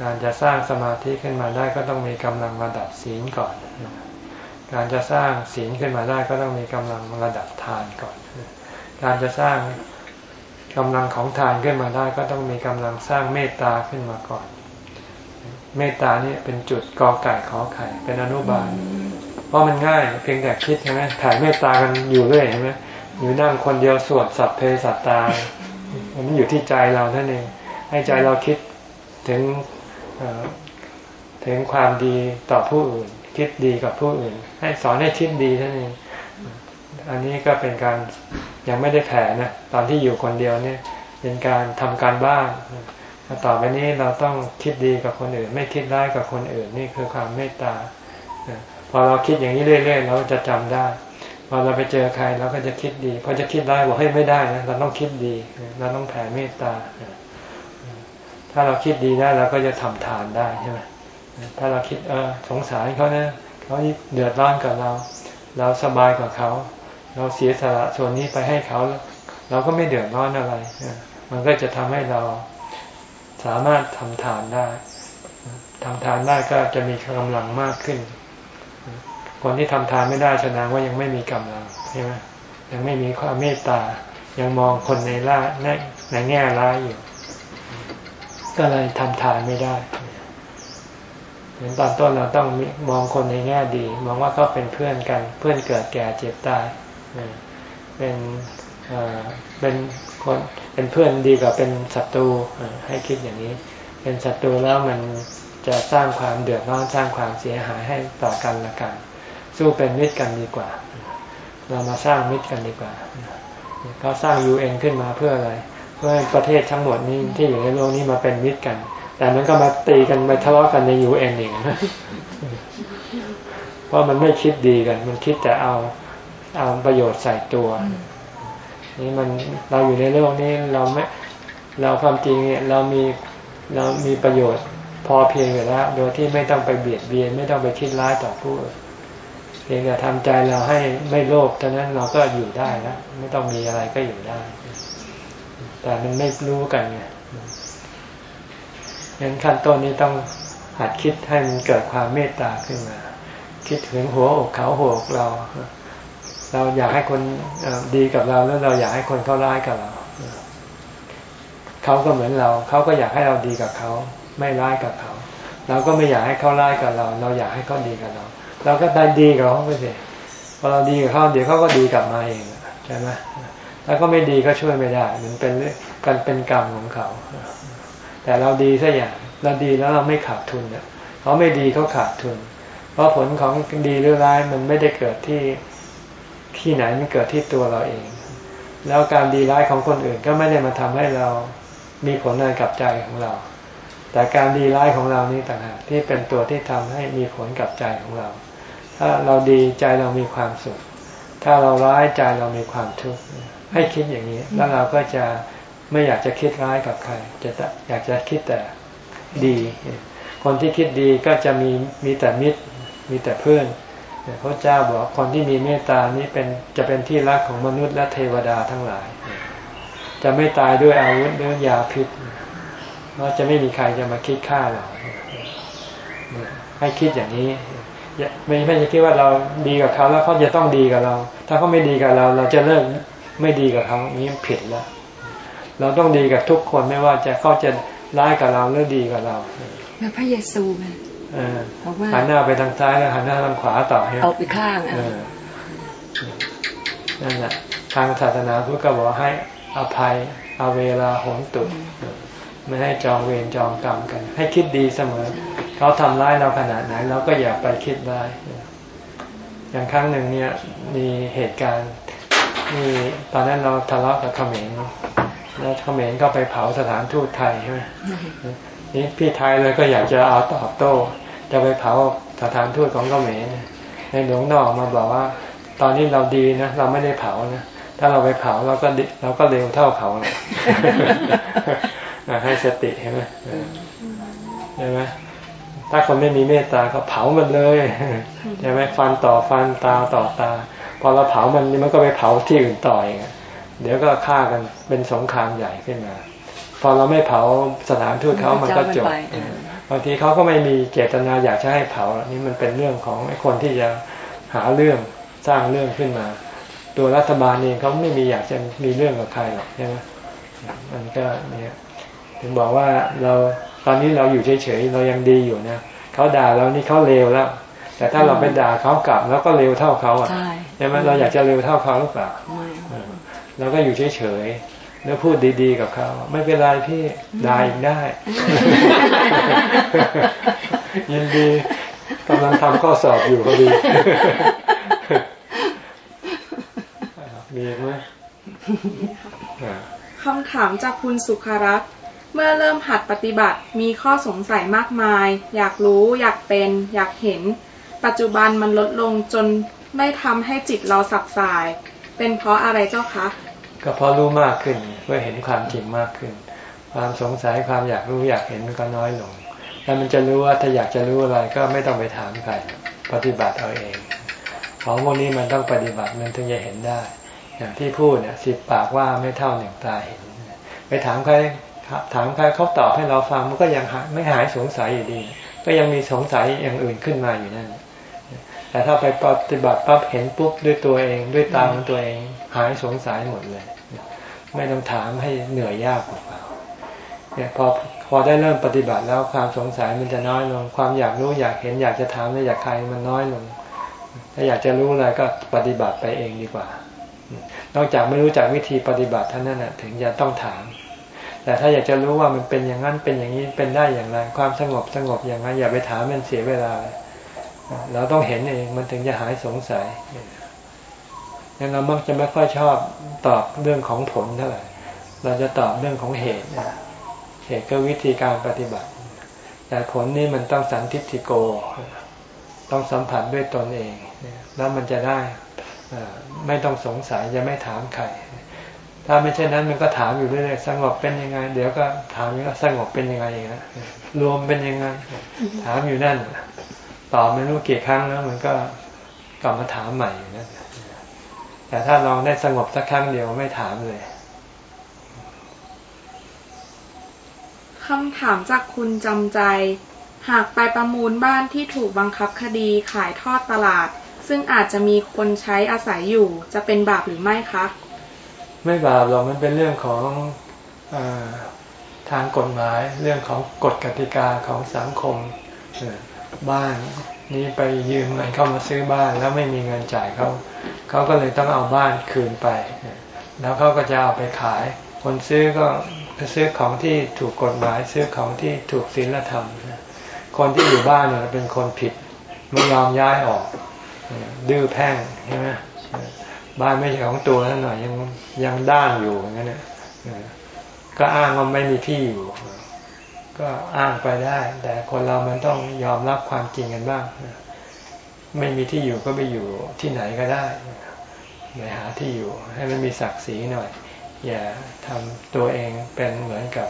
Speaker 1: การจะสร้างสมาธิขึ้นมาได้ก็ต้องมีกำลังระดับศีลก่อน การจะสร้างศีลขึ้นมาได้ก็ต้องมีกำลังระดับทานก่อน การจะสร้างกำลังของทานขึ้นมาได้ก็ต้องมีกำลังสร้างเมตตาขึ้นมาก่อน เมตตานี่เป็นจุดกอไก่ขอไข่เป็นอนุบาล เพราะมันง่ายเพียงแต่คิดใช่ไหมถ่ายเมตตากันอยู่เรื่อยใช่ไหมอยู่นั่งคนเดียวสวดสัพเพสัตตา มันอยู่ที่ใจเราท่านเอง ให้ใจเราคิดถึงถึงความดีต่อผู้อื่น คิดดีกับผู้อื่น ให้สอนให้คิดดีท่านเอง อันนี้ก็เป็นการยังไม่ได้แผ่นะตอนที่อยู่คนเดียวเนี่ย เป็นการทำการบ้าน ต่อไปนี้เราต้องคิดดีกับคนอื่น ไม่คิดร้ายกับคนอื่นนี่คือความเมตตาพอเราคิดอย่างนี้เรื่อยๆเราจะจำได้พอเราไปเจอใครเราก็จะคิดดีพอจะคิดได้บอกให้ไม่ได้นะเราต้องคิดดีเราต้องแผ่เมตตา ถ้าเราคิดดีได้เราก็จะทำทานได้ใช่ไหมถ้าเราคิดเออสงสารเขานะเขาเดือดร้อนกับเรา เราสบายกับเขา เราเสียสละส่วนนี้ไปให้เขา เราก็ไม่เดือดร้อนอะไรมันก็จะทำให้เรา สามารถทำทานได้ทำทานได้ก็จะมีกำลังมากขึ้น คนที่ทำทานไม่ได้แสดงว่ายังไม่มีกำลังใช่ไหมยังไม่มีความเมตตา ยังมองคนในล่าในในแง่ร้ายอยู่ ก็เลยทำทานไม่ได้เหมือนตอนต้นเราต้องมองคนในแง่ดี มองว่าเขาเป็นเพื่อนกัน เพื่อนเกิดแก่เจ็บตายเป็นเป็น คนเป็นเพื่อนดีกว่าเป็นศัตรูให้คิดอย่างนี้ เป็นศัตรูแล้วมันจะสร้างความเดือดร้อนสร้างความเสียหายให้ต่อกันละกัน สู้เป็นมิตรกันดีกว่า เรามาสร้างมิตรกันดีกว่าก็สร้างยูเอ็นขึ้นมาเพื่ออะไร เพื่อประเทศทั้งหมดนี้ที่อยู่ในโลกนี้มาเป็นมิตรกัน แต่มันก็มาตีกันมาทะเลาะกันในยูเอ็นเองเพราะมันไม่คิดดีกัน มันคิดแต่เอาเอาประโยชน์ใส่ตัว นี่มันเราอยู่ในโลกนี้เราไม่เราความจริงเนี่ยเรามีเรามีประโยชน์พอเพียงอยู่แล้ว โดยที่ไม่ต้องไปเบียดเบียน ไม่ต้องไปคิดร้ายต่อผู้เพียงแต่ทำใจเราให้ไม่โลภเท่านั้นเราก็อยู่ได้แล้วไม่ต้องมีอะไรก็อยู่ได้ แต่มันไม่รู้กันไงงั้นขั้นต้นนี้ต้องหัดคิดให้มันเกิดความเมตตาขึ้นมา คิดถึงหัวอกเขาหัวอกเรา เราอยากให้คนดีกับเราแล้วเราอยากให้คนเขาร้ายกับเราเขาก็เหมือนเรา เขาก็อยากให้เราดีกับเขา ไม่ร้ายกับเขา เราก็ไม่อยากให้เขาร้ายกับเรา เราอยากให้เขาดีกับเรา เราก็ได้ดีกับเขาไปสิพอเราดีกับเขาเดี๋ยวเขาก็ดีกลับมาเองใช่ไหมถ้าก็ไม่ดีก็ช่วยไม่ได้ มันเป็นกันเป็นกรรมของเขา แต่เราดีซะอย่างเราดีแล้วเราไม่ขาดทุนเนี่ยเขาไม่ดีเขาขาดทุน เพราะผลของดีหรือร้ายมันไม่ได้เกิดที่ ที่ไหนมันเกิดที่ตัวเราเอง แล้วการดีร้ายของคนอื่นก็ไม่ได้มาทำให้เรามีผลอะไรกับใจของเรา แต่การดีร้ายของเรานี่ต่างหากที่เป็นตัวที่ทำให้มีผลกับใจของเรา ถ้าเราดีใจเรามีความสุข ถ้าเราร้ายใจเรามีความทุกข์ให้คิดอย่างนี้ แล้วเราก็จะไม่อยากจะคิดร้ายกับใคร จะอยากจะคิดแต่ดี คนที่คิดดีก็จะมีมีแต่มิตร มีแต่เพื่อน พระเจ้าบอกคนที่มีเมตตานี้เป็นจะเป็นที่รักของมนุษย์และเทวดาทั้งหลาย จะไม่ตายด้วยอาวุธหรือยาพิษเพราะจะไม่มีใครจะมาคิดฆ่าเราให้คิดอย่างนี้ไม่ไม่จะคิดว่าเราดีกับเขาแล้วเขาจะต้องดีกับเรา ถ้าเขาไม่ดีกับเรา เราจะเลิกไม่ดีกับเขานี้ผิดแล้วเราต้องดีกับทุกคนไม่ว่าจะเขาจะร้ายกับเราหรือดีกับเรา
Speaker 3: แล้วพระเยซู ไง
Speaker 1: หันหน้าไปทางซ้ายแล้วหันหน้าทางขวาต่อให้
Speaker 3: เอาไปข้าง
Speaker 1: นั่นแหละทางศาสนาพุทธก็บอกให้อภัยเอาเวลาหนตุไม่ให้จองเวรจองกรรมกัน ให้คิดดีเสมอ เขาทำร้ายเราขนาดไหนเราก็อย่าไปคิดร้ายอย่างครั้งหนึ่งเนี่ยมีเหตุการณ์มีตอนนั้นเราทะเลาะกับเขมรแล้วเขมรก็ไปเผาสถานทูตไทยใช่ไหมนี่พี่ไทยเลยก็อยากจะเอาตอบโต้ จะไปเผาสถานทูตของเขมรในหลวงนอกมาบอกว่า ตอนนี้เราดีนะเราไม่ได้เผานะถ้าเราไปเผาเราก็เราก็เร็วเท่าเขาเลยให้สติเห็นไหมใช่ไหมถ้าคนไม่มีเมตตาก็เผามันเลยใช่ไหมฟันต่อฟันตาต่อตา พอเราเผามันมันก็ไปเผาที่อื่นต่อเองเดี๋ยวก็ฆ่ากันเป็นสงครามใหญ่ขึ้นมา พอเราไม่เผาสถานทูตเขามันก็จบ บางทีเขาก็ไม่มีเจตนาอยากจะให้เผานี่มันเป็นเรื่องของคนที่จะหาเรื่องสร้างเรื่องขึ้นมา ตัวรัฐบาลเองเขาไม่มีอยากจะมีเรื่องกับใครหรอกใช่ไหมมันก็เนี่ยถึงบอกว่าเราตอนนี้เราอยู่เฉยๆเรายังดีอยู่นะเขาด่าเรานี่เขาเลวแล้ว แต่ถ้าเราไปด่าเขากลับ แล้วก็เร็วเท่าเขาอะใช่ไหมเราอยากจะเร็วเท่าเขาหรือเปล่าเราก็อยู่เฉยๆ แล้วพูดดีๆกับเขา ไม่เป็นไรพี่ด่าอีกได้ ยินดีกำลังทำข้อสอบอยู่พอดีมีไหม
Speaker 7: คำถามจากคุณสุขรัตน์เมื่อเริ่มหัดปฏิบัติมีข้อสงสัยมากมาย อยากรู้ อยากเป็น อยากเห็น ปัจจุบันมันลดลงจนไม่ทำให้จิตเราสับสาย เป็นเพราะอะไรเจ้าคะ
Speaker 1: ก็เพราะรู้มากขึ้นเพื่อเห็นความจริงมากขึ้น ความสงสัยความอยากรู้อยากเห็นมันก็น้อยลง แล้วมันจะรู้ว่าถ้าอยากจะรู้อะไรก็ไม่ต้องไปถามใครปฏิบัติเอาเอง ของพวกนี้มันต้องปฏิบัติมันถึงจะเห็นได้ อย่างที่พูดเนี่ยสิบปากว่าไม่เท่าหนึ่งตาเห็นไปถามใครถามใครเขาตอบให้เราฟังมันก็ยังไม่หายสงสัยอยู่ดี ก็ยังมีสงสัยอย่างอื่นขึ้นมาอยู่นั่นแต่ถ้าไปปฏิบัติปั๊บเห็นปุ๊บด้วยตัวเอง ด้วยตาของตัวเอง หายสงสัยหมดเลย ไม่ต้องถามให้เหนื่อยยากเปล่าเนี่ยพอพอได้เริ่มปฏิบัติแล้วความสงสัยมันจะน้อยลง ความอยากรู้อยากเห็นอยากจะถามอยากใครมันน้อยลง ถ้าอยากจะรู้อะไรก็ปฏิบัติไปเองดีกว่า นอกจากไม่รู้จักวิธีปฏิบัติท่านนั้นนะถึงจะต้องถาม แต่ถ้าอยากจะรู้ว่ามันเป็นอย่างนั้นเป็นอย่างนี้เป็นได้อย่างไร ความสงบสงบอย่างไรอย่าไปถามมันเสียเวลาเลยเราต้องเห็นเองมันถึงจะหายสงสัย งั้นเรามักจะไม่ค่อยชอบตอบเรื่องของผลเท่าไหร่ เราจะตอบเรื่องของเหตุเหตุก็วิธีการปฏิบัติ แต่ผลนี่มันต้องสันทิฏฐิโก ต้องสัมผัสด้วยตนเอง แล้วมันจะได้ไม่ต้องสงสัยจะไม่ถามใคร ถ้าไม่เช่นนั้นมันก็ถามอยู่เรื่อยๆสงบเป็นยังไง เดี๋ยวก็ถามว่าสงบเป็นยังไงนะรวมเป็นยังไง ถามอยู่นั่นตอบไม่รู้กี่ครั้งแล้ว มันก็กลับมาถามใหม่อยู่นั่น แต่ถ้าลองได้สงบสักครั้งเดียวไม่ถามเลย
Speaker 7: คำถามจากคุณจำใจ หากไปประมูลบ้านที่ถูกบังคับคดีขายทอดตลาด ซึ่งอาจจะมีคนใช้อาศัยอยู่ จะเป็นบาปหรือไม่คะ
Speaker 1: ไม่บาปหรอกมันเป็นเรื่องของอทางกฎหมาย เรื่องของกฎกติกาของสังคมบ้าน นี้ไปยืมเงินเข้ามาซื้อบ้านแล้วไม่มีเงินจ่ายเขาเขาก็เลยต้องเอาบ้านคืนไป แล้วเขาก็จะเอาไปขาย คนซื้อก็ซื้อของที่ถูกกฎหมายซื้อของที่ถูกศีลธรรม คนที่อยู่บ้านเนี่ยเป็นคนผิดไม่ยอมย้ายออก ดื้อแพ่งใช่ไหมบ้านไม่ใช่ของตัวนั่นหน่อยยังยังด้านอยู่อย่างนั้นเนี่ยก็อ้างว่าไม่มีที่อยู่ ก็อ้างไปได้ แต่คนเรามันต้องยอมรับความจริงกันบ้าง ไม่มีที่อยู่ก็ไปอยู่ที่ไหนก็ได้ไปหาที่อยู่ ให้มันมีศักดิ์ศรีหน่อย อย่าทำตัวเองเป็นเหมือนกับ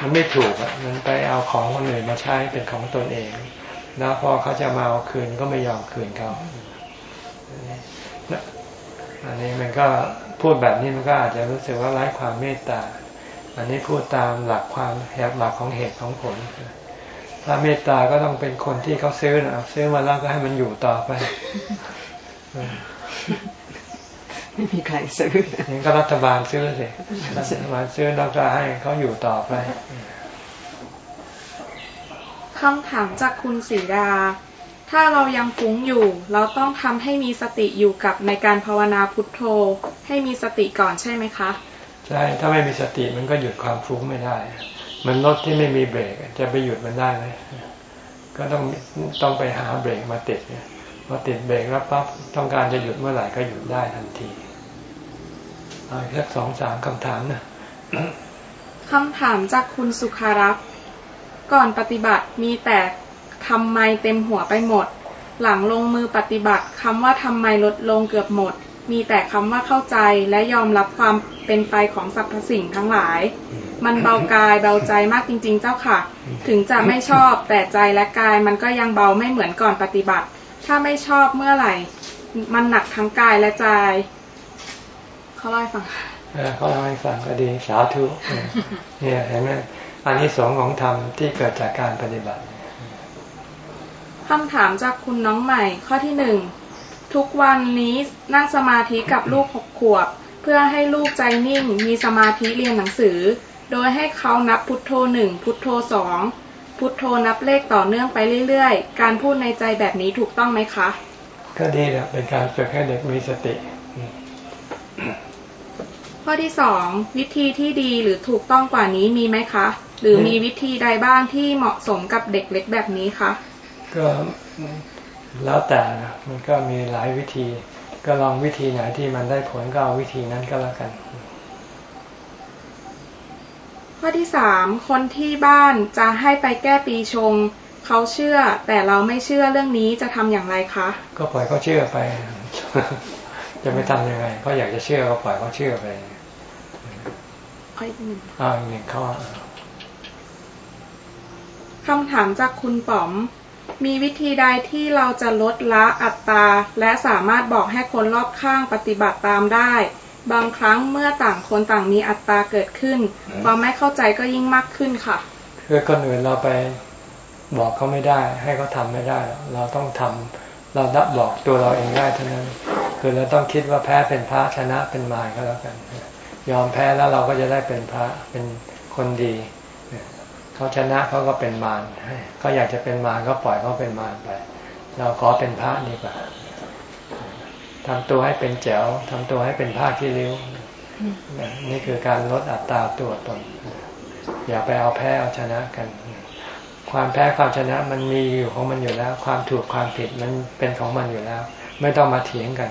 Speaker 1: มันไม่ถูกอะมันไปเอาของคนอื่นมาใช้เป็นของตนเองแล้วพอเขาจะมาเอาคืนก็ไม่ยอมคืนเขาอันนี้มันก็พูดแบบนี้มันก็อาจจะรู้สึกว่าไร้ความเมตตา อันนี้พูดตามหลักความหลักของเหตุของผล ถ้าเมตตาก็ต้องเป็นคนที่เขาซื้อนะซื้อมาแล้วก็ให้มันอยู่ต่อไป
Speaker 3: ไม่มีใครซื้อ
Speaker 1: นี่ก็รัฐบาลซื้อสิรัฐบาลซื้อแล้วก็ให้เขาอยู่ต่อไป
Speaker 7: คำถามจากคุณสีดา ถ้าเรายังฟุ้งอยู่ เราต้องทำให้มีสติอยู่กับในการภาวนาพุทโธ ให้มีสติก่อนใช่ไหมคะ
Speaker 1: ใช่ถ้าไม่มีสติมันก็หยุดความฟุ้งไม่ได้ มันรถที่ไม่มีเบรกจะไปหยุดมันได้ไหมก็ต้องต้องไปหาเบรกมาติดเนี่ยพอติดเบรกแล้วปั๊บต้องการจะหยุดเมื่อไหร่ก็หยุดได้ทันทีเอาสักสองสามคำถามนะ
Speaker 7: คำถามจากคุณสุขารักษ์ก่อนปฏิบัติมีแต่ทำไมเต็มหัวไปหมด หลังลงมือปฏิบัติคำว่าทำไมลดลงเกือบหมด มีแต่คำว่าเข้าใจและยอมรับความเป็นไปของสรรพสิ่งทั้งหลาย มันเบากายเบาใจมากจริง ๆ เจ้าค่ะ ถึงจะไม่ชอบแต่ใจและกายมันก็ยังเบาไม่เหมือนก่อนปฏิบัติ ถ้าไม่ชอบเมื่อไหร่ มันหนักทั้งกายและใจเขาเล่าให้ฟัง
Speaker 1: เขาเล่าให้ฟังก็ดีสาธุเนี่ยเห็นไหมอันนี้สองของธรรมที่เกิดจากการปฏิบัติ
Speaker 7: คำถามจากคุณน้องใหม่ข้อที่หนึ่ง ทุกวันนี้นั่งสมาธิกับลูกหกขวบ เพื่อให้ลูกใจนิ่งมีสมาธิเรียนหนังสือ โดยให้เขานับพุทโธหนึ่งพุทโธสองพุทโธนับเลขต่อเนื่องไปเรื่อยๆ การพูดในใจแบบนี้ถูกต้องไหมคะ
Speaker 1: ก็ดีแหละเป็นการฝึกให้เด็กมีสติ
Speaker 7: ข้อที่สองวิธีที่ดีหรือถูกต้องกว่านี้มีไหมคะ หรือมีวิธีใดบ้างที่เหมาะสมกับเด็กเล็กแบบนี้คะ
Speaker 1: ก็ แล้วแต่นะมันก็มีหลายวิธี ก็ลองวิธีไหนที่มันได้ผลก็เอาวิธีนั้นก็แล้วกัน
Speaker 7: ข้อที่สามคนที่บ้านจะให้ไปแก้ปีชง เขาเชื่อ แต่เราไม่เชื่อเรื่องนี้จะทำอย่างไรคะ
Speaker 1: ก็ปล่อยเขาเชื่อไป จะไม่ทำยังไงเขาอยากจะเชื่อก็ปล่อยเขาเชื่อไป
Speaker 7: ข้อที่หนึ่ง
Speaker 1: อ่าอีกหนึ่งข้อ
Speaker 7: คำถามจากคุณป๋อม มีวิธีใดที่เราจะลดละอัตราและสามารถบอกให้คนรอบข้างปฏิบัติตามได้ บางครั้งเมื่อต่างคนต่างมีอัตราเกิดขึ้น ความไม่เข้าใจก็ยิ่งมากขึ้นค่ะ
Speaker 1: คือคนอื่นเราไปบอกเขาไม่ได้ ให้เขาทำไม่ได้ เราต้องทำเราดับบอกตัวเราเองได้เท่านั้น คือเราต้องคิดว่าแพ้เป็นพระชนะเป็นมารก็แล้วกัน ยอมแพ้แล้วเราก็จะได้เป็นพระเป็นคนดี เขาชนะเขาก็เป็นมารเขาอยากจะเป็นมารก็ปล่อยเขาเป็นมารไป เราขอเป็นพระดีกว่าทำตัวให้เป็นแจ๋วทำตัวให้เป็นผ้าที่ริ้ว นี่คือการลดอัตราตัวตน อย่าไปเอาแพ้เอาชนะกัน ความแพ้ความชนะมันมีอยู่ของมันอยู่แล้ว ความถูกความผิดมันเป็นของมันอยู่แล้ว ไม่ต้องมาเถียงกัน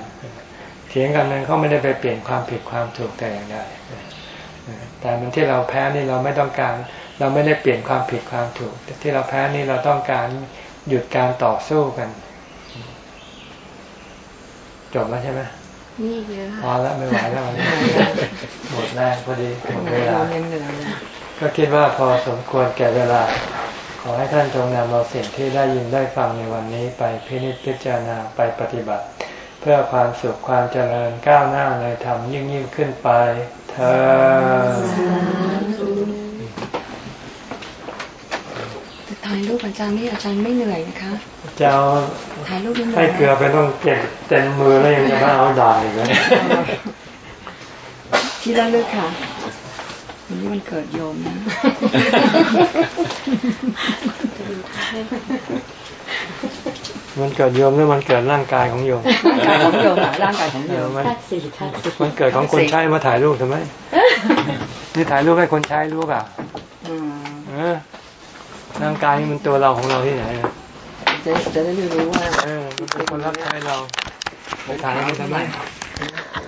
Speaker 1: เถียงกันมันก็ไม่ได้ไปเปลี่ยนความผิดความถูกแต่อย่างใดแต่มันที่เราแพ้นี่เราไม่ต้องการ เราไม่ได้เปลี่ยนความผิดความถูก ที่เราแพ้นี่เราต้องการหยุดการต่อสู้กัน จบแล้วใช่ไหม
Speaker 7: นี่เยอะ
Speaker 1: พอแล้วไม่ไหวแล้ววันนี้หมดแรงพอดีหมดเวลา
Speaker 3: ยังเหลือเลย
Speaker 1: ก็คิดว่าพอสมควรแก่เวลา ขอให้ท่านจงนำเอาสิ่งที่ได้ยินได้ฟังในวันนี้ไปพินิจพิจารณาไปปฏิบัติ เพื่อความสุขความเจริญก้าวหน้าในธรรมยิ่งยิ่งขึ้นไปเธอ
Speaker 3: แต่ ถ่ายรูปอาจารย์นี่อาจารย์ไม่เหนื่อยนะคะ
Speaker 1: จะเอา
Speaker 3: ถ่ายรูปไม่เหนื่
Speaker 1: ให้
Speaker 3: อย
Speaker 1: เกลือไปต้องเก็บเต็มมือแล้วยังจะมาเอาด่างอีกเลย
Speaker 3: ที่ระลึกค่ะวันนี้มันเกิดโยมนะ
Speaker 1: มันเกิดโยมหรือมันเกิดร่างกายของโยม
Speaker 3: ร่างกายของโยมค่ะร่างกายของโยม
Speaker 1: มัน
Speaker 3: ธาตุสี่ธาตุสี่
Speaker 1: มันเกิดของคนใช้มาถ่ายรูปทำไมนี่ถ่ายรูปให้คนใช้รู้เปล่า
Speaker 3: อืม
Speaker 1: เออ ร่างกายนี่มันตัวเราของเราที่ไหนอะ
Speaker 3: จะจะได้รู้ว่า
Speaker 1: เออมันเป็นคนรับใช้เราไปถ่ายมันทำไม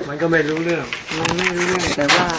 Speaker 1: มันก็ไม่รู้เรื่อง
Speaker 3: มันไม่รู้เรื่องแต่ว่า